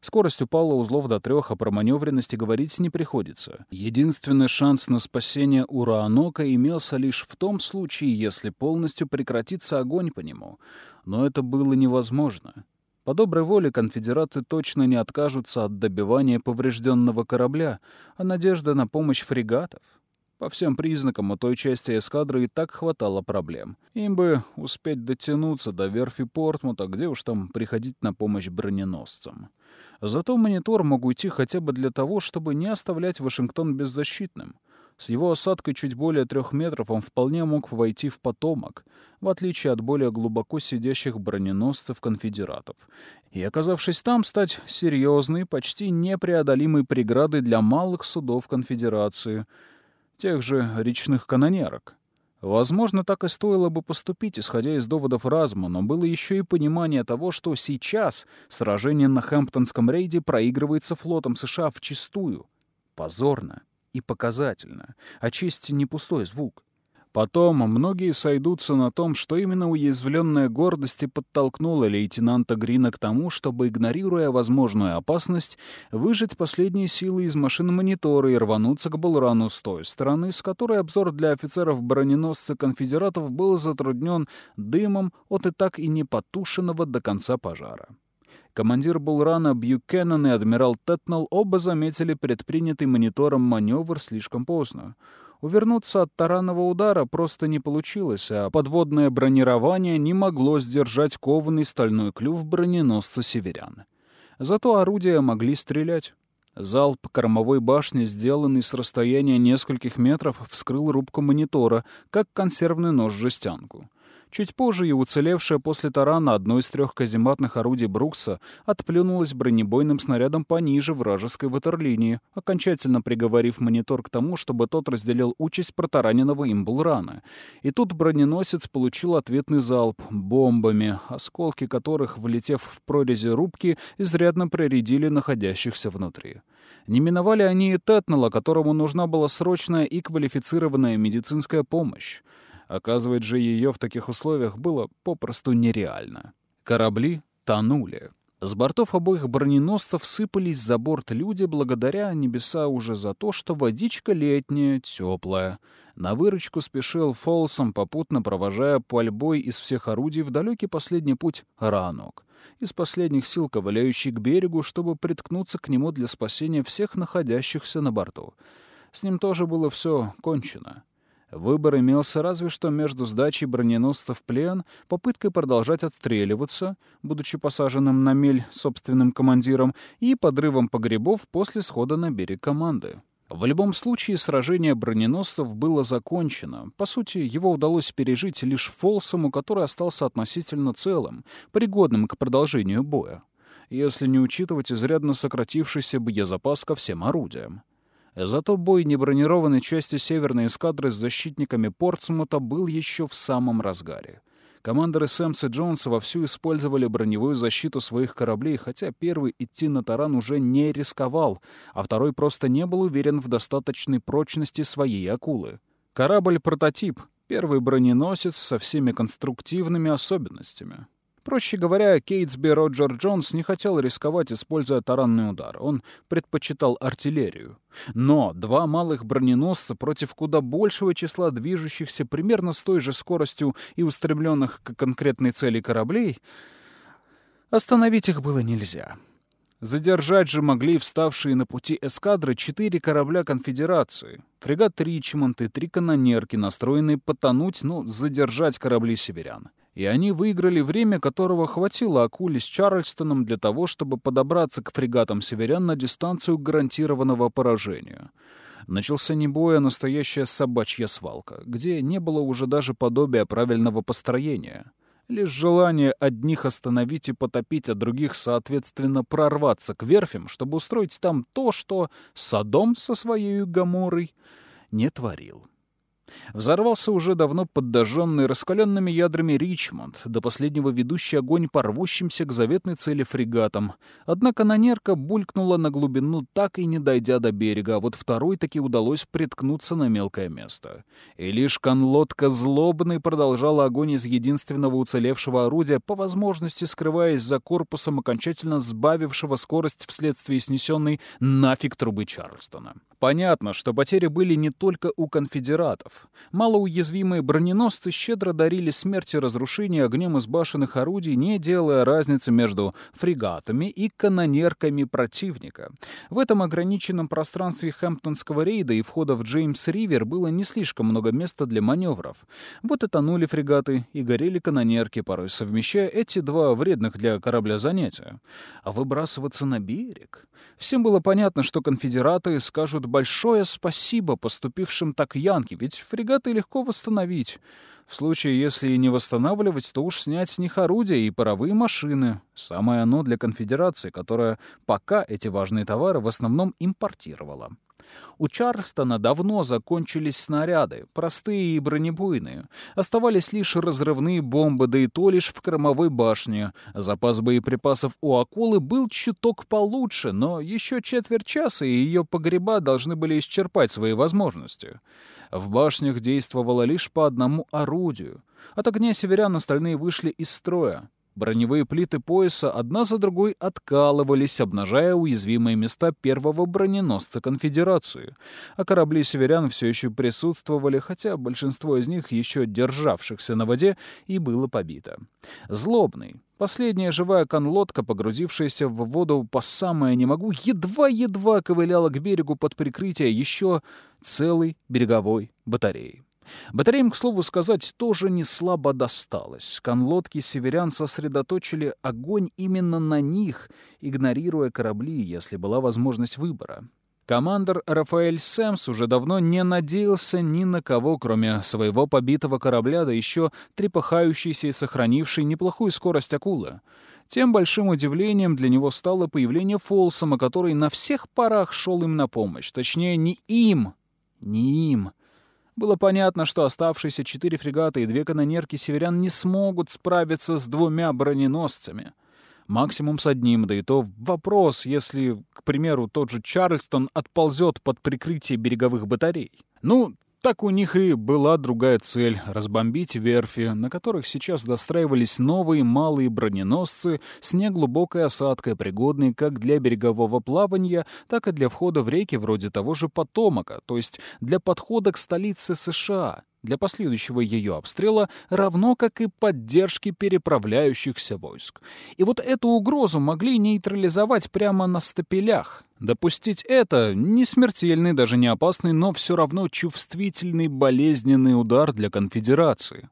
Скорость упала узлов до трех, а про маневренности говорить не приходится. Единственный шанс на спасение Ураанока имелся лишь в том случае, если полностью прекратится огонь по нему. Но это было невозможно. По доброй воле конфедераты точно не откажутся от добивания поврежденного корабля, а надежда на помощь фрегатов — по всем признакам у той части эскадры и так хватало проблем. Им бы успеть дотянуться до верфи Портмута, где уж там приходить на помощь броненосцам. Зато монитор мог уйти хотя бы для того, чтобы не оставлять Вашингтон беззащитным. С его осадкой чуть более трех метров он вполне мог войти в потомок, в отличие от более глубоко сидящих броненосцев конфедератов, и, оказавшись там, стать серьезной, почти непреодолимой преградой для малых судов конфедерации — тех же речных канонерок. Возможно, так и стоило бы поступить, исходя из доводов разума, но было еще и понимание того, что сейчас сражение на Хэмптонском рейде проигрывается флотом США вчистую. Позорно и показательно. А честь не пустой звук. Потом многие сойдутся на том, что именно уязвленная гордость и подтолкнула лейтенанта Грина к тому, чтобы, игнорируя возможную опасность, выжать последние силы из машины монитора и рвануться к Булрану с той стороны, с которой обзор для офицеров броненосца конфедератов был затруднен дымом от и так и не потушенного до конца пожара. Командир Булрана Бьюкеннон и адмирал Тетнелл оба заметили предпринятый монитором маневр слишком поздно. Увернуться от таранного удара просто не получилось, а подводное бронирование не могло сдержать кованый стальной клюв броненосца «Северян». Зато орудия могли стрелять. Залп кормовой башни, сделанный с расстояния нескольких метров, вскрыл рубку монитора, как консервный нож-жестянку. Чуть позже и уцелевшая после тарана одно из трех казематных орудий Брукса отплюнулась бронебойным снарядом пониже вражеской ватерлинии, окончательно приговорив монитор к тому, чтобы тот разделил участь протараненного им Булрана. И тут броненосец получил ответный залп бомбами, осколки которых, влетев в прорези рубки, изрядно проредили находящихся внутри. Не миновали они и Тетнелла, которому нужна была срочная и квалифицированная медицинская помощь. Оказывать же ее в таких условиях было попросту нереально. Корабли тонули. С бортов обоих броненосцев сыпались за борт люди благодаря небеса уже за то, что водичка летняя, теплая. На выручку спешил Фолсом, попутно провожая пальбой из всех орудий в далекий последний путь ранок. Из последних сил ковыляющий к берегу, чтобы приткнуться к нему для спасения всех находящихся на борту. С ним тоже было все кончено. Выбор имелся разве что между сдачей броненосца в плен, попыткой продолжать отстреливаться, будучи посаженным на мель собственным командиром, и подрывом погребов после схода на берег команды. В любом случае, сражение броненосцев было закончено. По сути, его удалось пережить лишь Фолсому, который остался относительно целым, пригодным к продолжению боя если не учитывать изрядно сократившийся боезапас ко всем орудиям. Зато бой небронированной части северной эскадры с защитниками Портсмута был еще в самом разгаре. Командоры Сэмс и Джонс вовсю использовали броневую защиту своих кораблей, хотя первый идти на таран уже не рисковал, а второй просто не был уверен в достаточной прочности своей акулы. Корабль-прототип, первый броненосец со всеми конструктивными особенностями. Проще говоря, Кейтсби Роджер Джонс не хотел рисковать, используя таранный удар. Он предпочитал артиллерию. Но два малых броненосца против куда большего числа движущихся примерно с той же скоростью и устремленных к конкретной цели кораблей, остановить их было нельзя. Задержать же могли вставшие на пути эскадры четыре корабля конфедерации. Фрегат Ричмонд и три канонерки, настроенные потонуть, но задержать корабли северян и они выиграли время, которого хватило Акуле с Чарльстоном для того, чтобы подобраться к фрегатам северян на дистанцию гарантированного поражения. Начался не бой, а настоящая собачья свалка, где не было уже даже подобия правильного построения. Лишь желание одних остановить и потопить, а других, соответственно, прорваться к верфям, чтобы устроить там то, что Содом со своей Гаморой не творил. Взорвался уже давно подожженный раскаленными ядрами Ричмонд, до последнего ведущий огонь по рвущимся к заветной цели фрегатам. Одна канонерка булькнула на глубину, так и не дойдя до берега, а вот второй таки удалось приткнуться на мелкое место. И лишь конлодка злобный продолжала огонь из единственного уцелевшего орудия, по возможности скрываясь за корпусом окончательно сбавившего скорость вследствие снесенной нафиг трубы Чарльстона. Понятно, что потери были не только у конфедератов. Малоуязвимые броненосцы щедро дарили смерть и разрушение огнем из башенных орудий, не делая разницы между фрегатами и канонерками противника. В этом ограниченном пространстве Хэмптонского рейда и входа в Джеймс-Ривер было не слишком много места для маневров. Вот и тонули фрегаты, и горели канонерки, порой совмещая эти два вредных для корабля занятия. А выбрасываться на берег... Всем было понятно, что конфедераты скажут большое спасибо поступившим так янки, ведь фрегаты легко восстановить. В случае, если не восстанавливать, то уж снять с них орудия и паровые машины. Самое оно для конфедерации, которая пока эти важные товары в основном импортировала. У Чарльстона давно закончились снаряды, простые и бронебойные. Оставались лишь разрывные бомбы, да и то лишь в кормовой башне. Запас боеприпасов у «Акулы» был чуток получше, но еще четверть часа, и ее погреба должны были исчерпать свои возможности. В башнях действовало лишь по одному орудию. От огня северян остальные вышли из строя. Броневые плиты пояса одна за другой откалывались, обнажая уязвимые места первого броненосца конфедерации. А корабли северян все еще присутствовали, хотя большинство из них, еще державшихся на воде, и было побито. Злобный, Последняя живая конлодка, погрузившаяся в воду по самое не могу, едва-едва ковыляла к берегу под прикрытие еще целой береговой батареи. Батареям, к слову сказать, тоже не слабо досталось. Конлодки северян сосредоточили огонь именно на них, игнорируя корабли, если была возможность выбора. Командор Рафаэль Сэмс уже давно не надеялся ни на кого, кроме своего побитого корабля, да еще трепыхающейся и сохранившей неплохую скорость акулы. Тем большим удивлением для него стало появление Фолсома, который на всех парах шел им на помощь. Точнее, не им, не им, было понятно, что оставшиеся четыре фрегата и две канонерки северян не смогут справиться с двумя броненосцами. Максимум с одним, да и то вопрос, если, к примеру, тот же Чарльстон отползет под прикрытие береговых батарей. Ну, так у них и была другая цель — разбомбить верфи, на которых сейчас достраивались новые малые броненосцы с неглубокой осадкой, пригодные как для берегового плавания, так и для входа в реки вроде того же Потомака, то есть для подхода к столице США, для последующего ее обстрела, равно как и поддержки переправляющихся войск. И вот эту угрозу могли нейтрализовать прямо на стапелях — Допустить это — не смертельный, даже не опасный, но все равно чувствительный болезненный удар для конфедерации.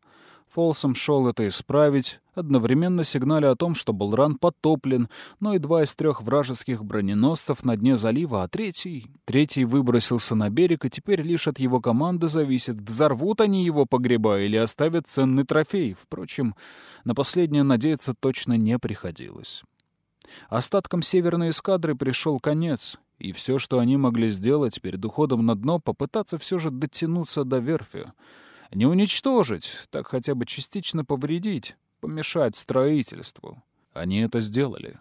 Фолсом шел это исправить, одновременно сигналя о том, что Болран потоплен, но и два из трех вражеских броненосцев на дне залива, а третий... Третий выбросился на берег, и теперь лишь от его команды зависит, взорвут они его погреба или оставят ценный трофей. Впрочем, на последнее надеяться точно не приходилось. Остаткам северной эскадры пришел конец, и все, что они могли сделать перед уходом на дно, попытаться все же дотянуться до верфи. Не уничтожить, так хотя бы частично повредить, помешать строительству. Они это сделали.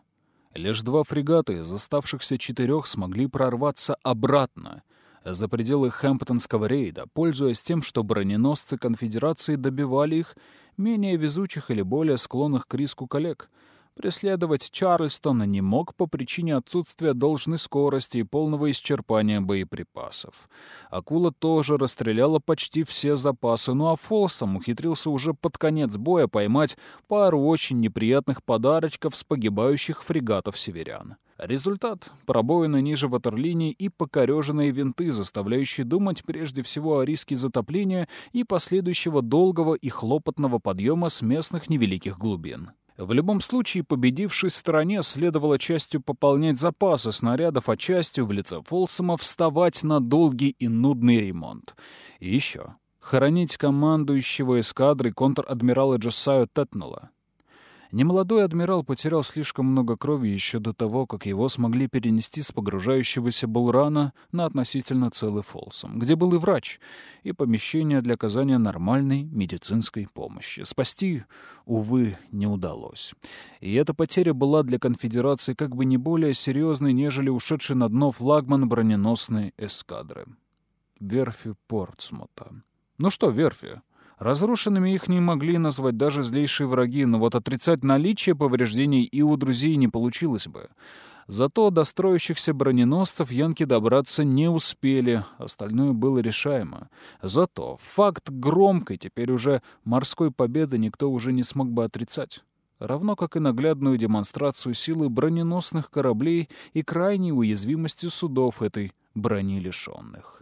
Лишь два фрегата из оставшихся четырех смогли прорваться обратно, за пределы Хэмптонского рейда, пользуясь тем, что броненосцы конфедерации добивали их, менее везучих или более склонных к риску коллег — Преследовать Чарльстона не мог по причине отсутствия должной скорости и полного исчерпания боеприпасов. Акула тоже расстреляла почти все запасы, ну а Фолсом ухитрился уже под конец боя поймать пару очень неприятных подарочков с погибающих фрегатов северян. Результат — пробоины ниже ватерлинии и покореженные винты, заставляющие думать прежде всего о риске затопления и последующего долгого и хлопотного подъема с местных невеликих глубин. В любом случае, победившей стороне следовало частью пополнять запасы снарядов, а частью в лице Фолсома вставать на долгий и нудный ремонт. И еще хоронить командующего эскадрой контр-адмирала Джосаю Тетнелла. Немолодой адмирал потерял слишком много крови еще до того, как его смогли перенести с погружающегося Булрана на относительно целый Фолсом, где был и врач, и помещение для оказания нормальной медицинской помощи. Спасти, увы, не удалось. И эта потеря была для конфедерации как бы не более серьезной, нежели ушедший на дно флагман броненосной эскадры. Верфи Портсмута. Ну что, верфи? Разрушенными их не могли назвать даже злейшие враги, но вот отрицать наличие повреждений и у друзей не получилось бы. Зато до строящихся броненосцев янки добраться не успели, остальное было решаемо. Зато факт громкой, теперь уже морской победы никто уже не смог бы отрицать. Равно как и наглядную демонстрацию силы броненосных кораблей и крайней уязвимости судов этой брони лишенных.